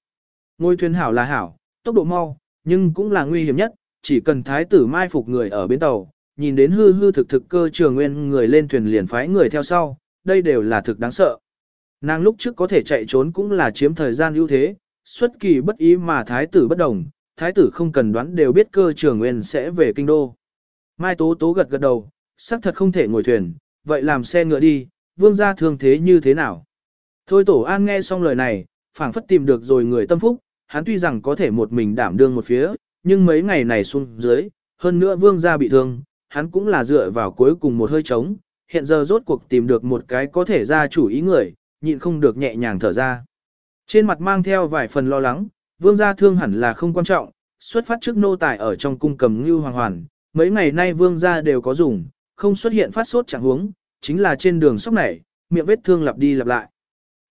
S1: Ngồi thuyền hảo là hảo, tốc độ mau, nhưng cũng là nguy hiểm nhất, chỉ cần thái tử mai phục người ở bến tàu, nhìn đến hư hư thực thực cơ trường nguyên người lên thuyền liền phái người theo sau, đây đều là thực đáng sợ. Nàng lúc trước có thể chạy trốn cũng là chiếm thời gian ưu thế, xuất kỳ bất ý mà thái tử bất đồng, thái tử không cần đoán đều biết cơ trường nguyên sẽ về kinh đô. Mai Tố Tố gật gật đầu, xác thật không thể ngồi thuyền, vậy làm xe ngựa đi, vương gia thương thế như thế nào. Thôi Tổ An nghe xong lời này, phảng phất tìm được rồi người tâm phúc, hắn tuy rằng có thể một mình đảm đương một phía, nhưng mấy ngày này xuống dưới, hơn nữa vương gia bị thương, hắn cũng là dựa vào cuối cùng một hơi trống, hiện giờ rốt cuộc tìm được một cái có thể ra chủ ý người, nhịn không được nhẹ nhàng thở ra. Trên mặt mang theo vài phần lo lắng, vương gia thương hẳn là không quan trọng, xuất phát trước nô tài ở trong cung cầm như hoàng hoàn, mấy ngày nay vương gia đều có dùng, không xuất hiện phát sốt chẳng huống, chính là trên đường sóc này, miệng vết thương lặp đi lặp lại.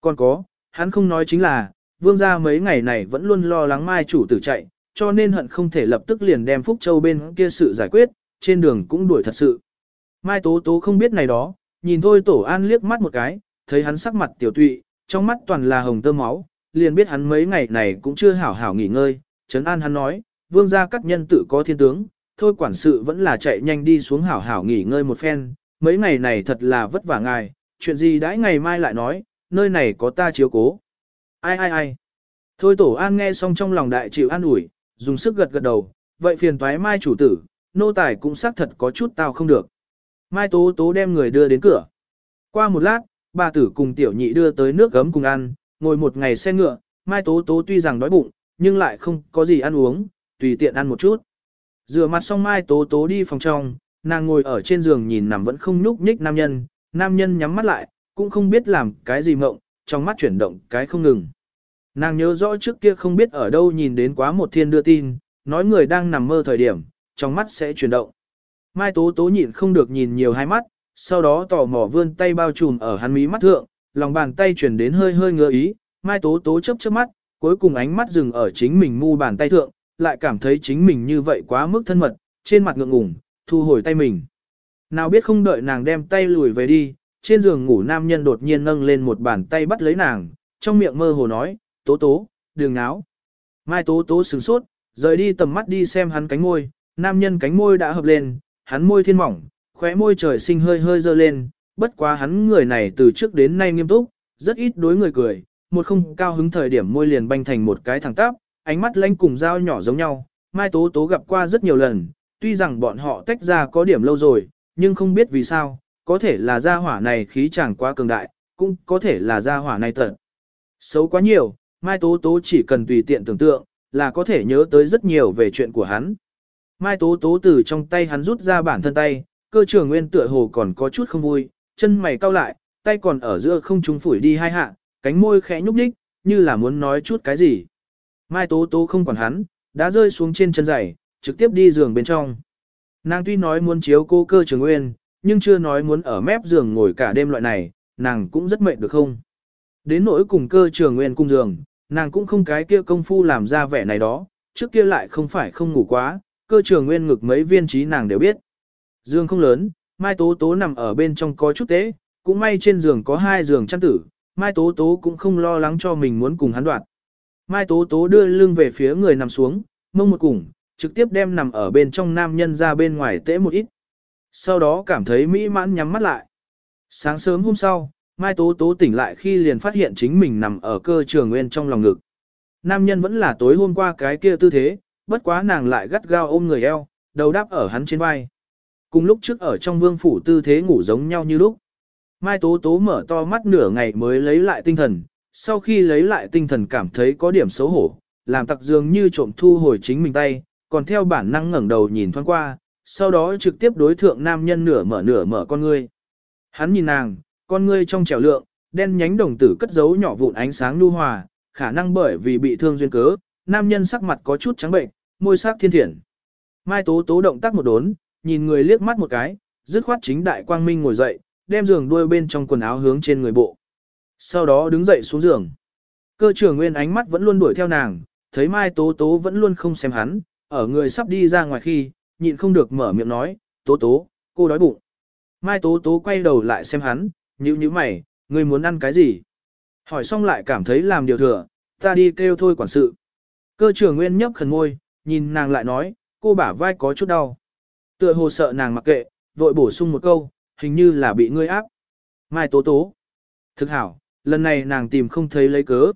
S1: Còn có, hắn không nói chính là, vương gia mấy ngày này vẫn luôn lo lắng mai chủ tử chạy, cho nên hận không thể lập tức liền đem Phúc Châu bên kia sự giải quyết, trên đường cũng đuổi thật sự. Mai Tố Tố không biết này đó, nhìn thôi Tổ An liếc mắt một cái, thấy hắn sắc mặt tiểu tụy, trong mắt toàn là hồng tơ máu, liền biết hắn mấy ngày này cũng chưa hảo hảo nghỉ ngơi, Trấn An hắn nói, vương gia các nhân tự có thiên tướng, thôi quản sự vẫn là chạy nhanh đi xuống hảo hảo nghỉ ngơi một phen, mấy ngày này thật là vất vả ngài, chuyện gì đãi ngày mai lại nói, nơi này có ta chiếu cố. Ai ai ai. Thôi Tổ An nghe xong trong lòng đại chịu an ủi, dùng sức gật gật đầu, vậy phiền toái mai chủ tử, nô tài cũng xác thật có chút tao không được. Mai Tố Tố đem người đưa đến cửa. Qua một lát, bà tử cùng tiểu nhị đưa tới nước gấm cùng ăn, ngồi một ngày xe ngựa, Mai Tố Tố tuy rằng đói bụng, nhưng lại không có gì ăn uống, tùy tiện ăn một chút. Rửa mặt xong Mai Tố Tố đi phòng trong, nàng ngồi ở trên giường nhìn nằm vẫn không nhúc nhích nam nhân, nam nhân nhắm mắt lại, cũng không biết làm cái gì mộng, trong mắt chuyển động cái không ngừng. Nàng nhớ rõ trước kia không biết ở đâu nhìn đến quá một thiên đưa tin, nói người đang nằm mơ thời điểm, trong mắt sẽ chuyển động. Mai Tố Tố nhịn không được nhìn nhiều hai mắt, sau đó tò mò vươn tay bao trùm ở hắn mí mắt thượng, lòng bàn tay chuyển đến hơi hơi ngứa ý, Mai Tố Tố chớp chớp mắt, cuối cùng ánh mắt dừng ở chính mình mu bàn tay thượng, lại cảm thấy chính mình như vậy quá mức thân mật, trên mặt ngượng ngùng, thu hồi tay mình. Nào biết không đợi nàng đem tay lùi về đi, trên giường ngủ nam nhân đột nhiên nâng lên một bàn tay bắt lấy nàng, trong miệng mơ hồ nói, tố tố, Đường náo. Mai tố tố sửng sốt, rời đi tầm mắt đi xem hắn cánh môi, nam nhân cánh môi đã hợp lên, hắn môi thiên mỏng, khóe môi trời sinh hơi hơi dơ lên, bất quá hắn người này từ trước đến nay nghiêm túc, rất ít đối người cười, một không cao hứng thời điểm môi liền banh thành một cái thẳng tắp, ánh mắt lanh cùng dao nhỏ giống nhau, Mai Tố Tố gặp qua rất nhiều lần, tuy rằng bọn họ tách ra có điểm lâu rồi, nhưng không biết vì sao, có thể là gia hỏa này khí chẳng quá cường đại, cũng có thể là gia hỏa này thật. Xấu quá nhiều, Mai Tố Tố chỉ cần tùy tiện tưởng tượng, là có thể nhớ tới rất nhiều về chuyện của hắn. Mai Tố Tố từ trong tay hắn rút ra bản thân tay, cơ trường nguyên tựa hồ còn có chút không vui, chân mày cau lại, tay còn ở giữa không trung phủi đi hai hạ, cánh môi khẽ nhúc nhích, như là muốn nói chút cái gì. Mai Tố Tố không quản hắn, đã rơi xuống trên chân giày, trực tiếp đi giường bên trong. Nàng tuy nói muốn chiếu cô cơ trường nguyên, nhưng chưa nói muốn ở mép giường ngồi cả đêm loại này, nàng cũng rất mệt được không. Đến nỗi cùng cơ trường nguyên cung giường, nàng cũng không cái kia công phu làm ra vẻ này đó, trước kia lại không phải không ngủ quá, cơ trường nguyên ngực mấy viên trí nàng đều biết. Dương không lớn, Mai Tố Tố nằm ở bên trong có chút tế, cũng may trên giường có hai giường chăn tử, Mai Tố Tố cũng không lo lắng cho mình muốn cùng hắn đoạt. Mai Tố Tố đưa lưng về phía người nằm xuống, mông một cùng, trực tiếp đem nằm ở bên trong nam nhân ra bên ngoài tễ một ít. Sau đó cảm thấy mỹ mãn nhắm mắt lại. Sáng sớm hôm sau, Mai Tố Tố tỉnh lại khi liền phát hiện chính mình nằm ở cơ trường nguyên trong lòng ngực. Nam nhân vẫn là tối hôm qua cái kia tư thế, bất quá nàng lại gắt gao ôm người eo, đầu đáp ở hắn trên vai. Cùng lúc trước ở trong vương phủ tư thế ngủ giống nhau như lúc. Mai Tố Tố mở to mắt nửa ngày mới lấy lại tinh thần, sau khi lấy lại tinh thần cảm thấy có điểm xấu hổ, làm tặc dường như trộm thu hồi chính mình tay, còn theo bản năng ngẩng đầu nhìn thoáng qua, sau đó trực tiếp đối thượng nam nhân nửa mở nửa mở con ngươi. Hắn nhìn nàng, con ngươi trong trẻo lượng, đen nhánh đồng tử cất giấu nhỏ vụn ánh sáng nhu hòa, khả năng bởi vì bị thương duyên cớ, nam nhân sắc mặt có chút trắng bệnh, môi sắc thiên thiện. Mai Tố Tố động tác một đốn, nhìn người liếc mắt một cái, dứt khoát chính đại quang minh ngồi dậy, đem giường đuôi bên trong quần áo hướng trên người bộ. Sau đó đứng dậy xuống giường. Cơ trưởng nguyên ánh mắt vẫn luôn đuổi theo nàng, thấy Mai Tố Tố vẫn luôn không xem hắn, ở người sắp đi ra ngoài khi, nhịn không được mở miệng nói, Tố Tố, cô đói bụng. Mai Tố Tố quay đầu lại xem hắn, nhíu nhíu mày, ngươi muốn ăn cái gì? Hỏi xong lại cảm thấy làm điều thừa, ta đi kêu thôi quản sự. Cơ trưởng nguyên nhấp khẩn môi, nhìn nàng lại nói, cô bả vai có chút đau. Tựa hồ sợ nàng mặc kệ, vội bổ sung một câu, hình như là bị ngươi áp. Mai Tố Tố. Thực hảo, lần này nàng tìm không thấy lấy cớ.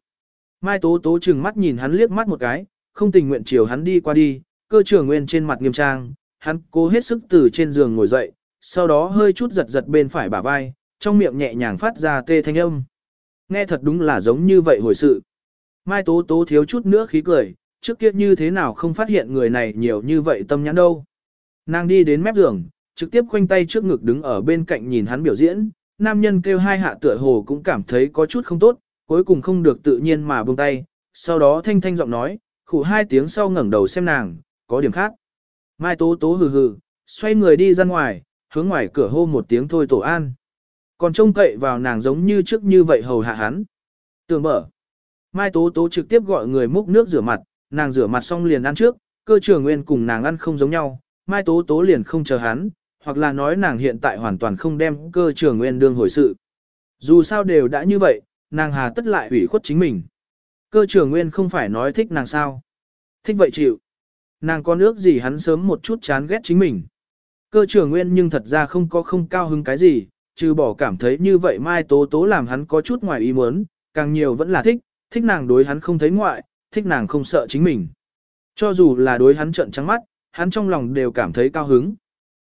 S1: Mai Tố Tố chừng mắt nhìn hắn liếc mắt một cái, không tình nguyện chiều hắn đi qua đi, cơ trưởng nguyên trên mặt nghiêm trang, hắn cố hết sức từ trên giường ngồi dậy, sau đó hơi chút giật giật bên phải bả vai, trong miệng nhẹ nhàng phát ra tê thanh âm. Nghe thật đúng là giống như vậy hồi sự. Mai Tố Tố thiếu chút nữa khí cười, trước kia như thế nào không phát hiện người này nhiều như vậy tâm nhãn đâu. Nàng đi đến mép giường, trực tiếp khoanh tay trước ngực đứng ở bên cạnh nhìn hắn biểu diễn, nam nhân kêu hai hạ tựa hồ cũng cảm thấy có chút không tốt, cuối cùng không được tự nhiên mà buông tay, sau đó thanh thanh giọng nói, khủ hai tiếng sau ngẩng đầu xem nàng, có điểm khác. Mai tố tố hừ hừ, xoay người đi ra ngoài, hướng ngoài cửa hô một tiếng thôi tổ an. Còn trông cậy vào nàng giống như trước như vậy hầu hạ hắn. Tường mở. Mai tố tố trực tiếp gọi người múc nước rửa mặt, nàng rửa mặt xong liền ăn trước, cơ trường nguyên cùng nàng ăn không giống nhau, Mai Tố Tố liền không chờ hắn, hoặc là nói nàng hiện tại hoàn toàn không đem cơ trường nguyên đương hồi sự. Dù sao đều đã như vậy, nàng hà tất lại ủy khuất chính mình. Cơ trường nguyên không phải nói thích nàng sao. Thích vậy chịu. Nàng có nước gì hắn sớm một chút chán ghét chính mình. Cơ trường nguyên nhưng thật ra không có không cao hứng cái gì, trừ bỏ cảm thấy như vậy Mai Tố Tố làm hắn có chút ngoài ý muốn, càng nhiều vẫn là thích, thích nàng đối hắn không thấy ngoại, thích nàng không sợ chính mình. Cho dù là đối hắn trợn trắng mắt, hắn trong lòng đều cảm thấy cao hứng.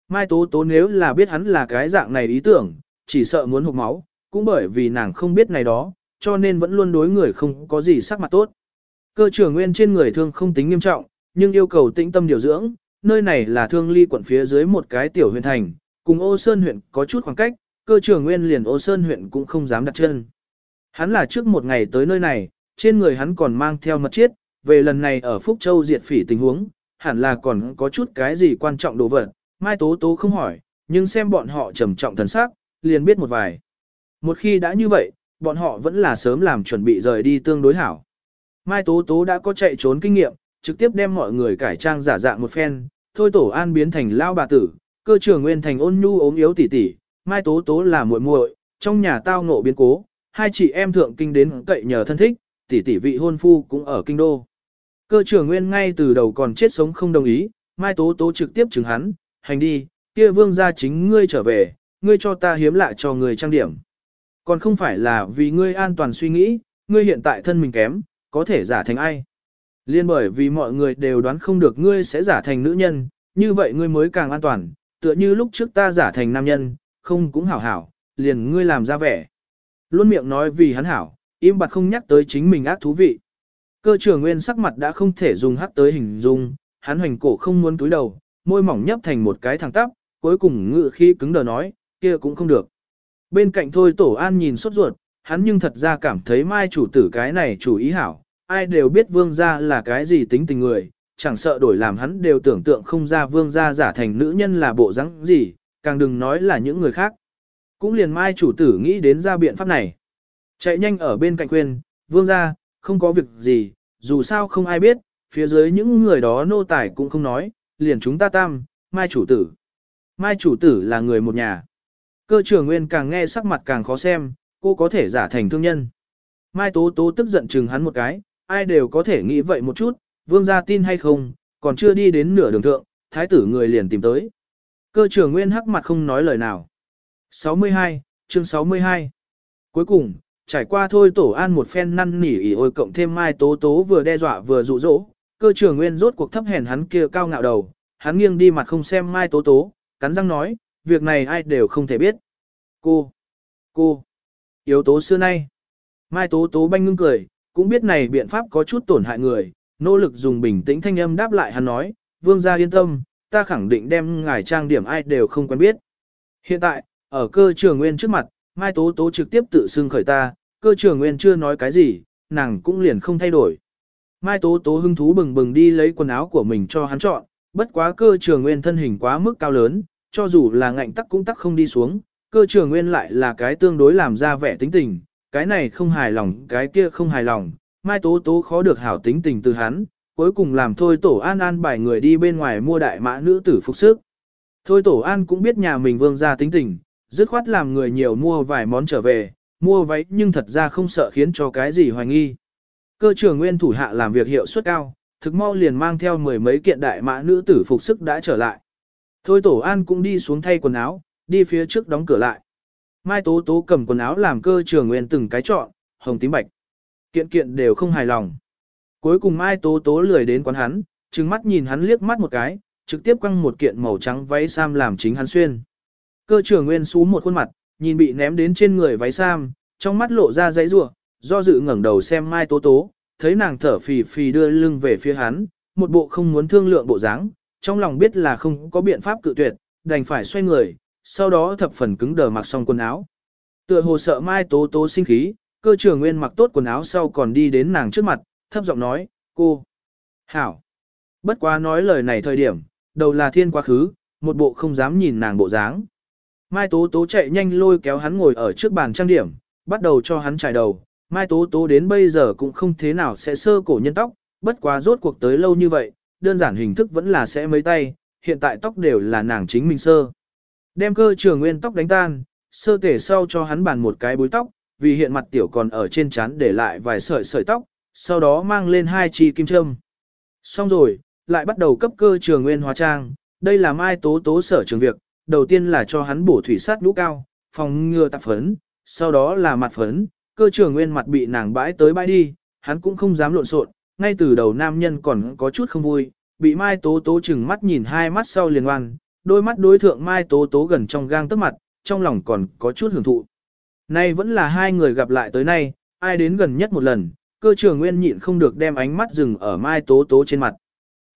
S1: Mai Tố Tố nếu là biết hắn là cái dạng này ý tưởng, chỉ sợ muốn hụt máu, cũng bởi vì nàng không biết này đó, cho nên vẫn luôn đối người không có gì sắc mặt tốt. Cơ trưởng nguyên trên người thương không tính nghiêm trọng, nhưng yêu cầu tĩnh tâm điều dưỡng, nơi này là thương ly quận phía dưới một cái tiểu huyện thành, cùng ô sơn huyện có chút khoảng cách, cơ trưởng nguyên liền ô sơn huyện cũng không dám đặt chân. Hắn là trước một ngày tới nơi này, trên người hắn còn mang theo mật chiết, về lần này ở Phúc Châu diệt phỉ tình huống, hẳn là còn có chút cái gì quan trọng đồ vật, Mai Tố Tố không hỏi, nhưng xem bọn họ trầm trọng thần sắc, liền biết một vài. Một khi đã như vậy, bọn họ vẫn là sớm làm chuẩn bị rời đi tương đối hảo. Mai Tố Tố đã có chạy trốn kinh nghiệm, trực tiếp đem mọi người cải trang giả dạng một phen, thôi tổ an biến thành lao bà tử, cơ trưởng nguyên thành ôn nhu ốm yếu tỉ tỉ, Mai Tố Tố là muội muội, trong nhà tao ngộ biến cố, hai chị em thượng kinh đến cậy nhờ thân thích, tỷ tỷ vị hôn phu cũng ở kinh đô. Cơ trưởng nguyên ngay từ đầu còn chết sống không đồng ý, Mai Tố Tố trực tiếp chứng hắn, hành đi, kia vương gia chính ngươi trở về, ngươi cho ta hiếm lạ cho người trang điểm. Còn không phải là vì ngươi an toàn suy nghĩ, ngươi hiện tại thân mình kém, có thể giả thành ai. Liên bởi vì mọi người đều đoán không được ngươi sẽ giả thành nữ nhân, như vậy ngươi mới càng an toàn, tựa như lúc trước ta giả thành nam nhân, không cũng hảo hảo, liền ngươi làm ra vẻ. Luôn miệng nói vì hắn hảo, im bặt không nhắc tới chính mình ác thú vị. Cơ trưởng nguyên sắc mặt đã không thể dùng hắc tới hình dung, hắn hoành cổ không muốn túi đầu, môi mỏng nhấp thành một cái thẳng tắp, cuối cùng ngự khi cứng đờ nói, kia cũng không được. Bên cạnh thôi tổ an nhìn sốt ruột, hắn nhưng thật ra cảm thấy mai chủ tử cái này chủ ý hảo, ai đều biết vương gia là cái gì tính tình người, chẳng sợ đổi làm hắn đều tưởng tượng không ra vương gia giả thành nữ nhân là bộ rắn gì, càng đừng nói là những người khác. Cũng liền mai chủ tử nghĩ đến ra biện pháp này. Chạy nhanh ở bên cạnh khuyên, vương gia, không có việc gì, dù sao không ai biết, phía dưới những người đó nô tài cũng không nói, liền chúng ta tam, mai chủ tử. Mai chủ tử là người một nhà. Cơ trưởng nguyên càng nghe sắc mặt càng khó xem, cô có thể giả thành thương nhân. Mai tố tố tức giận chừng hắn một cái, ai đều có thể nghĩ vậy một chút, vương gia tin hay không, còn chưa đi đến nửa đường thượng, thái tử người liền tìm tới. Cơ trưởng nguyên hắc mặt không nói lời nào. 62, chương 62. Cuối cùng, trải qua thôi tổ an một phen năn nỉ ỉ ôi cộng thêm mai tố tố vừa đe dọa vừa dụ dỗ, cơ trưởng nguyên rốt cuộc thấp hèn hắn kia cao ngạo đầu, hắn nghiêng đi mặt không xem mai tố tố, cắn răng nói, việc này ai đều không thể biết. Cô, cô, yếu tố xưa nay. Mai tố tố banh ngưng cười, cũng biết này biện pháp có chút tổn hại người, nỗ lực dùng bình tĩnh thanh âm đáp lại hắn nói, vương gia yên tâm, ta khẳng định đem ngài trang điểm ai đều không quen biết. Hiện tại, ở cơ trường nguyên trước mặt, Mai Tố Tố trực tiếp tự xưng khởi ta, cơ trường nguyên chưa nói cái gì, nàng cũng liền không thay đổi. Mai Tố Tố hưng thú bừng bừng đi lấy quần áo của mình cho hắn chọn, bất quá cơ trường nguyên thân hình quá mức cao lớn, cho dù là ngạnh tắc cũng tắc không đi xuống, cơ trường nguyên lại là cái tương đối làm ra vẻ tính tình, cái này không hài lòng, cái kia không hài lòng, Mai Tố Tố khó được hảo tính tình từ hắn, cuối cùng làm thôi tổ an an bài người đi bên ngoài mua đại mã nữ tử phục sức. Thôi tổ an cũng biết nhà mình vương gia tính tình, dứt khoát làm người nhiều mua vài món trở về, mua váy nhưng thật ra không sợ khiến cho cái gì hoài nghi. Cơ trưởng nguyên thủ hạ làm việc hiệu suất cao, thực mau liền mang theo mười mấy kiện đại mã nữ tử phục sức đã trở lại. Thôi tổ an cũng đi xuống thay quần áo, đi phía trước đóng cửa lại. Mai Tố Tố cầm quần áo làm cơ trường nguyên từng cái chọn, hồng tím bạch. Kiện kiện đều không hài lòng. Cuối cùng Mai Tố Tố lười đến quán hắn, trừng mắt nhìn hắn liếc mắt một cái, trực tiếp quăng một kiện màu trắng váy sam làm chính hắn xuyên. Cơ trưởng nguyên xú một khuôn mặt, nhìn bị ném đến trên người váy sam, trong mắt lộ ra dãy rủa do dự ngẩng đầu xem Mai Tố Tố, thấy nàng thở phì phì đưa lưng về phía hắn, một bộ không muốn thương lượng bộ dáng, trong lòng biết là không có biện pháp cự tuyệt, đành phải xoay người, sau đó thập phần cứng đờ mặc xong quần áo. Tựa hồ sợ Mai Tố Tố sinh khí, cơ trưởng nguyên mặc tốt quần áo sau còn đi đến nàng trước mặt, thấp giọng nói, cô, hảo. Bất quá nói lời này thời điểm, đầu là thiên quá khứ, một bộ không dám nhìn nàng bộ dáng. Mai Tố Tố chạy nhanh lôi kéo hắn ngồi ở trước bàn trang điểm, bắt đầu cho hắn trải đầu. Mai Tố Tố đến bây giờ cũng không thế nào sẽ sơ cổ nhân tóc, bất quá rốt cuộc tới lâu như vậy, đơn giản hình thức vẫn là sẽ mấy tay, hiện tại tóc đều là nàng chính mình sơ. Đem cơ trường nguyên tóc đánh tan, sơ tể sau cho hắn bàn một cái búi tóc, vì hiện mặt tiểu còn ở trên trán để lại vài sợi sợi tóc, sau đó mang lên hai chi kim châm. Xong rồi, lại bắt đầu cấp cơ trường nguyên hóa trang, đây là mai tố tố sở trường việc, đầu tiên là cho hắn bổ thủy sát lũ cao, phòng ngừa tạp phấn, sau đó là mặt phấn, cơ trường nguyên mặt bị nàng bãi tới bãi đi, hắn cũng không dám lộn xộn, ngay từ đầu nam nhân còn có chút không vui, bị mai tố tố chừng mắt nhìn hai mắt sau liền oan, đôi mắt đối thượng Mai Tố Tố gần trong gang tấc mặt, trong lòng còn có chút hưởng thụ. Nay vẫn là hai người gặp lại tới nay, ai đến gần nhất một lần, cơ trường nguyên nhịn không được đem ánh mắt dừng ở Mai Tố Tố trên mặt.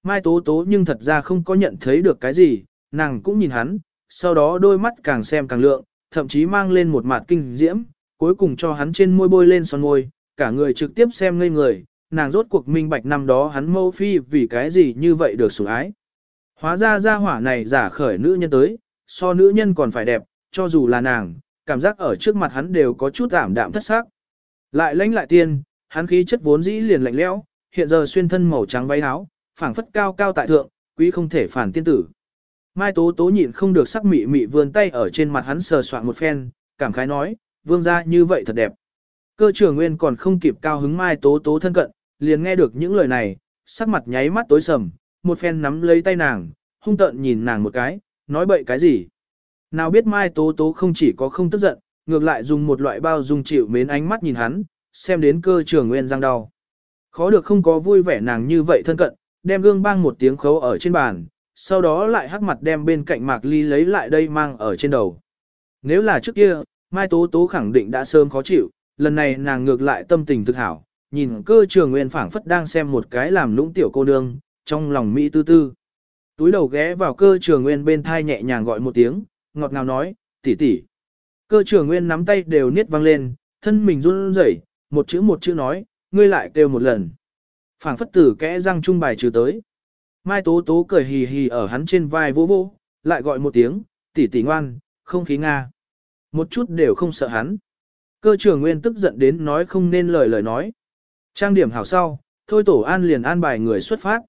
S1: Mai Tố Tố nhưng thật ra không có nhận thấy được cái gì, nàng cũng nhìn hắn, sau đó đôi mắt càng xem càng lượng, thậm chí mang lên một mặt kinh diễm, cuối cùng cho hắn trên môi bôi lên son môi, cả người trực tiếp xem ngây người, nàng rốt cuộc minh bạch năm đó hắn mâu phi vì cái gì như vậy được sủng ái. Hóa ra ra hỏa này giả khởi nữ nhân tới, so nữ nhân còn phải đẹp, cho dù là nàng, cảm giác ở trước mặt hắn đều có chút ảm đạm thất sắc. Lại lãnh lại tiên, hắn khí chất vốn dĩ liền lạnh lẽo, hiện giờ xuyên thân màu trắng váy áo, phảng phất cao cao tại thượng, quý không thể phản tiên tử. Mai Tố Tố nhịn không được sắc mị mị vươn tay ở trên mặt hắn sờ soạn một phen, cảm khái nói, vương gia như vậy thật đẹp. Cơ trưởng nguyên còn không kịp cao hứng Mai Tố Tố thân cận, liền nghe được những lời này, sắc mặt nháy mắt tối sầm, một phen nắm lấy tay nàng, hung tợn nhìn nàng một cái, nói bậy cái gì. Nào biết Mai Tố Tố không chỉ có không tức giận, ngược lại dùng một loại bao dung chịu mến ánh mắt nhìn hắn, xem đến cơ trường nguyên răng đau. Khó được không có vui vẻ nàng như vậy thân cận, đem gương bang một tiếng khấu ở trên bàn, sau đó lại hắc mặt đem bên cạnh Mạc Ly lấy lại đây mang ở trên đầu. Nếu là trước kia, Mai Tố Tố khẳng định đã sớm khó chịu, lần này nàng ngược lại tâm tình thực hảo, nhìn cơ trường nguyên phảng phất đang xem một cái làm lũng tiểu cô nương, trong lòng Mỹ tư tư. Túi đầu ghé vào cơ trường nguyên bên thai nhẹ nhàng gọi một tiếng, ngọt ngào nói, tỷ tỷ. Cơ trường nguyên nắm tay đều niết văng lên, thân mình run rẩy, một chữ một chữ nói, ngươi lại kêu một lần. phảng phất tử kẽ răng trung bài trừ tới. Mai Tố Tố cười hì hì ở hắn trên vai vô vô, lại gọi một tiếng, tỷ tỷ ngoan, không khí Nga. Một chút đều không sợ hắn. Cơ trưởng nguyên tức giận đến nói không nên lời lời nói. Trang điểm hảo sau, thôi tổ an liền an bài người xuất phát.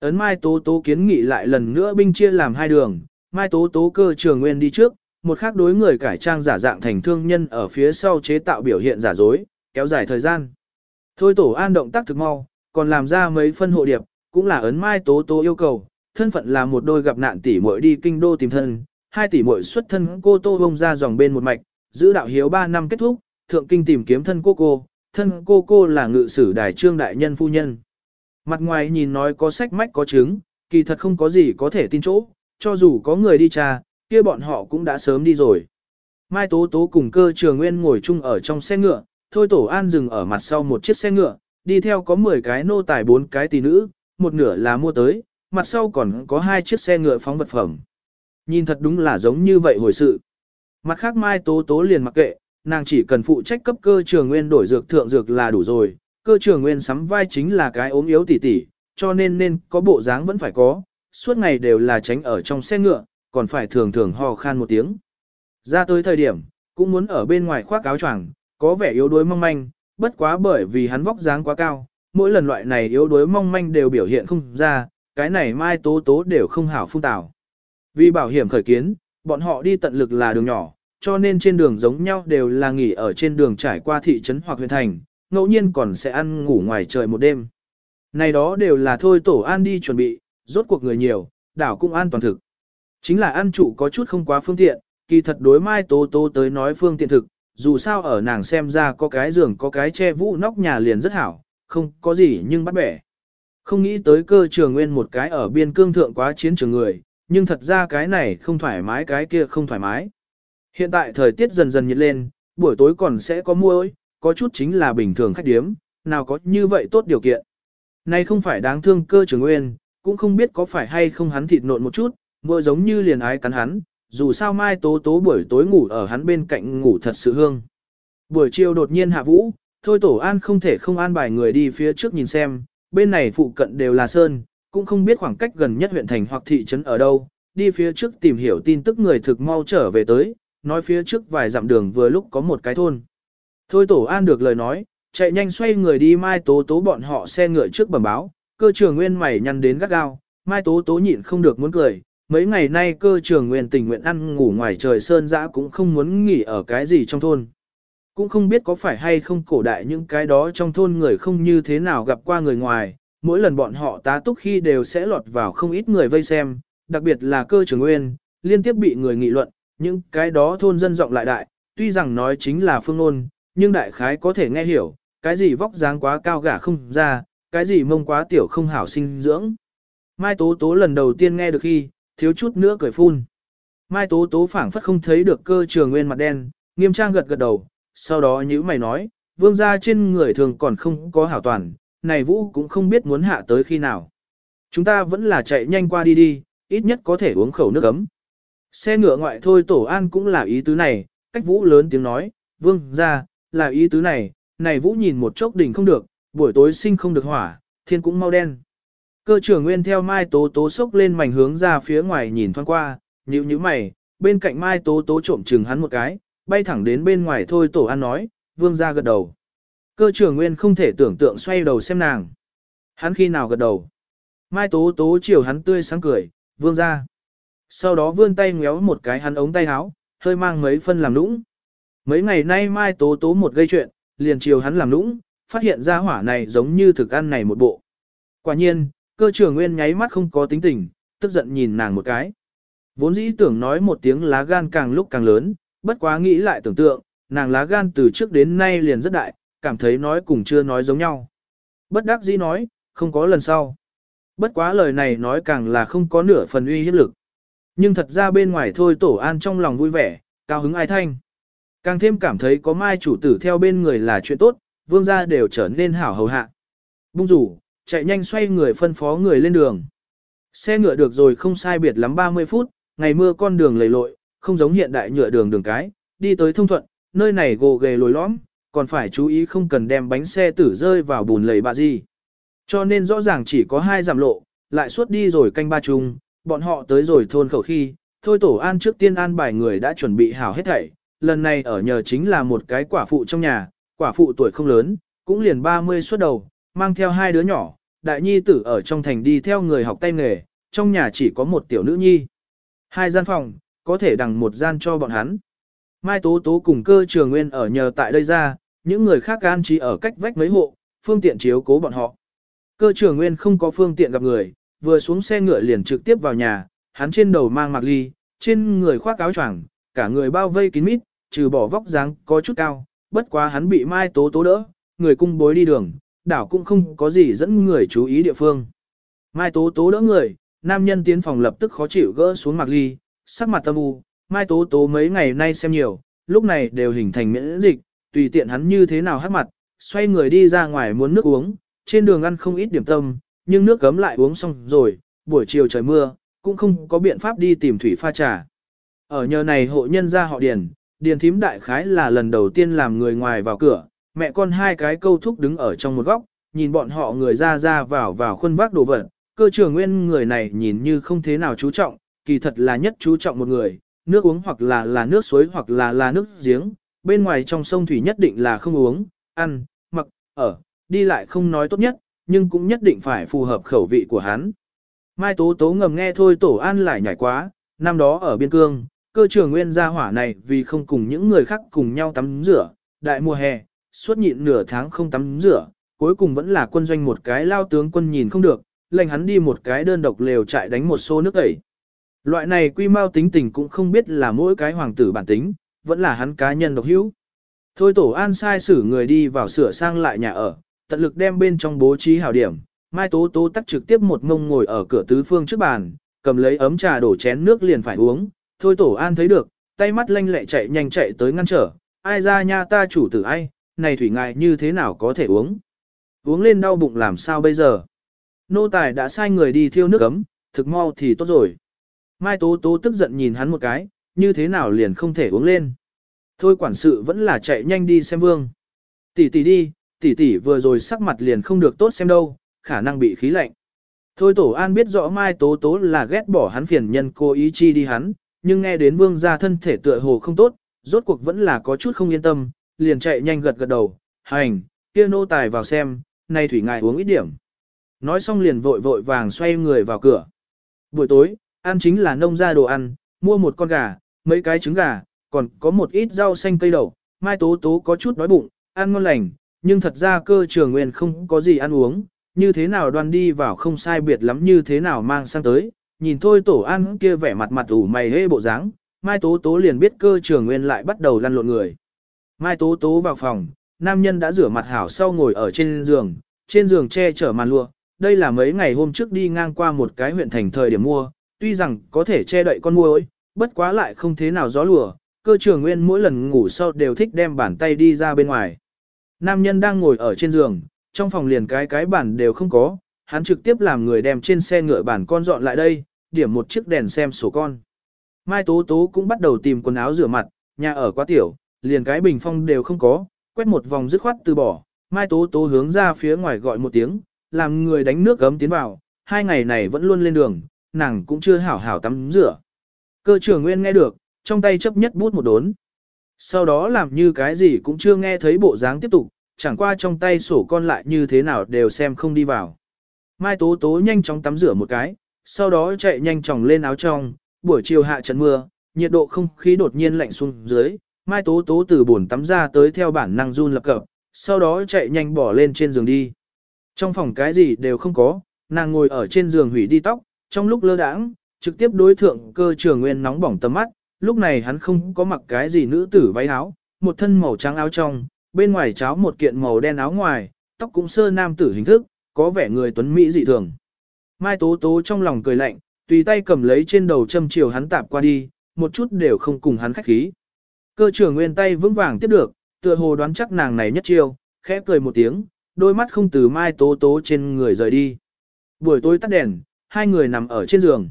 S1: Ấn Mai Tố Tố kiến nghị lại lần nữa binh chia làm hai đường, Mai Tố Tố cơ trưởng nguyên đi trước, một khác đối người cải trang giả dạng thành thương nhân ở phía sau chế tạo biểu hiện giả dối, kéo dài thời gian. Thôi tổ an động tác thực mau, còn làm ra mấy phân hộ điệp, cũng là ấn Mai Tố Tố yêu cầu, thân phận là một đôi gặp nạn tỷ muội đi kinh đô tìm thân, hai tỷ muội xuất thân cô Tô bông ra dòng bên một mạch, giữ đạo hiếu 3 năm kết thúc, thượng kinh tìm kiếm thân cô cô, thân cô cô là ngự sử đại trương đại nhân phu nhân. Mặt ngoài nhìn nói có sách mách có chứng, kỳ thật không có gì có thể tin chỗ, cho dù có người đi tra, kia bọn họ cũng đã sớm đi rồi. Mai Tố Tố cùng cơ trường nguyên ngồi chung ở trong xe ngựa, thôi tổ an dừng ở mặt sau một chiếc xe ngựa, đi theo có 10 cái nô tài bốn cái tỷ nữ, một nửa là mua tới, mặt sau còn có hai chiếc xe ngựa phóng vật phẩm. Nhìn thật đúng là giống như vậy hồi sự. Mặt khác Mai Tố Tố liền mặc kệ, nàng chỉ cần phụ trách cấp cơ trường nguyên đổi dược thượng dược là đủ rồi, cơ trường nguyên sắm vai chính là cái ốm yếu tỉ tỉ, cho nên nên có bộ dáng vẫn phải có, suốt ngày đều là tránh ở trong xe ngựa, còn phải thường thường ho khan một tiếng. Ra tới thời điểm, cũng muốn ở bên ngoài khoác áo choàng, có vẻ yếu đuối mong manh, bất quá bởi vì hắn vóc dáng quá cao, mỗi lần loại này yếu đuối mong manh đều biểu hiện không ra, cái này mai tố tố đều không hảo phung tảo. Vì bảo hiểm khởi kiến, bọn họ đi tận lực là đường nhỏ, cho nên trên đường giống nhau đều là nghỉ ở trên đường trải qua thị trấn hoặc huyện thành, ngẫu nhiên còn sẽ ăn ngủ ngoài trời một đêm. Này đó đều là thôi tổ an đi chuẩn bị, rốt cuộc người nhiều, đảo cũng an toàn thực. Chính là ăn trụ có chút không quá phương tiện, kỳ thật đối mai tố tố tới nói phương tiện thực, dù sao ở nàng xem ra có cái giường có cái che vũ nóc nhà liền rất hảo, không có gì nhưng bắt bẻ. Không nghĩ tới cơ trường nguyên một cái ở biên cương thượng quá chiến trường người, nhưng thật ra cái này không thoải mái cái kia không thoải mái. Hiện tại thời tiết dần dần nhiệt lên, buổi tối còn sẽ có mưa ơi, có chút chính là bình thường khách điếm, nào có như vậy tốt điều kiện. Này không phải đáng thương cơ trường nguyên, cũng không biết có phải hay không hắn thịt nộn một chút, mưa giống như liền ái cắn hắn, dù sao mai tố tố buổi tối ngủ ở hắn bên cạnh ngủ thật sự hương. Buổi chiều đột nhiên hạ vũ, thôi tổ an không thể không an bài người đi phía trước nhìn xem, bên này phụ cận đều là sơn, cũng không biết khoảng cách gần nhất huyện thành hoặc thị trấn ở đâu, đi phía trước tìm hiểu tin tức người thực mau trở về tới, nói phía trước vài dặm đường vừa lúc có một cái thôn. Thôi tổ an được lời nói, chạy nhanh xoay người đi mai tố tố bọn họ xe ngựa trước bẩm báo, cơ trường nguyên mày nhăn đến gắt gao, mai tố tố nhịn không được muốn cười. Mấy ngày nay cơ trường nguyên tình nguyện ăn ngủ ngoài trời sơn dã cũng không muốn nghỉ ở cái gì trong thôn. Cũng không biết có phải hay không cổ đại những cái đó trong thôn người không như thế nào gặp qua người ngoài, mỗi lần bọn họ tá túc khi đều sẽ lọt vào không ít người vây xem, đặc biệt là cơ trường nguyên, liên tiếp bị người nghị luận, những cái đó thôn dân rộng lại đại, tuy rằng nói chính là phương ngôn, nhưng đại khái có thể nghe hiểu, cái gì vóc dáng quá cao gả không ra, cái gì mông quá tiểu không hảo sinh dưỡng. Mai Tố Tố lần đầu tiên nghe được khi, thiếu chút nữa cười phun. Mai Tố Tố phảng phất không thấy được cơ trường nguyên mặt đen, nghiêm trang gật gật đầu, sau đó nhữ mày nói, vương gia trên người thường còn không có hảo toàn, này vũ cũng không biết muốn hạ tới khi nào. Chúng ta vẫn là chạy nhanh qua đi đi, ít nhất có thể uống khẩu nước ấm. Xe ngựa ngoại thôi tổ an cũng là ý tứ này, cách vũ lớn tiếng nói, vương gia là ý tứ này, này vũ nhìn một chốc đỉnh không được, buổi tối sinh không được hỏa, thiên cũng mau đen. Cơ trưởng nguyên theo mai tố tố sốc lên mảnh hướng ra phía ngoài nhìn thoáng qua, nhíu nhíu mày, bên cạnh mai tố tố trộm chừng hắn một cái, bay thẳng đến bên ngoài thôi tổ an nói, vương ra gật đầu. Cơ trưởng nguyên không thể tưởng tượng xoay đầu xem nàng. Hắn khi nào gật đầu. Mai tố tố chiều hắn tươi sáng cười, vương ra. Sau đó vươn tay ngéo một cái hắn ống tay áo, hơi mang mấy phân làm nũng. Mấy ngày nay mai tố tố một gây chuyện, liền chiều hắn làm nũng, phát hiện ra hỏa này giống như thực ăn này một bộ. Quả nhiên, cơ trưởng nguyên nháy mắt không có tính tình, tức giận nhìn nàng một cái. Vốn dĩ tưởng nói một tiếng lá gan càng lúc càng lớn, bất quá nghĩ lại tưởng tượng, nàng lá gan từ trước đến nay liền rất đại, cảm thấy nói cùng chưa nói giống nhau. Bất đắc dĩ nói, không có lần sau. Bất quá lời này nói càng là không có nửa phần uy hiếp lực. Nhưng thật ra bên ngoài thôi tổ an trong lòng vui vẻ, cao hứng ai thanh. Càng thêm cảm thấy có mai chủ tử theo bên người là chuyện tốt, vương gia đều trở nên hảo hầu hạ. Bung rủ, chạy nhanh xoay người phân phó người lên đường. Xe ngựa được rồi không sai biệt lắm 30 phút, ngày mưa con đường lầy lội, không giống hiện đại nhựa đường đường cái, đi tới thông thuận, nơi này gồ ghề lồi lõm, còn phải chú ý không cần đem bánh xe tử rơi vào bùn lầy bạ gì. Cho nên rõ ràng chỉ có hai giảm lộ, lại suốt đi rồi canh ba chung, bọn họ tới rồi thôn khẩu khi, thôi tổ an trước tiên an bài người đã chuẩn bị hảo hết thảy, lần này ở nhờ chính là một cái quả phụ trong nhà, quả phụ tuổi không lớn, cũng liền 30 xuất đầu, mang theo hai đứa nhỏ, đại nhi tử ở trong thành đi theo người học tay nghề, trong nhà chỉ có một tiểu nữ nhi. Hai gian phòng, có thể đằng một gian cho bọn hắn. Mai Tố Tố cùng cơ trường nguyên ở nhờ tại đây ra, những người khác an trí ở cách vách mấy hộ, phương tiện chiếu cố bọn họ. Cơ trường nguyên không có phương tiện gặp người, vừa xuống xe ngựa liền trực tiếp vào nhà, hắn trên đầu mang mặc ly, trên người khoác áo choàng, cả người bao vây kín mít, trừ bỏ vóc dáng có chút cao, bất quá hắn bị Mai Tố Tố đỡ, người cung bối đi đường, đảo cũng không có gì dẫn người chú ý địa phương. Mai Tố Tố đỡ người, nam nhân tiến phòng lập tức khó chịu gỡ xuống mặc ly, sắc mặt tâm u, Mai Tố Tố mấy ngày nay xem nhiều, lúc này đều hình thành miễn dịch, tùy tiện hắn như thế nào hát mặt, xoay người đi ra ngoài muốn nước uống, trên đường ăn không ít điểm tâm, nhưng nước cấm lại uống xong rồi, buổi chiều trời mưa, cũng không có biện pháp đi tìm thủy pha trà. Ở nhờ này hộ nhân ra họ điền, điền thím đại khái là lần đầu tiên làm người ngoài vào cửa, mẹ con hai cái câu thúc đứng ở trong một góc, nhìn bọn họ người ra ra vào vào khuôn vác đồ vật, cơ trưởng nguyên người này nhìn như không thế nào chú trọng, kỳ thật là nhất chú trọng một người, nước uống hoặc là là nước suối hoặc là là nước giếng, bên ngoài trong sông thủy nhất định là không uống, ăn, mặc, ở, đi lại không nói tốt nhất, nhưng cũng nhất định phải phù hợp khẩu vị của hắn. Mai Tố Tố ngầm nghe thôi tổ an lại nhảy quá, năm đó ở biên cương, cơ trưởng nguyên gia hỏa này vì không cùng những người khác cùng nhau tắm rửa, đại mùa hè, suốt nhịn nửa tháng không tắm rửa, cuối cùng vẫn là quân doanh một cái lao tướng quân nhìn không được, lệnh hắn đi một cái đơn độc lều chạy đánh một xô nước tẩy. Loại này quy mau tính tình cũng không biết là mỗi cái hoàng tử bản tính, vẫn là hắn cá nhân độc hữu. Thôi tổ an sai xử người đi vào sửa sang lại nhà ở, tận lực đem bên trong bố trí hảo điểm. Mai Tố Tố tắt trực tiếp một ngông ngồi ở cửa tứ phương trước bàn, cầm lấy ấm trà đổ chén nước liền phải uống. Thôi tổ an thấy được, tay mắt lanh lẹ chạy nhanh chạy tới ngăn trở. Ai ra nha ta chủ tử ai, này thủy ngài như thế nào có thể uống? Uống lên đau bụng làm sao bây giờ? Nô tài đã sai người đi thiêu nước ấm, thực mau thì tốt rồi. Mai Tố Tố tức giận nhìn hắn một cái, như thế nào liền không thể uống lên. Thôi quản sự vẫn là chạy nhanh đi xem vương. Tỷ tỷ đi, tỷ tỷ vừa rồi sắc mặt liền không được tốt xem đâu, khả năng bị khí lạnh. Thôi Tổ An biết rõ Mai Tố Tố là ghét bỏ hắn phiền nhân cô ý chi đi hắn, nhưng nghe đến vương gia thân thể tựa hồ không tốt, rốt cuộc vẫn là có chút không yên tâm, liền chạy nhanh gật gật đầu, hành, kia nô tài vào xem, nay thủy ngài uống ít điểm. Nói xong liền vội vội vàng xoay người vào cửa. Buổi tối, ăn chính là nông ra đồ ăn, mua một con gà, mấy cái trứng gà, còn có một ít rau xanh cây đậu, mai tố tố có chút đói bụng, ăn ngon lành, nhưng thật ra cơ trường nguyên không có gì ăn uống, như thế nào đoan đi vào không sai biệt lắm như thế nào mang sang tới, nhìn thôi tổ ăn kia vẻ mặt mặt ủ mày hê bộ dáng, mai tố tố liền biết cơ trường nguyên lại bắt đầu lăn lộn người. Mai tố tố vào phòng, nam nhân đã rửa mặt hảo sau ngồi ở trên giường, trên giường che chở màn lụa, đây là mấy ngày hôm trước đi ngang qua một cái huyện thành thời điểm mua, tuy rằng có thể che đậy con muỗi, bất quá lại không thế nào gió lùa, cơ trường nguyên mỗi lần ngủ sau đều thích đem bàn tay đi ra bên ngoài. Nam nhân đang ngồi ở trên giường, trong phòng liền cái cái bản đều không có, hắn trực tiếp làm người đem trên xe ngựa bản con dọn lại đây, điểm một chiếc đèn xem sổ con. Mai Tố Tố cũng bắt đầu tìm quần áo rửa mặt, nhà ở quá tiểu, liền cái bình phong đều không có, quét một vòng dứt khoát từ bỏ. Mai Tố Tố hướng ra phía ngoài gọi một tiếng, làm người đánh nước gấm tiến vào, hai ngày này vẫn luôn lên đường, nàng cũng chưa hảo hảo tắm rửa. Cơ trưởng Nguyên nghe được, trong tay chấp nhất bút một đốn. Sau đó làm như cái gì cũng chưa nghe thấy bộ dáng tiếp tục, chẳng qua trong tay sổ con lại như thế nào đều xem không đi vào. Mai Tố Tố nhanh chóng tắm rửa một cái, sau đó chạy nhanh chóng lên áo trong, buổi chiều hạ trận mưa, nhiệt độ không khí đột nhiên lạnh xuống dưới, Mai Tố Tố từ buồn tắm ra tới theo bản năng run lập cập, sau đó chạy nhanh bỏ lên trên giường đi. Trong phòng cái gì đều không có, nàng ngồi ở trên giường hủy đi tóc, trong lúc lơ đãng, trực tiếp đối thượng cơ trường nguyên nóng bỏng tầm mắt, lúc này hắn không có mặc cái gì nữ tử váy áo, một thân màu trắng áo trong, bên ngoài cháo một kiện màu đen áo ngoài, tóc cũng sơ nam tử hình thức, có vẻ người tuấn mỹ dị thường. Mai Tố Tố trong lòng cười lạnh, tùy tay cầm lấy trên đầu châm chiều hắn tạp qua đi, một chút đều không cùng hắn khách khí. Cơ trưởng nguyên tay vững vàng tiếp được, tựa hồ đoán chắc nàng này nhất chiêu, khẽ cười một tiếng, đôi mắt không từ Mai Tố Tố trên người rời đi. Buổi tối tắt đèn, hai người nằm ở trên giường.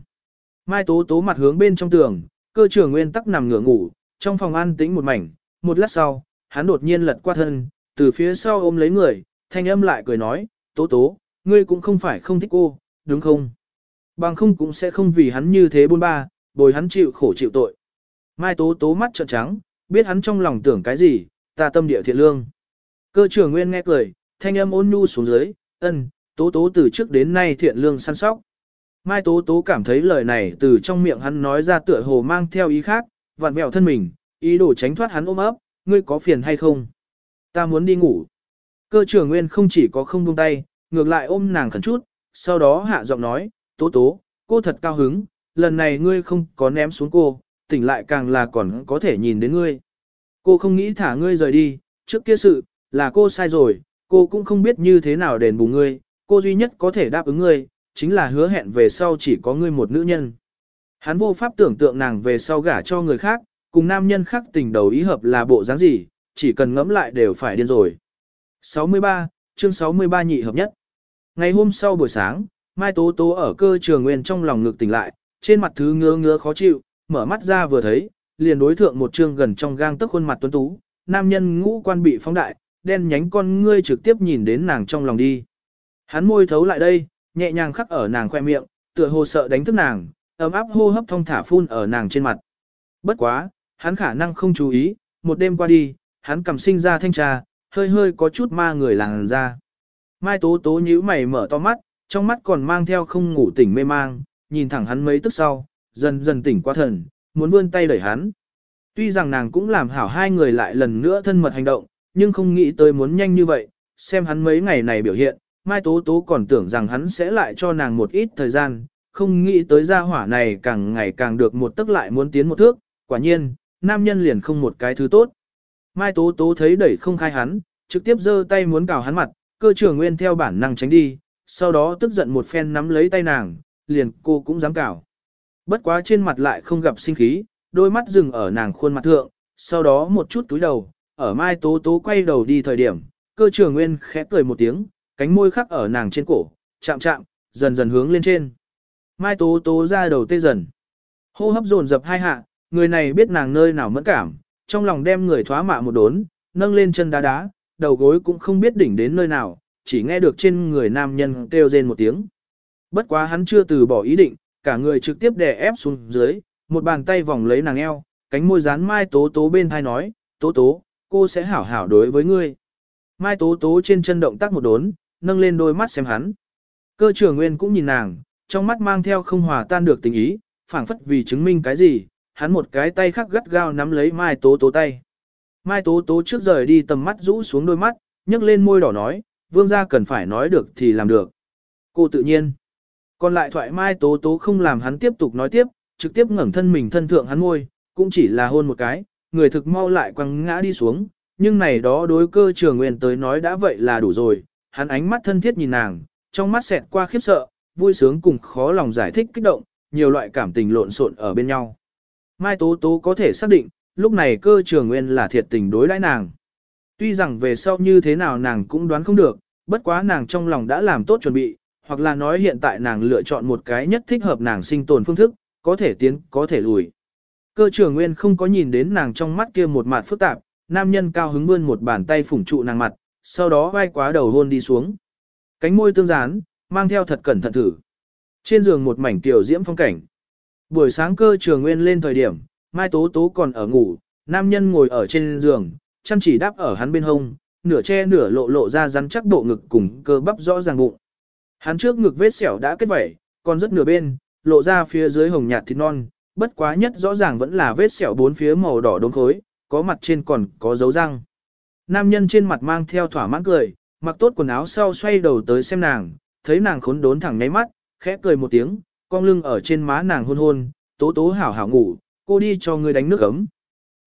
S1: Mai Tố Tố mặt hướng bên trong tường, cơ trưởng nguyên tắc nằm ngửa ngủ, trong phòng an tĩnh một mảnh, một lát sau, hắn đột nhiên lật qua thân, từ phía sau ôm lấy người, thanh âm lại cười nói, Tố Tố, ngươi cũng không phải không thích cô, đúng không? Bằng không cũng sẽ không vì hắn như thế buôn ba, bồi hắn chịu khổ chịu tội. Mai Tố Tố mắt trợn trắng, biết hắn trong lòng tưởng cái gì, ta tâm địa thiện lương. Cơ trưởng nguyên nghe cười, thanh âm ôn nhu xuống dưới, ân, Tố Tố từ trước đến nay thiện lương săn sóc. Mai Tố Tố cảm thấy lời này từ trong miệng hắn nói ra tựa hồ mang theo ý khác, vặn vẹo thân mình, ý đồ tránh thoát hắn ôm ấp, ngươi có phiền hay không? Ta muốn đi ngủ. Cơ trưởng nguyên không chỉ có không buông tay, ngược lại ôm nàng khẩn chút, sau đó hạ giọng nói, tố tố, cô thật cao hứng, lần này ngươi không có ném xuống cô, tỉnh lại càng là còn có thể nhìn đến ngươi. Cô không nghĩ thả ngươi rời đi, trước kia sự, là cô sai rồi, cô cũng không biết như thế nào đền bù ngươi, cô duy nhất có thể đáp ứng ngươi, chính là hứa hẹn về sau chỉ có ngươi một nữ nhân. Hắn vô pháp tưởng tượng nàng về sau gả cho người khác, cùng nam nhân khác tình đầu ý hợp là bộ dáng gì, chỉ cần ngẫm lại đều phải điên rồi. 63, chương 63 nhị hợp nhất. Ngày hôm sau buổi sáng, Mai Tố Tố ở cơ trường nguyên trong lòng ngực tỉnh lại, trên mặt thứ ngứa ngứa khó chịu, mở mắt ra vừa thấy, liền đối thượng một trương gần trong gang tức khuôn mặt tuấn tú, nam nhân ngũ quan bị phóng đại, đen nhánh con ngươi trực tiếp nhìn đến nàng trong lòng đi. Hắn môi thấu lại đây, nhẹ nhàng khắc ở nàng khoe miệng, tựa hồ sợ đánh thức nàng, ấm áp hô hấp thông thả phun ở nàng trên mặt. Bất quá, hắn khả năng không chú ý, một đêm qua đi, hắn cầm sinh ra thanh trà, hơi hơi có chút ma người làng ra. Mai tố tố nhíu mày mở to mắt, trong mắt còn mang theo không ngủ tỉnh mê mang, nhìn thẳng hắn mấy tức sau, dần dần tỉnh qua thần, muốn vươn tay đẩy hắn. Tuy rằng nàng cũng làm hảo hai người lại lần nữa thân mật hành động, nhưng không nghĩ tới muốn nhanh như vậy, xem hắn mấy ngày này biểu hiện, Mai Tố Tố còn tưởng rằng hắn sẽ lại cho nàng một ít thời gian, không nghĩ tới gia hỏa này càng ngày càng được một tức lại muốn tiến một thước, quả nhiên, nam nhân liền không một cái thứ tốt. Mai Tố Tố thấy đẩy không khai hắn, trực tiếp giơ tay muốn cào hắn mặt, cơ trưởng nguyên theo bản năng tránh đi, sau đó tức giận một phen nắm lấy tay nàng, liền cô cũng dám cào. Bất quá trên mặt lại không gặp sinh khí, đôi mắt dừng ở nàng khuôn mặt thượng, sau đó một chút túi đầu, ở Mai Tố Tố quay đầu đi thời điểm, cơ trưởng nguyên khẽ cười một tiếng, cánh môi khắc ở nàng trên cổ, chạm chạm, dần dần hướng lên trên. Mai Tố Tố ra đầu tê dần. Hô hấp dồn dập hai hạ, người này biết nàng nơi nào mẫn cảm, trong lòng đem người thoá mạ một đốn, nâng lên chân đá đá, đầu gối cũng không biết đỉnh đến nơi nào, chỉ nghe được trên người nam nhân kêu rên một tiếng. Bất quá hắn chưa từ bỏ ý định, cả người trực tiếp đè ép xuống dưới, một bàn tay vòng lấy nàng eo, cánh môi dán Mai Tố Tố bên thai nói, Tố Tố, cô sẽ hảo hảo đối với ngươi. Mai Tố Tố trên chân động tác một đốn, nâng lên đôi mắt xem hắn. Cơ trưởng nguyên cũng nhìn nàng, trong mắt mang theo không hòa tan được tình ý, phảng phất vì chứng minh cái gì, hắn một cái tay khác gắt gao nắm lấy Mai Tố Tố tay. Mai Tố Tố trước rời đi tầm mắt rũ xuống đôi mắt, nhấc lên môi đỏ nói, vương gia cần phải nói được thì làm được. Cô tự nhiên. Còn lại thoại Mai Tố Tố không làm hắn tiếp tục nói tiếp, trực tiếp ngẩng thân mình thân thượng hắn môi, cũng chỉ là hôn một cái, người thực mau lại quăng ngã đi xuống, nhưng này đó đối cơ trường nguyên tới nói đã vậy là đủ rồi, hắn ánh mắt thân thiết nhìn nàng, trong mắt xẹt qua khiếp sợ, vui sướng cùng khó lòng giải thích kích động, nhiều loại cảm tình lộn xộn ở bên nhau. Mai Tố Tố có thể xác định, lúc này cơ trường nguyên là thiệt tình đối đãi nàng. Tuy rằng về sau như thế nào nàng cũng đoán không được, bất quá nàng trong lòng đã làm tốt chuẩn bị, hoặc là nói hiện tại nàng lựa chọn một cái nhất thích hợp nàng sinh tồn phương thức, có thể tiến, có thể lùi. Cơ trưởng nguyên không có nhìn đến nàng trong mắt kia một mặt phức tạp, nam nhân cao hứng vươn một bàn tay phủng trụ nàng mặt, sau đó vai quá đầu hôn đi xuống. Cánh môi tương dán, mang theo thật cẩn thận thử. Trên giường một mảnh tiểu diễm phong cảnh. Buổi sáng cơ trường nguyên lên thời điểm, Mai Tố Tố còn ở ngủ, nam nhân ngồi ở trên giường, chăm chỉ đáp ở hắn bên hông, nửa che nửa lộ lộ ra rắn chắc bộ ngực cùng cơ bắp rõ ràng bụng. Hắn trước ngực vết sẹo đã kết vẩy, còn rất nửa bên, lộ ra phía dưới hồng nhạt thịt non, bất quá nhất rõ ràng vẫn là vết sẹo bốn phía màu đỏ đốm khối, có mặt trên còn có dấu răng. Nam nhân trên mặt mang theo thỏa mãn cười, mặc tốt quần áo sau xoay đầu tới xem nàng, thấy nàng khốn đốn thẳng ngáy mắt, khẽ cười một tiếng, cong lưng ở trên má nàng hôn hôn, tố tố hảo hảo ngủ, cô đi cho người đánh nước ấm.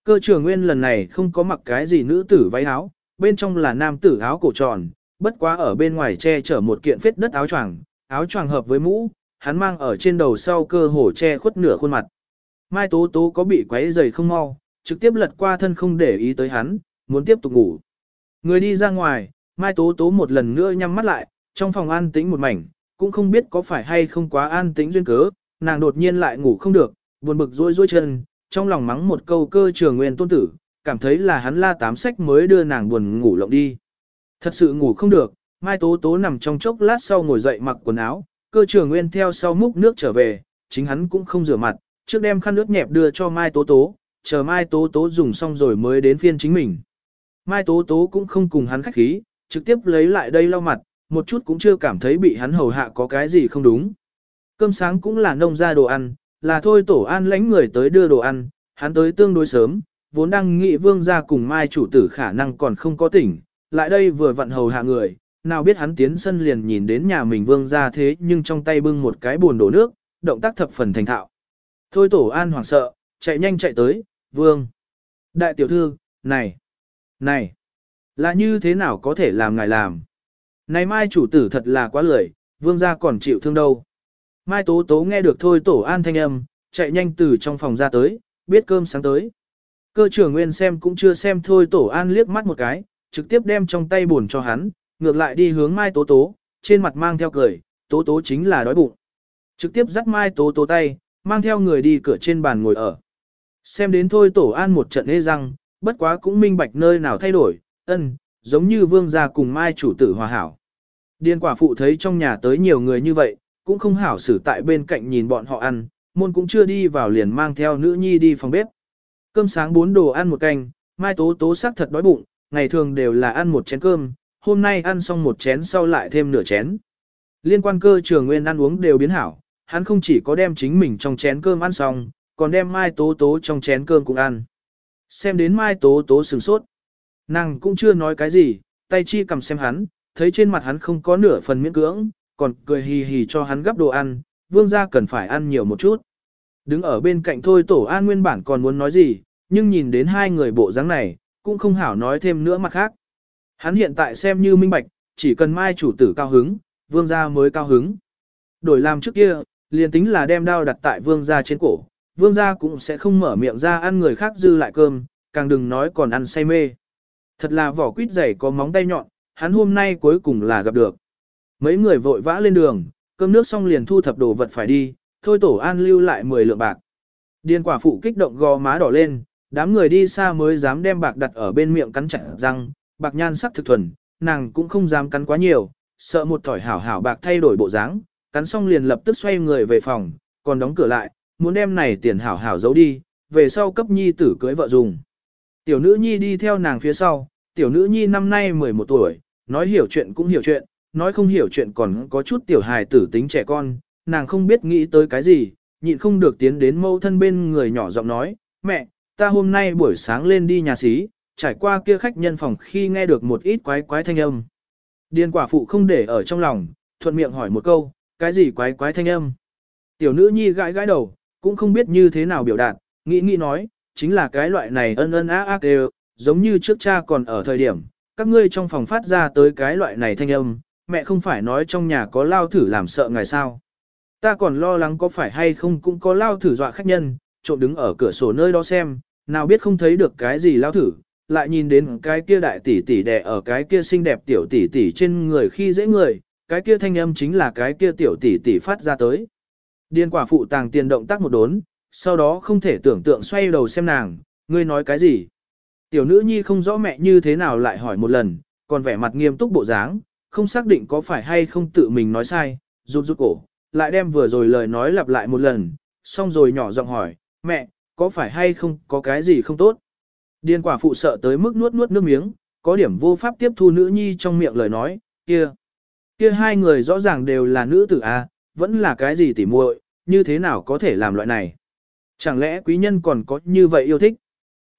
S1: Cơ trưởng nguyên lần này không có mặc cái gì nữ tử váy áo, bên trong là nam tử áo cổ tròn, bất quá ở bên ngoài che chở một kiện phết đất áo choàng, áo choàng hợp với mũ, hắn mang ở trên đầu sau cơ hồ che khuất nửa khuôn mặt. Mai Tố Tố có bị quấy giày không mau, trực tiếp lật qua thân không để ý tới hắn, muốn tiếp tục ngủ. Người đi ra ngoài, Mai Tố Tố một lần nữa nhắm mắt lại, trong phòng an tĩnh một mảnh, cũng không biết có phải hay không quá an tĩnh duyên cớ, nàng đột nhiên lại ngủ không được, buồn bực rối rối chân, trong lòng mắng một câu cơ trường nguyên tôn tử, cảm thấy là hắn la tám sách mới đưa nàng buồn ngủ lộng đi. Thật sự ngủ không được, Mai Tố Tố nằm trong chốc lát sau ngồi dậy mặc quần áo, cơ trường nguyên theo sau múc nước trở về, chính hắn cũng không rửa mặt, trước đem khăn nước nhẹp đưa cho Mai Tố Tố, chờ Mai Tố Tố dùng xong rồi mới đến phiên chính mình. Mai Tố Tố cũng không cùng hắn khách khí, trực tiếp lấy lại đây lau mặt, một chút cũng chưa cảm thấy bị hắn hầu hạ có cái gì không đúng. Cơm sáng cũng là nông ra đồ ăn, là thôi tổ an lãnh người tới đưa đồ ăn, hắn tới tương đối sớm, vốn đang nghĩ vương ra cùng Mai chủ tử khả năng còn không có tỉnh, lại đây vừa vặn hầu hạ người, nào biết hắn tiến sân liền nhìn đến nhà mình vương ra thế nhưng trong tay bưng một cái bồn đổ nước, động tác thập phần thành thạo. Thôi tổ an hoảng sợ, chạy nhanh chạy tới, vương. Đại tiểu thư, này, này, là như thế nào có thể làm ngài làm? Này mai chủ tử thật là quá lười, vương gia còn chịu thương đâu. Mai tố tố nghe được thôi tổ an thanh âm, chạy nhanh từ trong phòng ra tới, biết cơm sáng tới. Cơ trưởng nguyên xem cũng chưa xem thôi tổ an liếc mắt một cái, trực tiếp đem trong tay buồn cho hắn, ngược lại đi hướng mai tố tố, trên mặt mang theo cười, tố tố chính là đói bụng. Trực tiếp dắt mai tố tố tay, mang theo người đi cửa trên bàn ngồi ở. Xem đến thôi tổ an một trận ê răng, bất quá cũng minh bạch nơi nào thay đổi, ân, giống như vương gia cùng mai chủ tử hòa hảo. Điên quả phụ thấy trong nhà tới nhiều người như vậy, cũng không hảo xử tại bên cạnh nhìn bọn họ ăn, môn cũng chưa đi vào liền mang theo nữ nhi đi phòng bếp. Cơm sáng bốn đồ ăn một canh, mai tố tố sắc thật đói bụng, ngày thường đều là ăn một chén cơm, hôm nay ăn xong một chén sau lại thêm nửa chén. Liên quan cơ trường nguyên ăn uống đều biến hảo, hắn không chỉ có đem chính mình trong chén cơm ăn xong, còn đem mai tố tố trong chén cơm cũng ăn. Xem đến mai tố tố sừng sốt. Nàng cũng chưa nói cái gì, tay chi cầm xem hắn, thấy trên mặt hắn không có nửa phần miễn cưỡng, còn cười hì hì cho hắn gấp đồ ăn, vương gia cần phải ăn nhiều một chút. Đứng ở bên cạnh thôi tổ an nguyên bản còn muốn nói gì, nhưng nhìn đến hai người bộ dáng này, cũng không hảo nói thêm nữa mặt khác. Hắn hiện tại xem như minh bạch, chỉ cần mai chủ tử cao hứng, vương gia mới cao hứng. Đổi làm trước kia, liền tính là đem đao đặt tại vương gia trên cổ, vương gia cũng sẽ không mở miệng ra ăn người khác dư lại cơm, càng đừng nói còn ăn say mê. Thật là vỏ quýt dày có móng tay nhọn, hắn hôm nay cuối cùng là gặp được. Mấy người vội vã lên đường, cơm nước xong liền thu thập đồ vật phải đi, thôi tổ an lưu lại 10 lượng bạc. Điền quả phụ kích động gò má đỏ lên, đám người đi xa mới dám đem bạc đặt ở bên miệng cắn chặt răng, bạc nhan sắc thực thuần, nàng cũng không dám cắn quá nhiều, sợ một thỏi hảo hảo bạc thay đổi bộ dáng, cắn xong liền lập tức xoay người về phòng, còn đóng cửa lại, muốn đem này tiền hảo hảo giấu đi, về sau cấp nhi tử cưới vợ dùng. Tiểu nữ nhi đi theo nàng phía sau, tiểu nữ nhi năm nay 11 tuổi, nói hiểu chuyện cũng hiểu chuyện, nói không hiểu chuyện còn có chút tiểu hài tử tính trẻ con, nàng không biết nghĩ tới cái gì, nhịn không được tiến đến mâu thân bên người nhỏ giọng nói, mẹ, ta hôm nay buổi sáng lên đi nhà xí, trải qua kia khách nhân phòng khi nghe được một ít quái quái thanh âm. Điền quả phụ không để ở trong lòng, thuận miệng hỏi một câu, cái gì quái quái thanh âm. Tiểu nữ nhi gãi gãi đầu, cũng không biết như thế nào biểu đạt, nghĩ nghĩ nói, chính là cái loại này ân ân ác ác đều, giống như trước cha còn ở thời điểm, các ngươi trong phòng phát ra tới cái loại này thanh âm, mẹ không phải nói trong nhà có lao thử làm sợ ngài sao. Ta còn lo lắng có phải hay không cũng có lao thử dọa khách nhân, trộm đứng ở cửa sổ nơi đó xem, nào biết không thấy được cái gì lao thử, lại nhìn đến cái kia đại tỷ tỷ đè ở cái kia xinh đẹp tiểu tỷ tỷ trên người khi dễ người, cái kia thanh âm chính là cái kia tiểu tỷ tỷ phát ra tới. Điên quả phụ tàng tiền động tác một đốn, sau đó không thể tưởng tượng xoay đầu xem nàng, ngươi nói cái gì. Tiểu nữ nhi không rõ mẹ như thế nào lại hỏi một lần, còn vẻ mặt nghiêm túc bộ dáng, không xác định có phải hay không tự mình nói sai, rụt rụt cổ, lại đem vừa rồi lời nói lặp lại một lần, xong rồi nhỏ giọng hỏi, mẹ, có phải hay không có cái gì không tốt. Điên quả phụ sợ tới mức nuốt nuốt nước miếng, có điểm vô pháp tiếp thu nữ nhi trong miệng lời nói, kia. Kia hai người rõ ràng đều là nữ tử A, vẫn là cái gì tỉ muội, như thế nào có thể làm loại này. Chẳng lẽ quý nhân còn có như vậy yêu thích?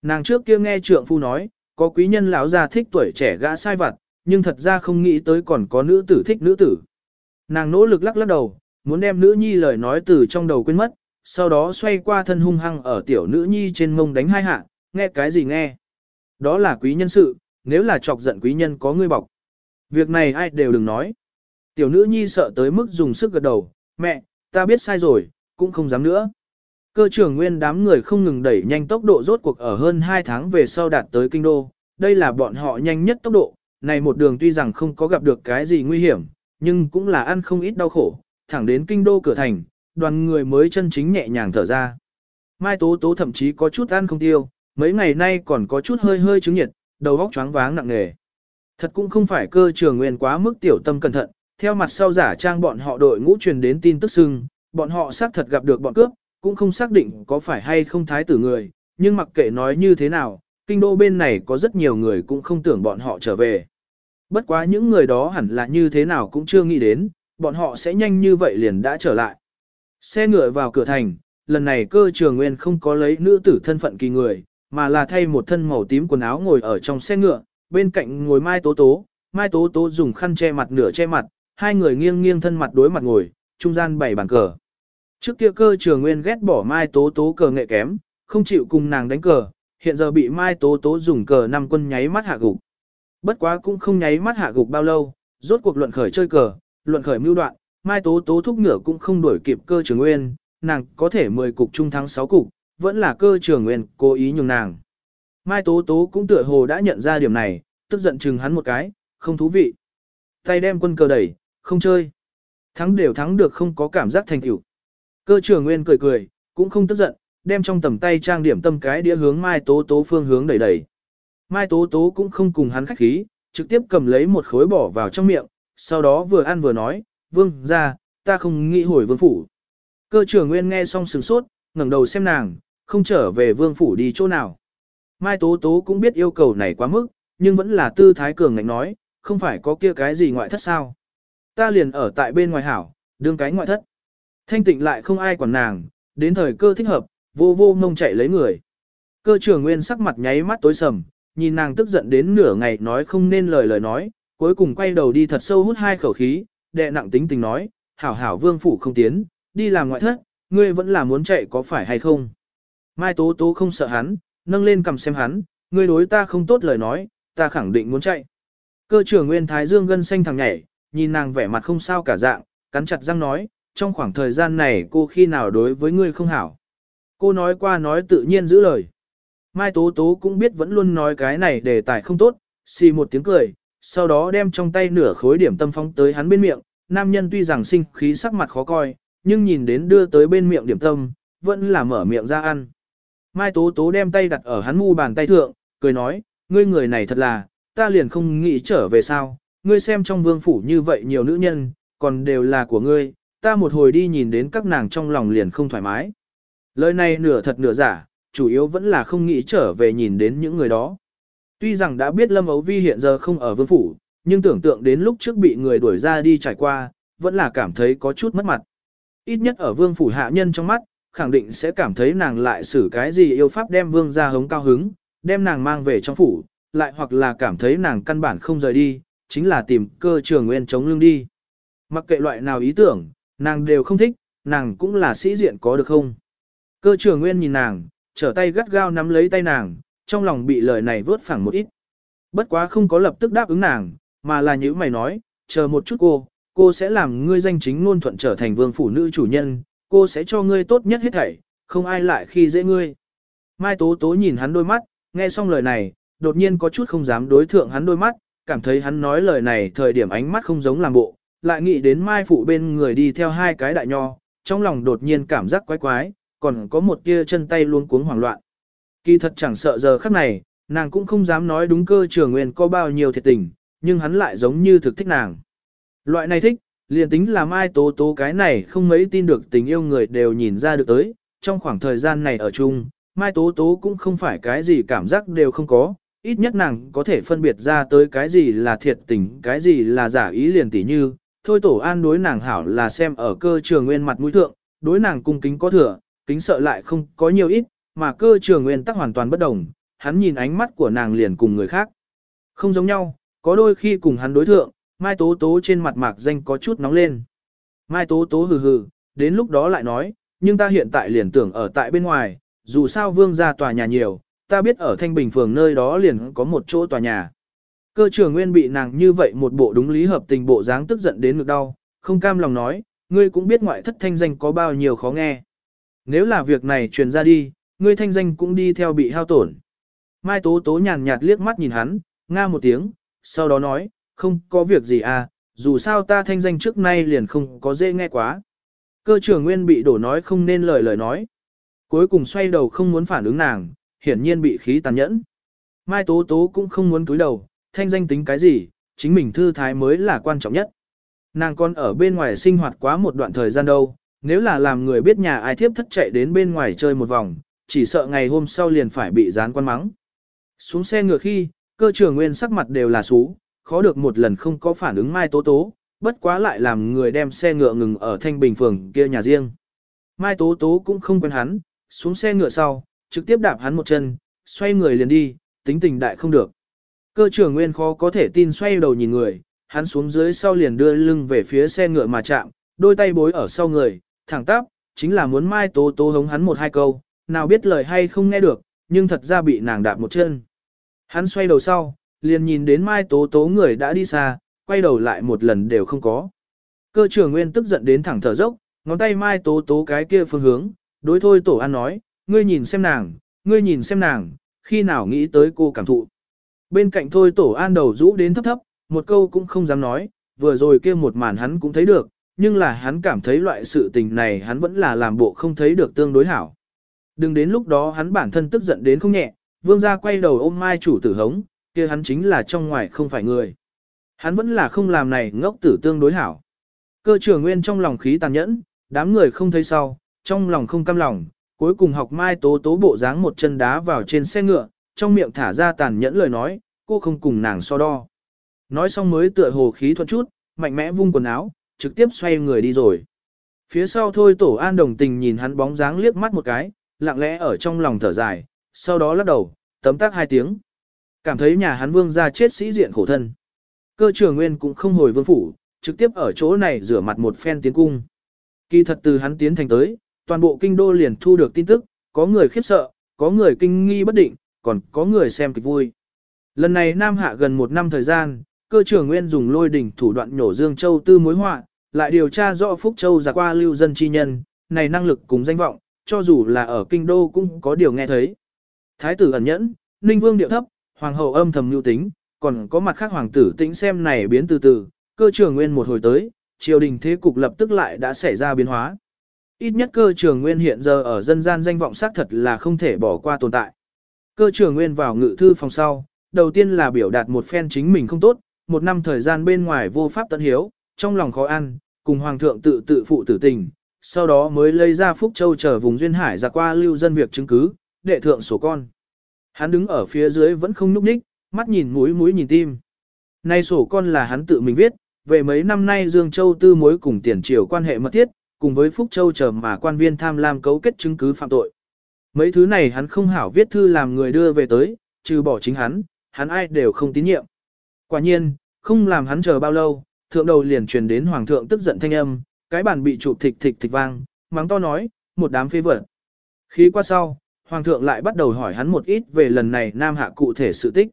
S1: Nàng trước kia nghe trượng phu nói, có quý nhân lão già thích tuổi trẻ gã sai vặt, nhưng thật ra không nghĩ tới còn có nữ tử thích nữ tử. Nàng nỗ lực lắc lắc đầu, muốn đem nữ nhi lời nói từ trong đầu quên mất, sau đó xoay qua thân hung hăng ở tiểu nữ nhi trên mông đánh hai hạ, nghe cái gì nghe. Đó là quý nhân sự, nếu là chọc giận quý nhân có ngươi bọc. Việc này ai đều đừng nói. Tiểu nữ nhi sợ tới mức dùng sức gật đầu, mẹ, ta biết sai rồi, cũng không dám nữa. Cơ trưởng nguyên đám người không ngừng đẩy nhanh tốc độ rốt cuộc ở hơn 2 tháng về sau đạt tới kinh đô, đây là bọn họ nhanh nhất tốc độ, này một đường tuy rằng không có gặp được cái gì nguy hiểm, nhưng cũng là ăn không ít đau khổ, thẳng đến kinh đô cửa thành, đoàn người mới chân chính nhẹ nhàng thở ra. Mai Tố Tố thậm chí có chút ăn không tiêu, mấy ngày nay còn có chút hơi hơi chứng nhiệt, đầu óc choáng váng nặng nề. Thật cũng không phải cơ trường nguyên quá mức tiểu tâm cẩn thận, theo mặt sau giả trang bọn họ đội ngũ truyền đến tin tức sưng, bọn họ xác thật gặp được bọn cướp, cũng không xác định có phải hay không thái tử người, nhưng mặc kệ nói như thế nào, kinh đô bên này có rất nhiều người cũng không tưởng bọn họ trở về. Bất quá những người đó hẳn là như thế nào cũng chưa nghĩ đến, bọn họ sẽ nhanh như vậy liền đã trở lại. Xe ngựa vào cửa thành, lần này cơ trường nguyên không có lấy nữ tử thân phận kỳ người, mà là thay một thân màu tím quần áo ngồi ở trong xe ngựa, bên cạnh ngồi Mai Tố Tố, Mai Tố Tố dùng khăn che mặt nửa che mặt, hai người nghiêng nghiêng thân mặt đối mặt ngồi, trung gian bảy bàn cờ. Trước kia cơ trường nguyên ghét bỏ Mai Tố Tố cờ nghệ kém, không chịu cùng nàng đánh cờ, hiện giờ bị Mai Tố Tố dùng cờ năm quân nháy mắt hạ gục. Bất quá cũng không nháy mắt hạ gục bao lâu, rốt cuộc luận khởi chơi cờ, luận khởi mưu đoạn, Mai Tố Tố thúc ngựa cũng không đuổi kịp cơ trường nguyên, nàng có thể 10 cục trung thắng 6 cục, vẫn là cơ trường nguyên cố ý nhường nàng. Mai Tố Tố cũng tựa hồ đã nhận ra điểm này, tức giận chừng hắn một cái, không thú vị. Tay đem quân cờ đẩy, không chơi. Thắng đều thắng được không có cảm giác thành tựu. Cơ trường nguyên cười cười, cũng không tức giận, đem trong tầm tay trang điểm tâm cái đĩa hướng Mai Tố Tố phương hướng đẩy đẩy. Mai Tố Tố cũng không cùng hắn khách khí, trực tiếp cầm lấy một khối bỏ vào trong miệng, sau đó vừa ăn vừa nói, vương ra, ta không nghĩ hồi vương phủ. Cơ trưởng nguyên nghe xong sừng sốt, ngẩng đầu xem nàng, không trở về vương phủ đi chỗ nào. Mai Tố Tố cũng biết yêu cầu này quá mức, nhưng vẫn là tư thái cường ngạnh nói, không phải có kia cái gì ngoại thất sao. Ta liền ở tại bên ngoài hảo, đương cái ngoại thất. Thanh tịnh lại không ai quản nàng, đến thời cơ thích hợp, vô vô mông chạy lấy người. Cơ trưởng nguyên sắc mặt nháy mắt tối sầm, nhìn nàng tức giận đến nửa ngày nói không nên lời lời nói, cuối cùng quay đầu đi thật sâu hút hai khẩu khí, đệ nặng tính tình nói, hảo hảo vương phủ không tiến, đi làm ngoại thất, ngươi vẫn là muốn chạy có phải hay không. Mai Tố Tố không sợ hắn, nâng lên cầm xem hắn, ngươi đối ta không tốt lời nói, ta khẳng định muốn chạy. Cơ trưởng Nguyên Thái Dương gân xanh thằng nhảy, nhìn nàng vẻ mặt không sao cả dạng, cắn chặt răng nói, trong khoảng thời gian này cô khi nào đối với ngươi không hảo. Cô nói qua nói tự nhiên giữ lời. Mai Tố Tố cũng biết vẫn luôn nói cái này để tài không tốt, xì một tiếng cười, sau đó đem trong tay nửa khối điểm tâm phóng tới hắn bên miệng, nam nhân tuy rằng sinh khí sắc mặt khó coi, nhưng nhìn đến đưa tới bên miệng điểm tâm, vẫn là mở miệng ra ăn. Mai Tố Tố đem tay đặt ở hắn mu bàn tay thượng, cười nói, ngươi người này thật là, ta liền không nghĩ trở về sao, ngươi xem trong vương phủ như vậy nhiều nữ nhân, còn đều là của ngươi, ta một hồi đi nhìn đến các nàng trong lòng liền không thoải mái. Lời này nửa thật nửa giả, chủ yếu vẫn là không nghĩ trở về nhìn đến những người đó. Tuy rằng đã biết Lâm Ấu Vi hiện giờ không ở vương phủ, nhưng tưởng tượng đến lúc trước bị người đuổi ra đi trải qua, vẫn là cảm thấy có chút mất mặt. Ít nhất ở vương phủ hạ nhân trong mắt, khẳng định sẽ cảm thấy nàng lại xử cái gì yêu pháp đem vương ra hống cao hứng, đem nàng mang về trong phủ, lại hoặc là cảm thấy nàng căn bản không rời đi, chính là tìm cơ trường nguyên chống lưng đi. Mặc kệ loại nào ý tưởng, nàng đều không thích, nàng cũng là sĩ diện có được không. Cơ trường nguyên nhìn nàng, trở tay gắt gao nắm lấy tay nàng, trong lòng bị lời này vớt phẳng một ít. Bất quá không có lập tức đáp ứng nàng, mà là như mày nói, chờ một chút cô, cô sẽ làm ngươi danh chính ngôn thuận trở thành vương phủ nữ chủ nhân, cô sẽ cho ngươi tốt nhất hết thảy, không ai lại khi dễ ngươi. Mai Tố Tố nhìn hắn đôi mắt, nghe xong lời này, đột nhiên có chút không dám đối thượng hắn đôi mắt, cảm thấy hắn nói lời này thời điểm ánh mắt không giống làm bộ, lại nghĩ đến Mai Phụ bên người đi theo hai cái đại nho, trong lòng đột nhiên cảm giác quái quái, còn có một tia chân tay luôn cuống hoảng loạn. Kỳ thật chẳng sợ giờ khắc này, nàng cũng không dám nói đúng cơ trường nguyên có bao nhiêu thiệt tình, nhưng hắn lại giống như thực thích nàng. Loại này thích, liền tính là Mai Tố Tố cái này không mấy tin được tình yêu người đều nhìn ra được tới, trong khoảng thời gian này ở chung, Mai Tố Tố cũng không phải cái gì cảm giác đều không có, ít nhất nàng có thể phân biệt ra tới cái gì là thiệt tình, cái gì là giả ý liền tỉ như, thôi tổ an đối nàng hảo là xem ở cơ trường nguyên mặt mũi thượng, đối nàng cung kính có thừa, kính sợ lại không có nhiều ít, mà cơ trường nguyên tắc hoàn toàn bất đồng, hắn nhìn ánh mắt của nàng liền cùng người khác. Không giống nhau, có đôi khi cùng hắn đối thượng, Mai Tố Tố trên mặt mạc danh có chút nóng lên. Mai Tố Tố hừ hừ, đến lúc đó lại nói, nhưng ta hiện tại liền tưởng ở tại bên ngoài, dù sao vương gia tòa nhà nhiều, ta biết ở Thanh Bình phường nơi đó liền có một chỗ tòa nhà. Cơ trưởng nguyên bị nàng như vậy một bộ đúng lý hợp tình bộ dáng tức giận đến ngực đau, không cam lòng nói, ngươi cũng biết ngoại thất thanh danh có bao nhiêu khó nghe. Nếu là việc này truyền ra đi, ngươi thanh danh cũng đi theo bị hao tổn. Mai Tố Tố nhàn nhạt liếc mắt nhìn hắn, nga một tiếng, sau đó nói, không có việc gì à, dù sao ta thanh danh trước nay liền không có dễ nghe quá. Cơ trưởng nguyên bị đổ nói không nên lời lời nói. Cuối cùng xoay đầu không muốn phản ứng nàng, hiển nhiên bị khí tàn nhẫn. Mai Tố Tố cũng không muốn cúi đầu, thanh danh tính cái gì, chính mình thư thái mới là quan trọng nhất. Nàng còn ở bên ngoài sinh hoạt quá một đoạn thời gian đâu, nếu là làm người biết nhà ai thiếp thất chạy đến bên ngoài chơi một vòng, chỉ sợ ngày hôm sau liền phải bị dán quan mắng. Xuống xe ngựa khi, cơ trưởng nguyên sắc mặt đều là xú, khó được một lần không có phản ứng Mai Tố Tố, bất quá lại làm người đem xe ngựa ngừng ở Thanh Bình phường kia nhà riêng. Mai Tố Tố cũng không quen hắn, xuống xe ngựa sau, trực tiếp đạp hắn một chân, xoay người liền đi, tính tình đại không được. Cơ trưởng nguyên khó có thể tin xoay đầu nhìn người, hắn xuống dưới sau liền đưa lưng về phía xe ngựa mà chạm, đôi tay bối ở sau người, thẳng tắp, chính là muốn Mai Tố Tố hống hắn một hai câu, nào biết lời hay không nghe được, nhưng thật ra bị nàng đạp một chân. Hắn xoay đầu sau, liền nhìn đến Mai Tố Tố người đã đi xa, quay đầu lại một lần đều không có. Cơ trưởng nguyên tức giận đến thẳng thở dốc, ngón tay Mai Tố Tố cái kia phương hướng, đối thôi Tổ An nói, ngươi nhìn xem nàng, ngươi nhìn xem nàng, khi nào nghĩ tới cô cảm thụ. Bên cạnh thôi Tổ An đầu rũ đến thấp thấp, một câu cũng không dám nói, vừa rồi kia một màn hắn cũng thấy được, nhưng là hắn cảm thấy loại sự tình này hắn vẫn là làm bộ không thấy được tương đối hảo. Đừng đến lúc đó hắn bản thân tức giận đến không nhẹ, vương gia quay đầu ôm mai chủ tử hống, kia hắn chính là trong ngoài không phải người. Hắn vẫn là không làm này ngốc tử tương đối hảo. Cơ trưởng nguyên trong lòng khí tàn nhẫn, đám người không thấy sau, trong lòng không cam lòng, cuối cùng học mai tố tố bộ dáng một chân đá vào trên xe ngựa, trong miệng thả ra tàn nhẫn lời nói, cô không cùng nàng so đo. Nói xong mới tựa hồ khí thuận chút, mạnh mẽ vung quần áo, trực tiếp xoay người đi rồi. Phía sau thôi tổ an đồng tình nhìn hắn bóng dáng liếc mắt một cái, lặng lẽ ở trong lòng thở dài, sau đó lắc đầu, tấm tắc hai tiếng. Cảm thấy nhà hắn vương ra chết sĩ diện khổ thân. Cơ trưởng nguyên cũng không hồi vương phủ, trực tiếp ở chỗ này rửa mặt một phen tiến cung. Kỳ thật từ hắn tiến thành tới, toàn bộ kinh đô liền thu được tin tức, có người khiếp sợ, có người kinh nghi bất định, còn có người xem kịch vui. Lần này Nam Hạ gần một năm thời gian, cơ trưởng nguyên dùng lôi đỉnh thủ đoạn nhổ Dương Châu tư mối họa, lại điều tra rõ Phúc Châu giả qua lưu dân chi nhân, này năng lực cùng danh vọng, cho dù là ở kinh đô cũng có điều nghe thấy. Thái tử ẩn nhẫn, Ninh Vương điệu thấp, hoàng hậu âm thầm lưu tính, còn có mặt khác hoàng tử tĩnh xem này biến từ từ, cơ trường nguyên một hồi tới, triều đình thế cục lập tức lại đã xảy ra biến hóa. Ít nhất cơ trường nguyên hiện giờ ở dân gian danh vọng xác thật là không thể bỏ qua tồn tại. Cơ trường nguyên vào ngự thư phòng sau, đầu tiên là biểu đạt một phen chính mình không tốt, một năm thời gian bên ngoài vô pháp tận hiếu, trong lòng khó ăn, cùng hoàng thượng tự tự phụ tử tình, sau đó mới lấy ra Phúc Châu trở vùng duyên hải ra qua lưu dân việc chứng cứ, đệ thượng sổ con. Hắn đứng ở phía dưới vẫn không núp ních, mắt nhìn mũi mũi nhìn tim. Nay sổ con là hắn tự mình viết, về mấy năm nay Dương Châu tư mối cùng tiền triều quan hệ mật thiết, cùng với Phúc Châu chờ mà quan viên tham lam cấu kết chứng cứ phạm tội. Mấy thứ này hắn không hảo viết thư làm người đưa về tới, trừ bỏ chính hắn, hắn ai đều không tín nhiệm. Quả nhiên, không làm hắn chờ bao lâu, thượng đầu liền truyền đến hoàng thượng tức giận thanh âm, cái bàn bị chụp thịch thịch thịch vang, mắng to nói, một đám phế vật. Khi qua sau, hoàng thượng lại bắt đầu hỏi hắn một ít về lần này nam hạ cụ thể sự tích.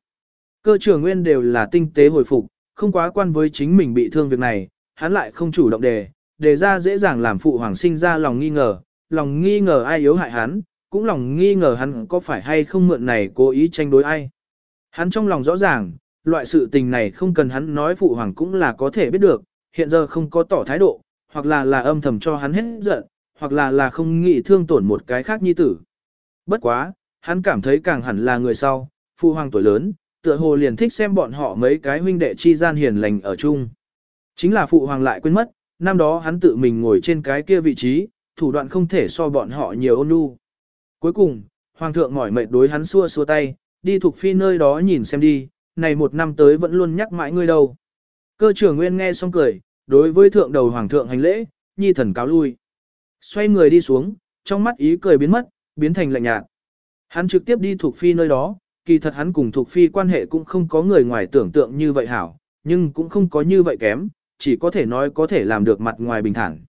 S1: Cơ trưởng nguyên đều là tinh tế hồi phục, không quá quan với chính mình bị thương việc này, hắn lại không chủ động đề, đề ra dễ dàng làm phụ hoàng sinh ra lòng nghi ngờ, lòng nghi ngờ ai yếu hại hắn, cũng lòng nghi ngờ hắn có phải hay không mượn này cố ý tranh đối ai. Hắn trong lòng rõ ràng, loại sự tình này không cần hắn nói phụ hoàng cũng là có thể biết được, hiện giờ không có tỏ thái độ, hoặc là là âm thầm cho hắn hết giận, hoặc là là không nghĩ thương tổn một cái khác nhi tử. Bất quá, hắn cảm thấy càng hẳn là người sau, phụ hoàng tuổi lớn, tựa hồ liền thích xem bọn họ mấy cái huynh đệ chi gian hiền lành ở chung. Chính là phụ hoàng lại quên mất, năm đó hắn tự mình ngồi trên cái kia vị trí, thủ đoạn không thể so bọn họ nhiều ôn nhu. Cuối cùng, hoàng thượng mỏi mệt đối hắn xua xua tay, đi thuộc phi nơi đó nhìn xem đi, này một năm tới vẫn luôn nhắc mãi ngươi đâu. Cơ trưởng nguyên nghe xong cười, đối với thượng đầu hoàng thượng hành lễ, nhi thần cáo lui. Xoay người đi xuống, trong mắt ý cười biến mất, biến thành lạnh nhạt. Hắn trực tiếp đi thuộc phi nơi đó, kỳ thật hắn cùng thuộc phi quan hệ cũng không có người ngoài tưởng tượng như vậy hảo, nhưng cũng không có như vậy kém, chỉ có thể nói có thể làm được mặt ngoài bình thản.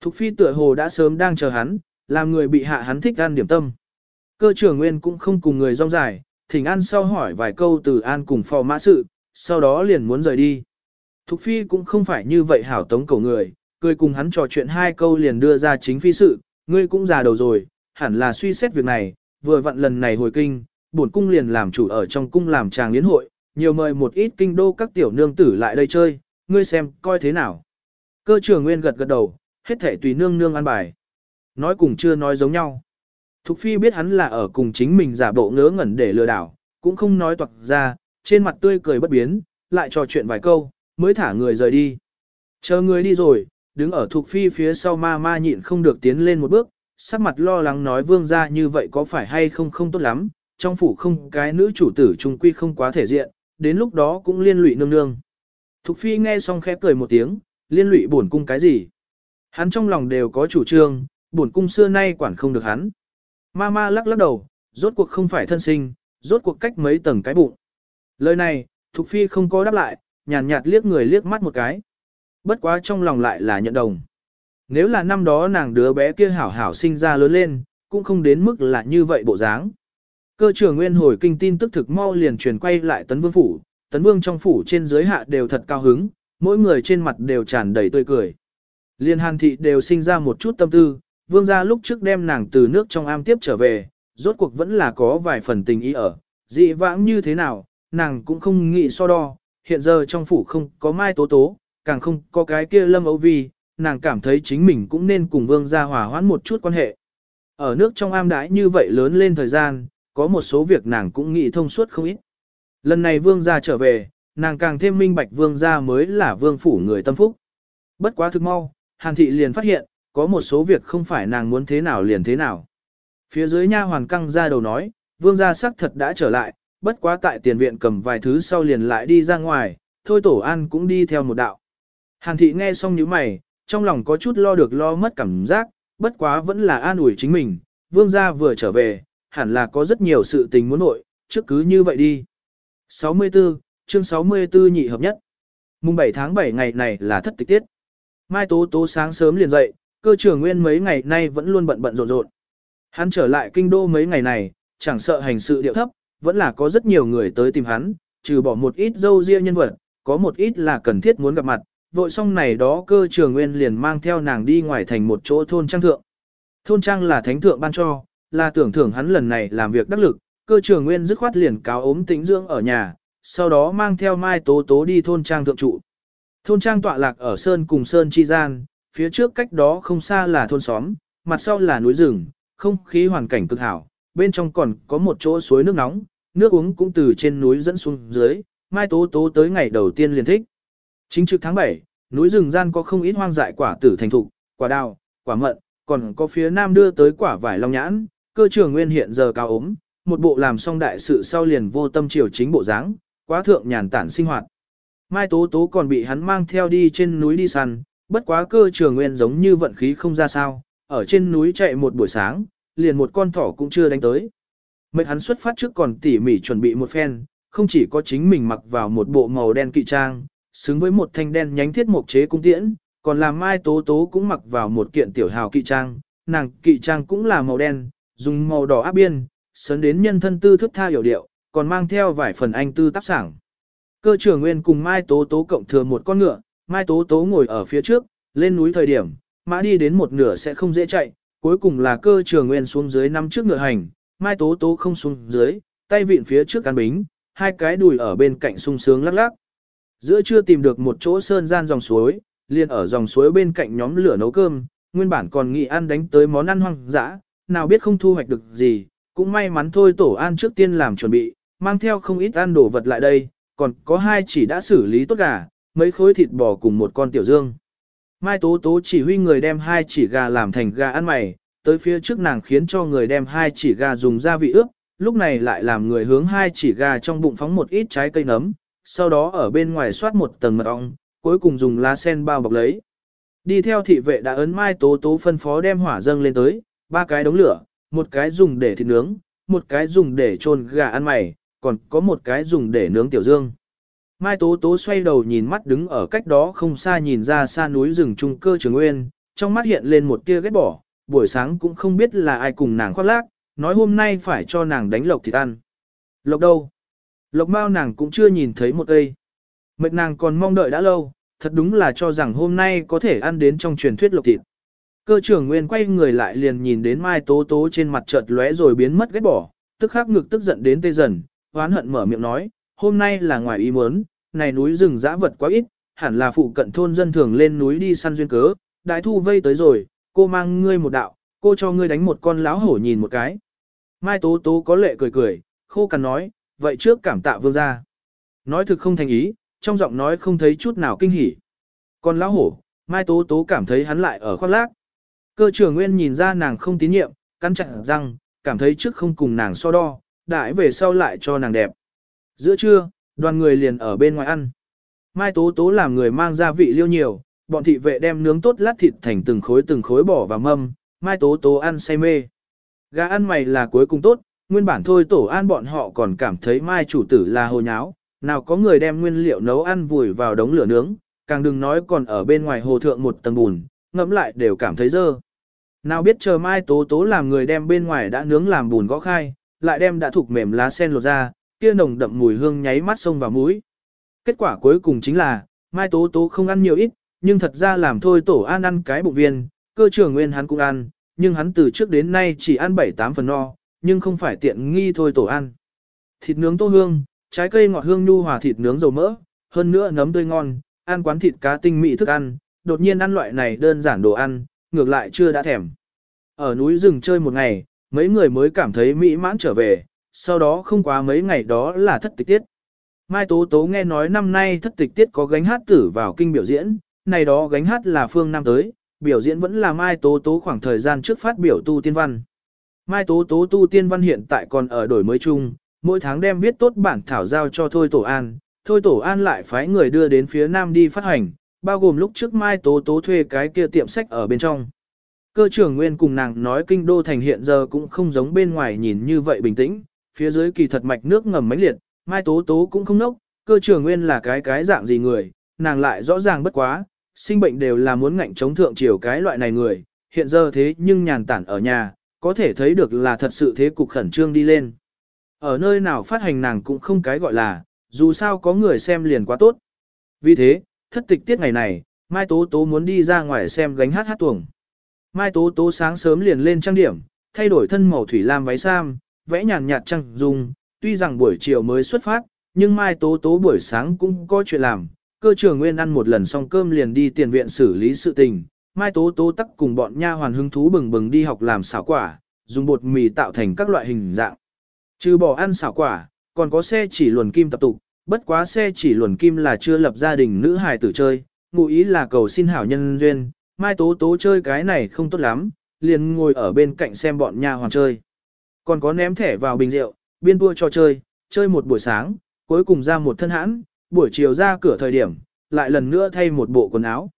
S1: Thục phi tựa hồ đã sớm đang chờ hắn, làm người bị hạ hắn thích ăn điểm tâm. Cơ trưởng nguyên cũng không cùng người rong dài, thỉnh an sau hỏi vài câu từ an cùng phò mã sự, sau đó liền muốn rời đi. Thục phi cũng không phải như vậy hảo tống cầu người, cười cùng hắn trò chuyện hai câu liền đưa ra chính phi sự, ngươi cũng già đầu rồi, hẳn là suy xét việc này, vừa vặn lần này hồi kinh, bổn cung liền làm chủ ở trong cung làm tràng liên hội, nhiều mời một ít kinh đô các tiểu nương tử lại đây chơi, ngươi xem, coi thế nào. Cơ trưởng nguyên gật gật đầu, hết thể tùy nương nương ăn bài. Nói cùng chưa nói giống nhau. Thục phi biết hắn là ở cùng chính mình giả bộ ngớ ngẩn để lừa đảo, cũng không nói toạc ra, trên mặt tươi cười bất biến, lại trò chuyện vài câu, mới thả người rời đi. Chờ người đi rồi, đứng ở thuộc phi phía sau ma ma nhịn không được tiến lên một bước, sắc mặt lo lắng nói vương ra như vậy có phải hay không không tốt lắm, trong phủ không cái nữ chủ tử trung quy không quá thể diện, đến lúc đó cũng liên lụy nương nương. Thục phi nghe xong khẽ cười một tiếng, liên lụy bổn cung cái gì? Hắn trong lòng đều có chủ trương, bổn cung xưa nay quản không được hắn. Ma ma lắc lắc đầu, rốt cuộc không phải thân sinh, rốt cuộc cách mấy tầng cái bụng. Lời này, Thục phi không có đáp lại, nhàn nhạt, liếc người liếc mắt một cái. Bất quá trong lòng lại là nhận đồng. Nếu là năm đó nàng đứa bé kia hảo hảo sinh ra lớn lên, cũng không đến mức là như vậy bộ dáng. Cơ trưởng nguyên hồi kinh tin tức thực mau liền truyền quay lại tấn vương phủ, tấn vương trong phủ trên dưới hạ đều thật cao hứng, mỗi người trên mặt đều tràn đầy tươi cười. Liên hàn thị đều sinh ra một chút tâm tư, vương gia lúc trước đem nàng từ nước trong am tiếp trở về, rốt cuộc vẫn là có vài phần tình ý ở, dị vãng như thế nào, nàng cũng không nghĩ so đo, hiện giờ trong phủ không có mai tố tố, càng không có cái kia lâm ấu vi, nàng cảm thấy chính mình cũng nên cùng vương gia hòa hoãn một chút quan hệ. Ở nước trong am đãi như vậy lớn lên thời gian, có một số việc nàng cũng nghĩ thông suốt không ít. Lần này vương gia trở về, nàng càng thêm minh bạch vương gia mới là vương phủ người tâm phúc. Bất quá thực mau, Hàn thị liền phát hiện, có một số việc không phải nàng muốn thế nào liền thế nào. Phía dưới nha hoàn căng ra đầu nói, vương gia sắc thật đã trở lại, bất quá tại tiền viện cầm vài thứ sau liền lại đi ra ngoài, thôi tổ an cũng đi theo một đạo. Hàn thị nghe xong những mày, trong lòng có chút lo được lo mất cảm giác, bất quá vẫn là an ủi chính mình, vương gia vừa trở về, hẳn là có rất nhiều sự tình muốn nội, trước cứ như vậy đi. 64, chương 64 nhị hợp nhất. Mùng 7 tháng 7 ngày này là thất tịch tiết. Mai Tố Tố sáng sớm liền dậy, cơ trưởng nguyên mấy ngày nay vẫn luôn bận bận rộn rộn. Hắn trở lại kinh đô mấy ngày này, chẳng sợ hành sự điệu thấp, vẫn là có rất nhiều người tới tìm hắn, trừ bỏ một ít dâu riêng nhân vật, có một ít là cần thiết muốn gặp mặt, vội xong này đó cơ trường nguyên liền mang theo nàng đi ngoài thành một chỗ thôn trang thượng. Thôn trang là thánh thượng ban cho, là tưởng thưởng hắn lần này làm việc đắc lực, cơ trường nguyên dứt khoát liền cáo ốm tĩnh dưỡng ở nhà, sau đó mang theo mai tố tố đi thôn trang thượng trụ. Thôn trang tọa lạc ở sơn cùng sơn chi gian, phía trước cách đó không xa là thôn xóm, mặt sau là núi rừng, không khí hoàn cảnh cực hảo, bên trong còn có một chỗ suối nước nóng, nước uống cũng từ trên núi dẫn xuống dưới, mai tố tố tới ngày đầu tiên liền thích. Chính trực tháng 7, núi rừng gian có không ít hoang dại quả tử thành thục, quả đào, quả mận, còn có phía nam đưa tới quả vải long nhãn, cơ trường nguyên hiện giờ cao ốm, một bộ làm xong đại sự sau liền vô tâm triều chính bộ dáng, quá thượng nhàn tản sinh hoạt. Mai Tố Tố còn bị hắn mang theo đi trên núi đi săn, bất quá cơ trường nguyên giống như vận khí không ra sao, ở trên núi chạy một buổi sáng, liền một con thỏ cũng chưa đánh tới. Mệt hắn xuất phát trước còn tỉ mỉ chuẩn bị một phen, không chỉ có chính mình mặc vào một bộ màu đen kỵ trang, xứng với một thanh đen nhánh thiết mộc chế cung tiễn, còn làm Mai Tố Tố cũng mặc vào một kiện tiểu hào kỵ trang, nàng kỵ trang cũng là màu đen, dùng màu đỏ áp biên, sấn đến nhân thân tư thức tha hiểu điệu, còn mang theo vài phần anh tư tác sảng. Cơ trưởng nguyên cùng Mai Tố Tố cộng thừa một con ngựa, Mai Tố Tố ngồi ở phía trước, lên núi thời điểm, mã đi đến một nửa sẽ không dễ chạy, cuối cùng là cơ trường nguyên xuống dưới năm trước ngựa hành, Mai Tố Tố không xuống dưới, tay vịn phía trước cán bính, hai cái đùi ở bên cạnh sung sướng lắc lắc. Giữa chưa tìm được một chỗ sơn gian dòng suối, liền ở dòng suối bên cạnh nhóm lửa nấu cơm, nguyên bản còn nghĩ ăn đánh tới món ăn hoang dã, nào biết không thu hoạch được gì, cũng may mắn thôi tổ an trước tiên làm chuẩn bị, mang theo không ít ăn đồ vật lại đây, còn có hai chỉ đã xử lý tốt gà, mấy khối thịt bò cùng một con tiểu dương. Mai Tố Tố chỉ huy người đem hai chỉ gà làm thành gà ăn mày, tới phía trước nàng khiến cho người đem hai chỉ gà dùng gia vị ướp, lúc này lại làm người hướng hai chỉ gà trong bụng phóng một ít trái cây nấm, sau đó ở bên ngoài xoát một tầng mật ong, cuối cùng dùng lá sen bao bọc lấy. Đi theo thị vệ đã ấn Mai Tố Tố phân phó đem hỏa dâng lên tới, ba cái đống lửa, một cái dùng để thịt nướng, một cái dùng để trôn gà ăn mày, còn có một cái dùng để nướng tiểu dương. Mai Tố Tố xoay đầu nhìn mắt đứng ở cách đó không xa nhìn ra xa núi rừng trung cơ trường nguyên, trong mắt hiện lên một tia ghét bỏ, buổi sáng cũng không biết là ai cùng nàng khoác lác, nói hôm nay phải cho nàng đánh lộc thịt ăn. Lộc đâu? Lộc mau nàng cũng chưa nhìn thấy một cây. Mệt nàng còn mong đợi đã lâu, thật đúng là cho rằng hôm nay có thể ăn đến trong truyền thuyết lộc thịt. Cơ trưởng nguyên quay người lại liền nhìn đến Mai Tố Tố trên mặt chợt lóe rồi biến mất ghét bỏ, tức khắc ngực tức giận đến tê dần, oán hận mở miệng nói, hôm nay là ngoài ý muốn, này núi rừng dã vật quá ít, hẳn là phụ cận thôn dân thường lên núi đi săn duyên cớ, đại thu vây tới rồi, cô mang ngươi một đạo, cô cho ngươi đánh một con láo hổ nhìn một cái. Mai Tố Tố có lệ cười cười, khô cằn nói, vậy trước cảm tạ vương gia. Nói thực không thành ý, trong giọng nói không thấy chút nào kinh hỉ. Còn lão hổ, Mai Tố Tố cảm thấy hắn lại ở khoác lác. Cơ trưởng nguyên nhìn ra nàng không tín nhiệm, căn chặt răng, cảm thấy trước không cùng nàng so đo, đại về sau lại cho nàng đẹp. Giữa trưa, đoàn người liền ở bên ngoài ăn. Mai Tố Tố làm người mang gia vị liêu nhiều, bọn thị vệ đem nướng tốt lát thịt thành từng khối từng khối bỏ vào mâm, Mai Tố Tố ăn say mê. Gà ăn mày là cuối cùng tốt, nguyên bản thôi tổ an bọn họ còn cảm thấy Mai chủ tử là hồ nháo, nào có người đem nguyên liệu nấu ăn vùi vào đống lửa nướng, càng đừng nói còn ở bên ngoài hồ thượng một tầng bùn, ngẫm lại đều cảm thấy dơ. Nào biết chờ Mai Tố Tố làm người đem bên ngoài đã nướng làm bùn gõ khai, lại đem đã thục mềm lá sen lột ra, kia nồng đậm mùi hương nháy mắt sông vào mũi. Kết quả cuối cùng chính là, Mai Tố Tố không ăn nhiều ít, nhưng thật ra làm thôi tổ an ăn cái bụng viên, cơ trưởng nguyên hắn cũng ăn, nhưng hắn từ trước đến nay chỉ ăn 7-8 phần no, nhưng không phải tiện nghi thôi tổ ăn. Thịt nướng tô hương, trái cây ngọt hương nhu hòa thịt nướng dầu mỡ, hơn nữa nấm tươi ngon, ăn quán thịt cá tinh mỹ thức ăn, đột nhiên ăn loại này đơn giản đồ ăn, ngược lại chưa đã thèm. Ở núi rừng chơi một ngày, mấy người mới cảm thấy mỹ mãn trở về, sau đó không quá mấy ngày đó là thất tịch tiết. Mai Tố Tố nghe nói năm nay thất tịch tiết có gánh hát tử vào kinh biểu diễn, này đó gánh hát là phương năm tới, biểu diễn vẫn là Mai Tố Tố khoảng thời gian trước phát biểu tu tiên văn. Mai Tố Tố tu tiên văn hiện tại còn ở đổi mới chung, mỗi tháng đem viết tốt bản thảo giao cho Thôi Tổ An, Thôi Tổ An lại phái người đưa đến phía Nam đi phát hành, bao gồm lúc trước Mai Tố Tố thuê cái kia tiệm sách ở bên trong. Cơ trưởng Nguyên cùng nàng nói kinh đô thành hiện giờ cũng không giống bên ngoài nhìn như vậy bình tĩnh, phía dưới kỳ thật mạch nước ngầm mãnh liệt, Mai Tố Tố cũng không nốc, cơ trưởng Nguyên là cái cái dạng gì người, nàng lại rõ ràng bất quá, sinh bệnh đều là muốn ngạnh chống thượng triều cái loại này người, hiện giờ thế nhưng nhàn tản ở nhà, có thể thấy được là thật sự thế cục khẩn trương đi lên. Ở nơi nào phát hành nàng cũng không cái gọi là, dù sao có người xem liền quá tốt. Vì thế, thất tịch tiết ngày này, Mai Tố Tố muốn đi ra ngoài xem gánh hát hát tuồng. Mai Tố Tố sáng sớm liền lên trang điểm, thay đổi thân màu thủy lam váy sam, vẽ nhàn nhạt trăng dung, tuy rằng buổi chiều mới xuất phát, nhưng Mai Tố Tố buổi sáng cũng có chuyện làm. Cơ trưởng Nguyên ăn một lần xong cơm liền đi tiền viện xử lý sự tình, Mai Tố Tố tắc cùng bọn nha hoàn hứng thú bừng bừng đi học làm xảo quả, dùng bột mì tạo thành các loại hình dạng. Trừ bỏ ăn xảo quả, còn có xe chỉ luồn kim tập tục, bất quá xe chỉ luồn kim là chưa lập gia đình nữ hài tử chơi, ngụ ý là cầu xin hảo nhân duyên, Mai Tố Tố chơi cái này không tốt lắm, liền ngồi ở bên cạnh xem bọn nha hoàn chơi. Còn có ném thẻ vào bình rượu, biên đua cho chơi, chơi một buổi sáng, cuối cùng ra một thân hãn, buổi chiều ra cửa thời điểm, lại lần nữa thay một bộ quần áo.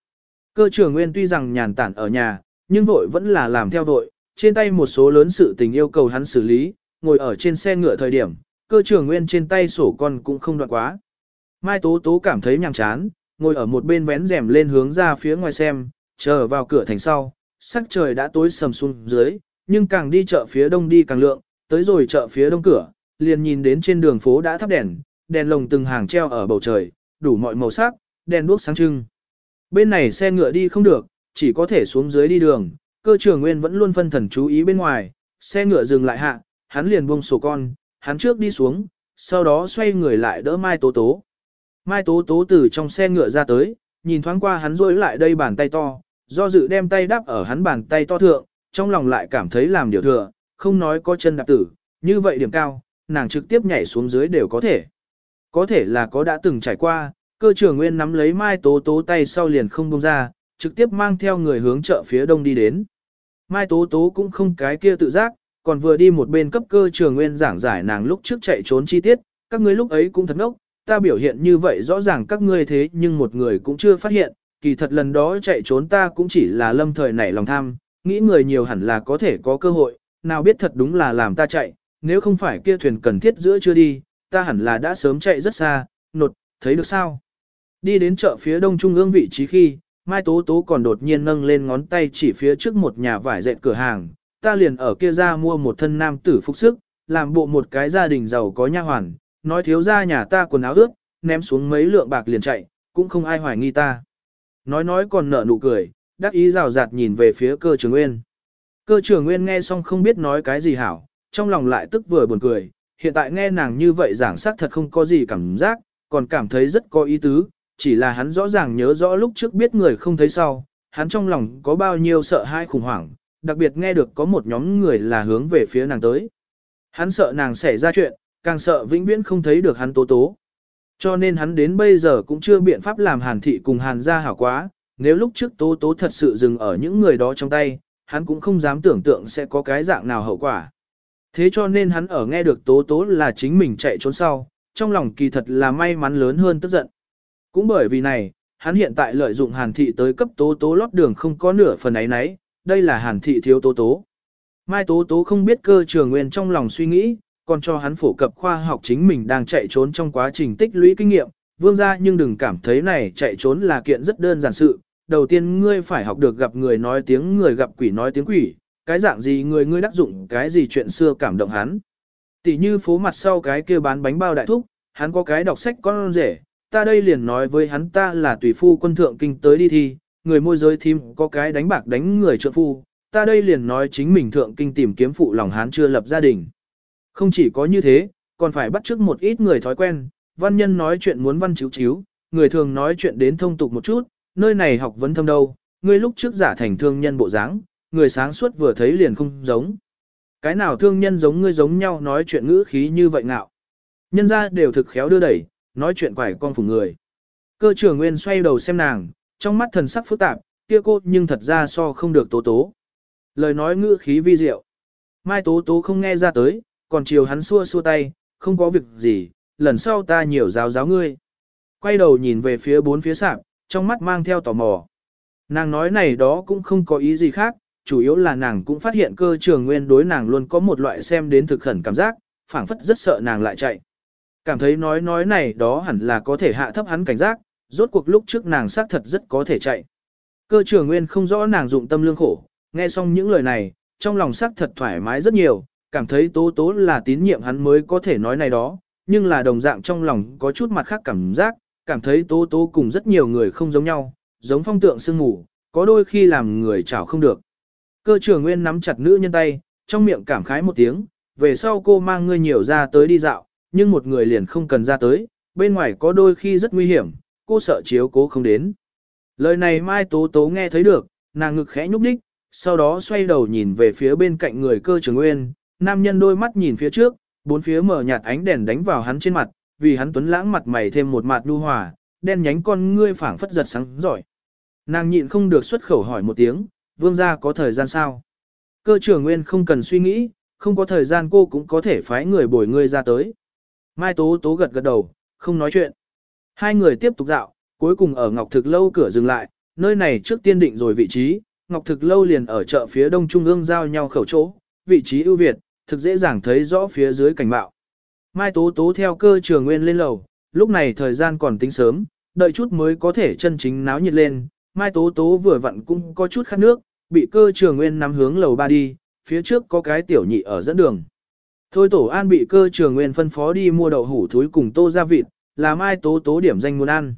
S1: Cơ trưởng Nguyên tuy rằng nhàn tản ở nhà, nhưng vội vẫn là làm theo vội, trên tay một số lớn sự tình yêu cầu hắn xử lý, ngồi ở trên xe ngựa thời điểm, cơ trưởng Nguyên trên tay sổ con cũng không đoạn quá. Mai Tố Tố cảm thấy nhàm chán, ngồi ở một bên vén rèm lên hướng ra phía ngoài xem, chờ vào cửa thành sau, sắc trời đã tối sầm xuống dưới, nhưng càng đi chợ phía đông đi càng lượng, tới rồi chợ phía đông cửa, liền nhìn đến trên đường phố đã thắp đèn, đèn lồng từng hàng treo ở bầu trời, đủ mọi màu sắc, đèn đuốc sáng trưng. Bên này xe ngựa đi không được, chỉ có thể xuống dưới đi đường, cơ trường nguyên vẫn luôn phân thần chú ý bên ngoài, xe ngựa dừng lại hạ, hắn liền buông sổ con, hắn trước đi xuống, sau đó xoay người lại đỡ Mai Tố Tố. Mai Tố Tố từ trong xe ngựa ra tới, nhìn thoáng qua hắn rối lại đây bàn tay to, do dự đem tay đáp ở hắn bàn tay to thượng, trong lòng lại cảm thấy làm điều thừa, không nói có chân đạp tử, như vậy điểm cao, nàng trực tiếp nhảy xuống dưới đều có thể. Có thể là có đã từng trải qua, cơ trưởng nguyên nắm lấy Mai Tố Tố tay sau liền không buông ra, trực tiếp mang theo người hướng chợ phía đông đi đến. Mai Tố Tố cũng không cái kia tự giác, còn vừa đi một bên cấp cơ trường nguyên giảng giải nàng lúc trước chạy trốn chi tiết, các ngươi lúc ấy cũng thật ngốc, ta biểu hiện như vậy rõ ràng các ngươi thế nhưng một người cũng chưa phát hiện, kỳ thật lần đó chạy trốn ta cũng chỉ là lâm thời nảy lòng tham, nghĩ người nhiều hẳn là có thể có cơ hội, nào biết thật đúng là làm ta chạy, nếu không phải kia thuyền cần thiết giữa chưa đi, ta hẳn là đã sớm chạy rất xa, nột, thấy được sao? Đi đến chợ phía đông trung ương vị trí khi, Mai Tố Tố còn đột nhiên nâng lên ngón tay chỉ phía trước một nhà vải dệt cửa hàng, ta liền ở kia ra mua một thân nam tử phục sức, làm bộ một cái gia đình giàu có nha hoàn, nói thiếu ra nhà ta quần áo ướt, ném xuống mấy lượng bạc liền chạy, cũng không ai hoài nghi ta. Nói nói còn nở nụ cười, đắc ý rào rạt nhìn về phía cơ trường nguyên. Cơ trường nguyên nghe xong không biết nói cái gì hảo, trong lòng lại tức vừa buồn cười, hiện tại nghe nàng như vậy giảng sắc thật không có gì cảm giác, còn cảm thấy rất có ý tứ, chỉ là hắn rõ ràng nhớ rõ lúc trước biết người không thấy sau, hắn trong lòng có bao nhiêu sợ hãi khủng hoảng, đặc biệt nghe được có một nhóm người là hướng về phía nàng tới. Hắn sợ nàng xảy ra chuyện, càng sợ vĩnh viễn không thấy được hắn tố tố. Cho nên hắn đến bây giờ cũng chưa biện pháp làm hàn thị cùng hàn gia hảo quá, nếu lúc trước tố tố thật sự dừng ở những người đó trong tay, hắn cũng không dám tưởng tượng sẽ có cái dạng nào hậu quả. Thế cho nên hắn ở nghe được tố tố là chính mình chạy trốn sau, trong lòng kỳ thật là may mắn lớn hơn tức giận. Cũng bởi vì này, hắn hiện tại lợi dụng hàn thị tới cấp tố tố lót đường không có nửa phần ấy nấy, đây là hàn thị thiếu tố tố. Mai tố tố không biết cơ trường nguyên trong lòng suy nghĩ, còn cho hắn phổ cập khoa học chính mình đang chạy trốn trong quá trình tích lũy kinh nghiệm, vương gia nhưng đừng cảm thấy này chạy trốn là kiện rất đơn giản sự, đầu tiên ngươi phải học được gặp người nói tiếng người gặp quỷ nói tiếng quỷ, cái dạng gì người ngươi đắc dụng cái gì chuyện xưa cảm động hắn. Tỷ như phố mặt sau cái kia bán bánh bao đại thúc, hắn có cái đọc sách con rể, ta đây liền nói với hắn ta là tùy phu quân thượng kinh tới đi thi, người môi giới thím có cái đánh bạc đánh người trợ phu, ta đây liền nói chính mình thượng kinh tìm kiếm phụ lòng hắn chưa lập gia đình. Không chỉ có như thế, còn phải bắt chước một ít người thói quen, văn nhân nói chuyện muốn văn chiếu chiếu, người thường nói chuyện đến thông tục một chút, nơi này học vấn thâm đâu, ngươi lúc trước giả thành thương nhân bộ dáng, người sáng suốt vừa thấy liền không giống. Cái nào thương nhân giống ngươi giống nhau nói chuyện ngữ khí như vậy ngạo. Nhân ra đều thực khéo đưa đẩy, nói chuyện quải con phủ người. Cơ trưởng nguyên xoay đầu xem nàng, trong mắt thần sắc phức tạp, kia cô nhưng thật ra so không được tố tố. Lời nói ngữ khí vi diệu. Mai tố tố không nghe ra tới, còn chiều hắn xua xua tay, không có việc gì, lần sau ta nhiều giáo giáo ngươi. Quay đầu nhìn về phía bốn phía sạp, trong mắt mang theo tò mò. Nàng nói này đó cũng không có ý gì khác, chủ yếu là nàng cũng phát hiện cơ trường nguyên đối nàng luôn có một loại xem đến thực khẩn cảm giác, phảng phất rất sợ nàng lại chạy. Cảm thấy nói nói này đó hẳn là có thể hạ thấp hắn cảnh giác, rốt cuộc lúc trước nàng xác thật rất có thể chạy. Cơ trường nguyên không rõ nàng dụng tâm lương khổ, nghe xong những lời này, trong lòng xác thật thoải mái rất nhiều, cảm thấy tố tố là tín nhiệm hắn mới có thể nói này đó, nhưng là đồng dạng trong lòng có chút mặt khác cảm giác, cảm thấy tố tố cùng rất nhiều người không giống nhau, giống phong tượng sương ngủ, có đôi khi làm người chảo không được. Cơ trưởng nguyên nắm chặt nữ nhân tay, trong miệng cảm khái một tiếng, về sau cô mang ngươi nhiều ra tới đi dạo, nhưng một người liền không cần ra tới, bên ngoài có đôi khi rất nguy hiểm, cô sợ chiếu cố không đến. Lời này Mai Tố Tố nghe thấy được, nàng ngực khẽ nhúc đích, sau đó xoay đầu nhìn về phía bên cạnh người cơ trưởng nguyên, nam nhân đôi mắt nhìn phía trước, bốn phía mở nhạt ánh đèn đánh vào hắn trên mặt, vì hắn tuấn lãng mặt mày thêm một mặt nhu hòa, đen nhánh con ngươi phảng phất giật sáng giỏi. Nàng nhịn không được xuất khẩu hỏi một tiếng, vương gia có thời gian sao? Cơ trưởng nguyên không cần suy nghĩ, không có thời gian cô cũng có thể phái người bồi ngươi ra tới. Mai Tố Tố gật gật đầu, không nói chuyện. Hai người tiếp tục dạo, cuối cùng ở Ngọc Thực Lâu cửa dừng lại, nơi này trước tiên định rồi vị trí, Ngọc Thực Lâu liền ở chợ phía đông trung ương giao nhau khẩu chỗ, vị trí ưu việt, thực dễ dàng thấy rõ phía dưới cảnh bạo. Mai Tố Tố theo cơ trường nguyên lên lầu, lúc này thời gian còn tính sớm, đợi chút mới có thể chân chính náo nhiệt lên. Mai Tố Tố vừa vặn cũng có chút khát nước, bị cơ trường nguyên nắm hướng lầu ba đi, phía trước có cái tiểu nhị ở dẫn đường. Thôi Tổ An bị cơ trường nguyên phân phó đi mua đậu hủ thúi cùng tô gia vịt, là Mai Tố Tố điểm danh muốn ăn.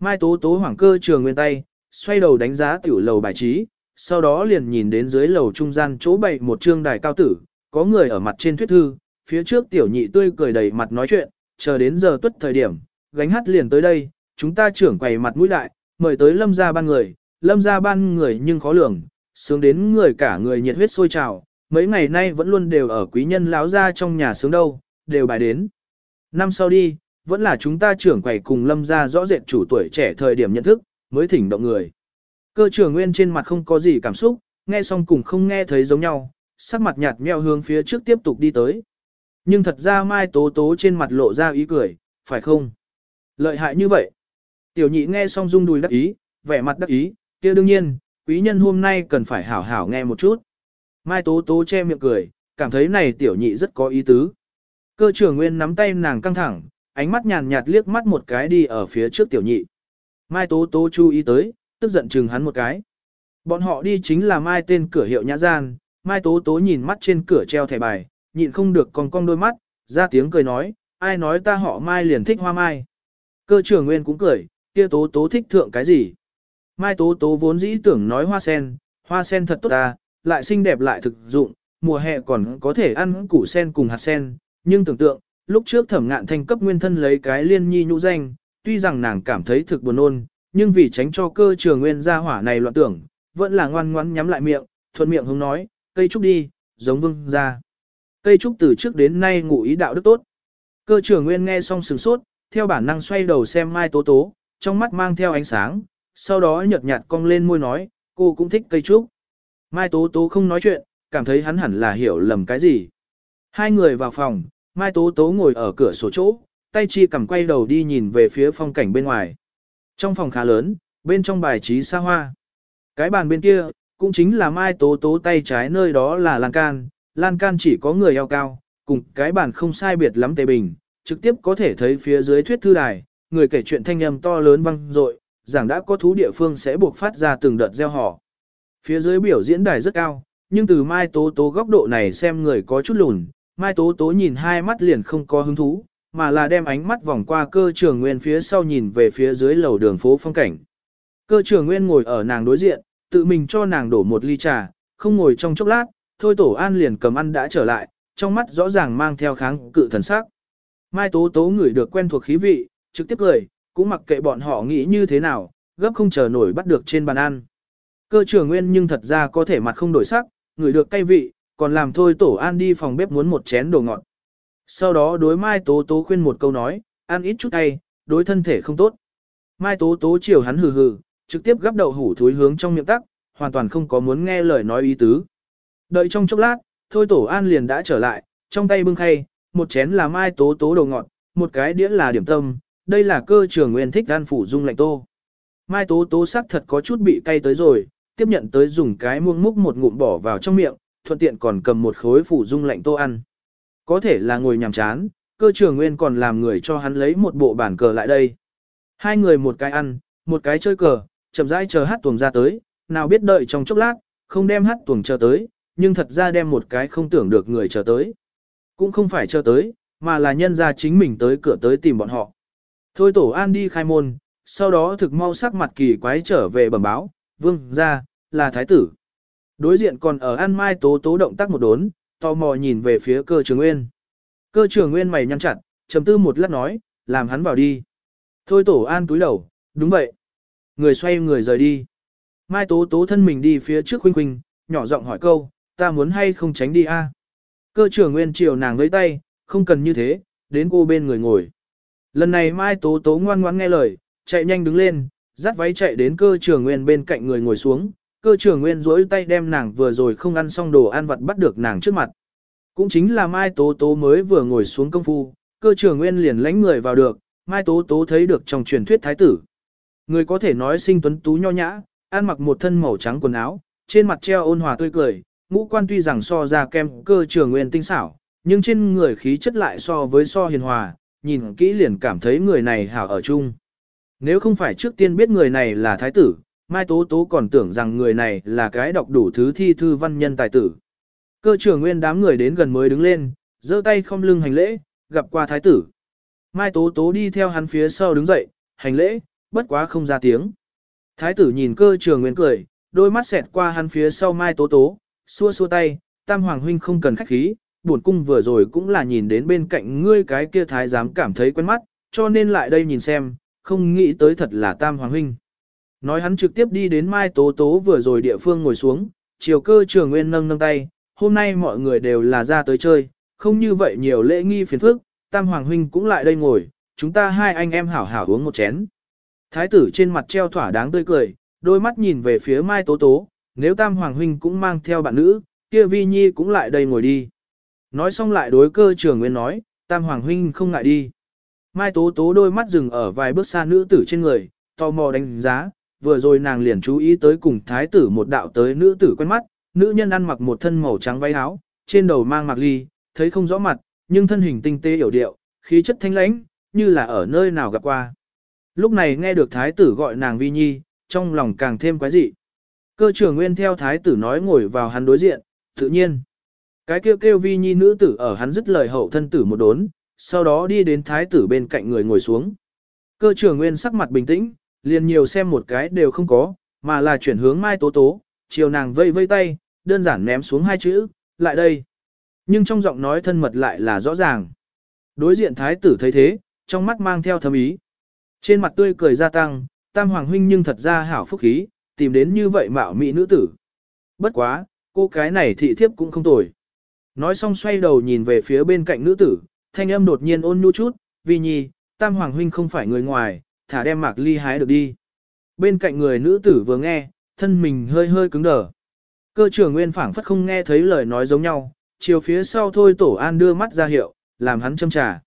S1: Mai Tố Tố hoảng cơ trường nguyên tay, xoay đầu đánh giá tiểu lầu bài trí, sau đó liền nhìn đến dưới lầu trung gian chỗ bày một trương đài cao tử, có người ở mặt trên thuyết thư, phía trước tiểu nhị tươi cười đầy mặt nói chuyện, chờ đến giờ tuất thời điểm, gánh hát liền tới đây, chúng ta trưởng quầy mặt mũi đại, mời tới lâm gia ban người, lâm gia ban người nhưng khó lường, sướng đến người cả người nhiệt huyết sôi trào, mấy ngày nay vẫn luôn đều ở quý nhân láo ra trong nhà sướng đâu, đều bài đến. Năm sau đi, vẫn là chúng ta trưởng quầy cùng lâm gia rõ rệt chủ tuổi trẻ thời điểm nhận thức, mới thỉnh động người. Cơ trưởng nguyên trên mặt không có gì cảm xúc, nghe xong cùng không nghe thấy giống nhau, sắc mặt nhạt meo hướng phía trước tiếp tục đi tới. Nhưng thật ra Mai Tố Tố trên mặt lộ ra ý cười, phải không? Lợi hại như vậy. Tiểu nhị nghe xong rung đùi đắc ý, vẻ mặt đắc ý, kia đương nhiên, quý nhân hôm nay cần phải hảo hảo nghe một chút. Mai Tố Tố che miệng cười, cảm thấy này tiểu nhị rất có ý tứ. Cơ trưởng nguyên nắm tay nàng căng thẳng, ánh mắt nhàn nhạt liếc mắt một cái đi ở phía trước tiểu nhị. Mai Tố Tố chú ý tới, tức giận chừng hắn một cái. Bọn họ đi chính là Mai tên cửa hiệu nhã gian, Mai Tố Tố nhìn mắt trên cửa treo thẻ bài, nhịn không được còn cong đôi mắt, ra tiếng cười nói, ai nói ta họ Mai liền thích hoa mai. Cơ trưởng nguyên cũng cười, kia Tố Tố thích thượng cái gì. Mai Tố Tố vốn dĩ tưởng nói hoa sen, hoa sen thật tốt ta, lại xinh đẹp lại thực dụng, mùa hè còn có thể ăn củ sen cùng hạt sen, nhưng tưởng tượng, lúc trước thẩm ngạn thanh cấp nguyên thân lấy cái liên nhi nhũ danh, tuy rằng nàng cảm thấy thực buồn ôn, nhưng vì tránh cho cơ trường nguyên gia hỏa này loạn tưởng, vẫn là ngoan ngoãn nhắm lại miệng, thuận miệng hướng nói, cây trúc đi, giống vương ra. Cây trúc từ trước đến nay ngụ ý đạo đức tốt. Cơ trưởng nguyên nghe xong sừng sốt, theo bản năng xoay đầu xem Mai Tố Tố, trong mắt mang theo ánh sáng, sau đó nhợt nhạt cong lên môi nói, cô cũng thích cây trúc. Mai Tố Tố không nói chuyện, cảm thấy hắn hẳn là hiểu lầm cái gì. Hai người vào phòng, Mai Tố Tố ngồi ở cửa sổ chỗ, tay chi cầm quay đầu đi nhìn về phía phong cảnh bên ngoài. Trong phòng khá lớn, bên trong bài trí xa hoa. Cái bàn bên kia, cũng chính là Mai Tố Tố tay trái nơi đó là lan can, lan can chỉ có người eo cao, cùng cái bàn không sai biệt lắm tề bình, trực tiếp có thể thấy phía dưới thuyết thư đài, người kể chuyện thanh âm to lớn vang dội, giảng đã có thú địa phương sẽ buộc phát ra từng đợt gieo họ. Phía dưới biểu diễn đài rất cao, nhưng từ Mai Tố Tố góc độ này xem người có chút lùn, Mai Tố Tố nhìn hai mắt liền không có hứng thú, mà là đem ánh mắt vòng qua cơ trường nguyên phía sau nhìn về phía dưới lầu đường phố phong cảnh. Cơ trường nguyên ngồi ở nàng đối diện, tự mình cho nàng đổ một ly trà, không ngồi trong chốc lát, thôi tổ an liền cầm ăn đã trở lại, trong mắt rõ ràng mang theo kháng cự thần sắc. Mai Tố Tố ngửi được quen thuộc khí vị, trực tiếp cười, cũng mặc kệ bọn họ nghĩ như thế nào, gấp không chờ nổi bắt được trên bàn ăn. Cơ trưởng nguyên nhưng thật ra có thể mặt không đổi sắc, ngửi được cay vị, còn làm thôi tổ an đi phòng bếp muốn một chén đồ ngọt. Sau đó đối Mai Tố Tố khuyên một câu nói, ăn ít chút tay, đối thân thể không tốt. Mai Tố Tố chiều hắn hừ hừ, trực tiếp gắp đậu hủ thúi hướng trong miệng tắc, hoàn toàn không có muốn nghe lời nói ý tứ. Đợi trong chốc lát, thôi tổ an liền đã trở lại, trong tay bưng khay, một chén là Mai Tố Tố đồ ngọt, một cái đĩa là điểm tâm, đây là cơ trưởng nguyên thích ăn phủ dung lạnh tô. Mai Tố Tố sắc thật có chút bị cay tới rồi, tiếp nhận tới dùng cái muông múc một ngụm bỏ vào trong miệng, thuận tiện còn cầm một khối phủ dung lạnh tô ăn. Có thể là ngồi nhàm chán, cơ trưởng nguyên còn làm người cho hắn lấy một bộ bản cờ lại đây. Hai người một cái ăn, một cái chơi cờ, chậm rãi chờ hát tuồng ra tới, nào biết đợi trong chốc lát, không đem hát tuồng chờ tới, nhưng thật ra đem một cái không tưởng được người chờ tới. Cũng không phải chờ tới, mà là nhân ra chính mình tới cửa tới tìm bọn họ. Thôi tổ an đi khai môn, sau đó thực mau sắc mặt kỳ quái trở về bẩm báo, vương ra, là thái tử. Đối diện còn ở An Mai Tố Tố động tác một đốn, tò mò nhìn về phía cơ trường nguyên. Cơ trường nguyên mày nhăn chặt, trầm tư một lát nói, làm hắn vào đi. Thôi tổ an túi đầu, đúng vậy. Người xoay người rời đi. Mai Tố Tố thân mình đi phía trước khuynh khuynh, nhỏ giọng hỏi câu, ta muốn hay không tránh đi a? Cơ trưởng nguyên chiều nàng với tay, không cần như thế, đến cô bên người ngồi. Lần này Mai Tố Tố ngoan ngoãn nghe lời, chạy nhanh đứng lên, dắt váy chạy đến cơ trưởng nguyên bên cạnh người ngồi xuống, cơ trưởng nguyên duỗi tay đem nàng vừa rồi không ăn xong đồ ăn vặt bắt được nàng trước mặt. Cũng chính là Mai Tố Tố mới vừa ngồi xuống công phu, cơ trưởng nguyên liền lánh người vào được, Mai Tố Tố thấy được trong truyền thuyết thái tử. Người có thể nói sinh tuấn tú nho nhã, ăn mặc một thân màu trắng quần áo, trên mặt treo ôn hòa tươi cười, ngũ quan tuy rằng so ra kem cơ trưởng nguyên tinh xảo, nhưng trên người khí chất lại so với so hiền hòa, nhìn kỹ liền cảm thấy người này hảo ở chung. Nếu không phải trước tiên biết người này là thái tử, Mai Tố Tố còn tưởng rằng người này là cái đọc đủ thứ thi thư văn nhân tài tử. Cơ trưởng nguyên đám người đến gần mới đứng lên, giơ tay không lưng hành lễ, gặp qua thái tử. Mai Tố Tố đi theo hắn phía sau đứng dậy, hành lễ, bất quá không ra tiếng. Thái tử nhìn cơ trường nguyên cười, đôi mắt xẹt qua hắn phía sau mai tố tố, xua xua tay, tam hoàng huynh không cần khách khí, buồn cung vừa rồi cũng là nhìn đến bên cạnh ngươi cái kia thái giám cảm thấy quen mắt, cho nên lại đây nhìn xem, không nghĩ tới thật là tam hoàng huynh. Nói hắn trực tiếp đi đến mai tố tố vừa rồi địa phương ngồi xuống, chiều cơ trường nguyên nâng nâng tay, hôm nay mọi người đều là ra tới chơi, không như vậy nhiều lễ nghi phiền phức, tam hoàng huynh cũng lại đây ngồi, chúng ta hai anh em hảo hảo uống một chén. Thái tử trên mặt treo thỏa đáng tươi cười, đôi mắt nhìn về phía mai tố tố, nếu tam hoàng huynh cũng mang theo bạn nữ, kia vi nhi cũng lại đây ngồi đi. Nói xong lại đối cơ trường nguyên nói, tam hoàng huynh không ngại đi. Mai tố tố đôi mắt dừng ở vài bước xa nữ tử trên người, tò mò đánh giá, vừa rồi nàng liền chú ý tới cùng thái tử một đạo tới nữ tử quen mắt, nữ nhân ăn mặc một thân màu trắng váy áo, trên đầu mang mặc ly, thấy không rõ mặt, nhưng thân hình tinh tế hiểu điệu, khí chất thanh lãnh, như là ở nơi nào gặp qua. Lúc này nghe được thái tử gọi nàng vi nhi, trong lòng càng thêm quái dị. Cơ trưởng nguyên theo thái tử nói ngồi vào hắn đối diện, tự nhiên. Cái kêu kêu vi nhi nữ tử ở hắn dứt lời hậu thân tử một đốn, sau đó đi đến thái tử bên cạnh người ngồi xuống. Cơ trưởng nguyên sắc mặt bình tĩnh, liền nhiều xem một cái đều không có, mà là chuyển hướng mai tố tố, chiều nàng vây vây tay, đơn giản ném xuống hai chữ, lại đây. Nhưng trong giọng nói thân mật lại là rõ ràng. Đối diện thái tử thấy thế, trong mắt mang theo thâm ý. Trên mặt tươi cười gia tăng, tam hoàng huynh nhưng thật ra hảo phúc khí, tìm đến như vậy mạo mỹ nữ tử. Bất quá, cô cái này thị thiếp cũng không tồi. Nói xong xoay đầu nhìn về phía bên cạnh nữ tử, thanh âm đột nhiên ôn nhu chút, vì nhi, tam hoàng huynh không phải người ngoài, thả đem mạc ly hái được đi. Bên cạnh người nữ tử vừa nghe, thân mình hơi hơi cứng đờ. Cơ trưởng nguyên phảng phất không nghe thấy lời nói giống nhau, chiều phía sau thôi tổ an đưa mắt ra hiệu, làm hắn châm trà.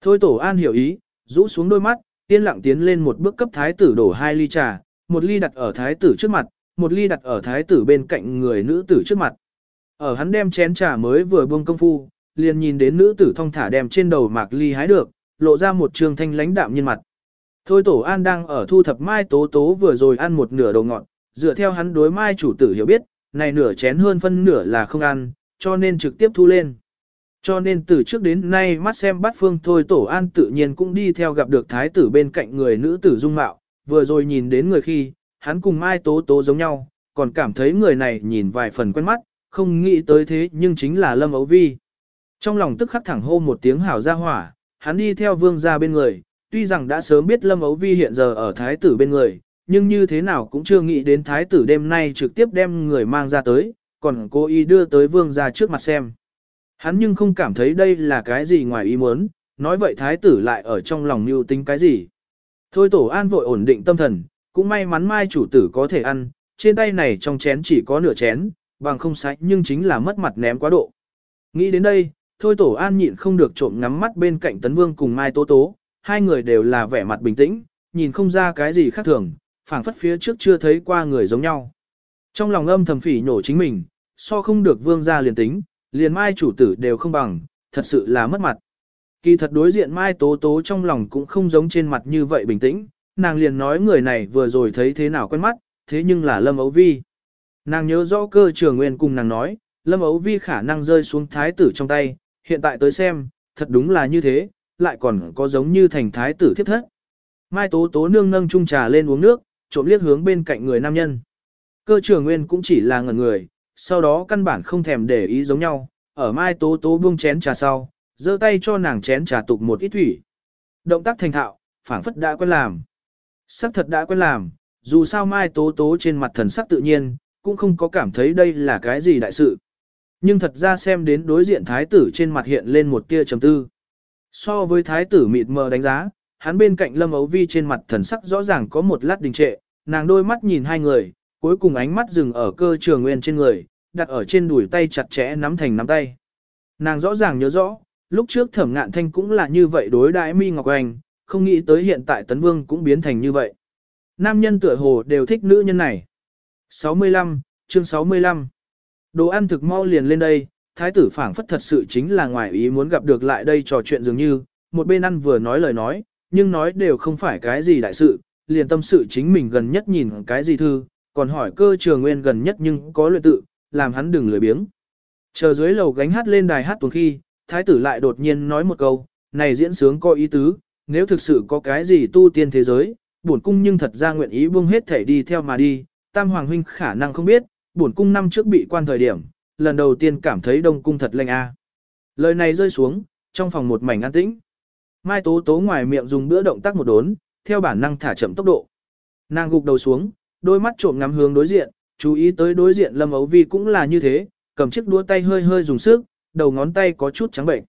S1: Thôi tổ an hiểu ý, rũ xuống đôi mắt, yên lặng tiến lên một bước cấp thái tử đổ hai ly trà, một ly đặt ở thái tử trước mặt, một ly đặt ở thái tử bên cạnh người nữ tử trước mặt. Ở hắn đem chén trà mới vừa buông công phu, liền nhìn đến nữ tử thong thả đem trên đầu mạc ly hái được, lộ ra một trường thanh lãnh đạm nhân mặt. Thôi tổ an đang ở thu thập mai tố tố vừa rồi ăn một nửa đồ ngọn, dựa theo hắn đối mai chủ tử hiểu biết, này nửa chén hơn phân nửa là không ăn, cho nên trực tiếp thu lên. Cho nên từ trước đến nay mắt xem bắt phương thôi tổ an tự nhiên cũng đi theo gặp được thái tử bên cạnh người nữ tử dung mạo, vừa rồi nhìn đến người khi, hắn cùng mai tố tố giống nhau, còn cảm thấy người này nhìn vài phần quen mắt, không nghĩ tới thế nhưng chính là Lâm Ấu Vi. Trong lòng tức khắc thẳng hô một tiếng hảo ra hỏa, hắn đi theo vương ra bên người, tuy rằng đã sớm biết Lâm Ấu Vi hiện giờ ở thái tử bên người, nhưng như thế nào cũng chưa nghĩ đến thái tử đêm nay trực tiếp đem người mang ra tới, còn cố ý đưa tới vương ra trước mặt xem. Hắn nhưng không cảm thấy đây là cái gì ngoài ý muốn, nói vậy thái tử lại ở trong lòng mưu tính cái gì. Thôi tổ an vội ổn định tâm thần, cũng may mắn mai chủ tử có thể ăn, trên tay này trong chén chỉ có nửa chén, bằng không sạch nhưng chính là mất mặt ném quá độ. Nghĩ đến đây, thôi tổ an nhịn không được trộm ngắm mắt bên cạnh tấn vương cùng mai tố tố, hai người đều là vẻ mặt bình tĩnh, nhìn không ra cái gì khác thường, phảng phất phía trước chưa thấy qua người giống nhau. Trong lòng âm thầm phỉ nhổ chính mình, so không được vương gia liền tính, liền mai chủ tử đều không bằng, thật sự là mất mặt. Kỳ thật đối diện mai tố tố trong lòng cũng không giống trên mặt như vậy bình tĩnh, nàng liền nói người này vừa rồi thấy thế nào quen mắt, thế nhưng là Lâm Ấu Vi. Nàng nhớ rõ cơ trường nguyên cùng nàng nói, Lâm Ấu Vi khả năng rơi xuống thái tử trong tay, hiện tại tới xem, thật đúng là như thế, lại còn có giống như thành thái tử thiết thất. Mai tố tố nương nâng chung trà lên uống nước, trộm liếc hướng bên cạnh người nam nhân. Cơ trường nguyên cũng chỉ là ngẩn người, sau đó căn bản không thèm để ý giống nhau, ở mai tố tố buông chén trà sau, giơ tay cho nàng chén trà tục một ít thủy. Động tác thành thạo, phảng phất đã quen làm. Sắc thật đã quen làm, dù sao mai tố tố trên mặt thần sắc tự nhiên, cũng không có cảm thấy đây là cái gì đại sự. Nhưng thật ra xem đến đối diện thái tử trên mặt hiện lên một tia trầm tư. So với thái tử mịt mờ đánh giá, hắn bên cạnh lâm ấu vi trên mặt thần sắc rõ ràng có một lát đình trệ, nàng đôi mắt nhìn hai người, cuối cùng ánh mắt dừng ở cơ trường nguyên trên người, đặt ở trên đùi tay chặt chẽ nắm thành nắm tay. Nàng rõ ràng nhớ rõ, lúc trước thẩm ngạn thanh cũng là như vậy đối đãi mi ngọc anh, không nghĩ tới hiện tại tấn vương cũng biến thành như vậy. Nam nhân tựa hồ đều thích nữ nhân này. 65, chương 65. Đồ ăn thực mau liền lên đây, thái tử phảng phất thật sự chính là ngoài ý muốn gặp được lại đây trò chuyện dường như, một bên ăn vừa nói lời nói, nhưng nói đều không phải cái gì đại sự, liền tâm sự chính mình gần nhất nhìn cái gì thư, còn hỏi cơ trường nguyên gần nhất nhưng có luyện tự, làm hắn đừng lười biếng. Chờ dưới lầu gánh hát lên đài hát tuần khi, thái tử lại đột nhiên nói một câu, này diễn sướng có ý tứ, nếu thực sự có cái gì tu tiên thế giới, bổn cung nhưng thật ra nguyện ý buông hết thể đi theo mà đi, tam hoàng huynh khả năng không biết, bổn cung năm trước bị quan thời điểm, lần đầu tiên cảm thấy đông cung thật lạnh a. Lời này rơi xuống, trong phòng một mảnh an tĩnh. Mai Tố Tố ngoài miệng dùng bữa động tác một đốn, theo bản năng thả chậm tốc độ. Nàng gục đầu xuống, đôi mắt trộm ngắm hướng đối diện, chú ý tới đối diện Lâm Ấu Vi cũng là như thế, cầm chiếc đũa tay hơi hơi dùng sức, đầu ngón tay có chút trắng bệnh.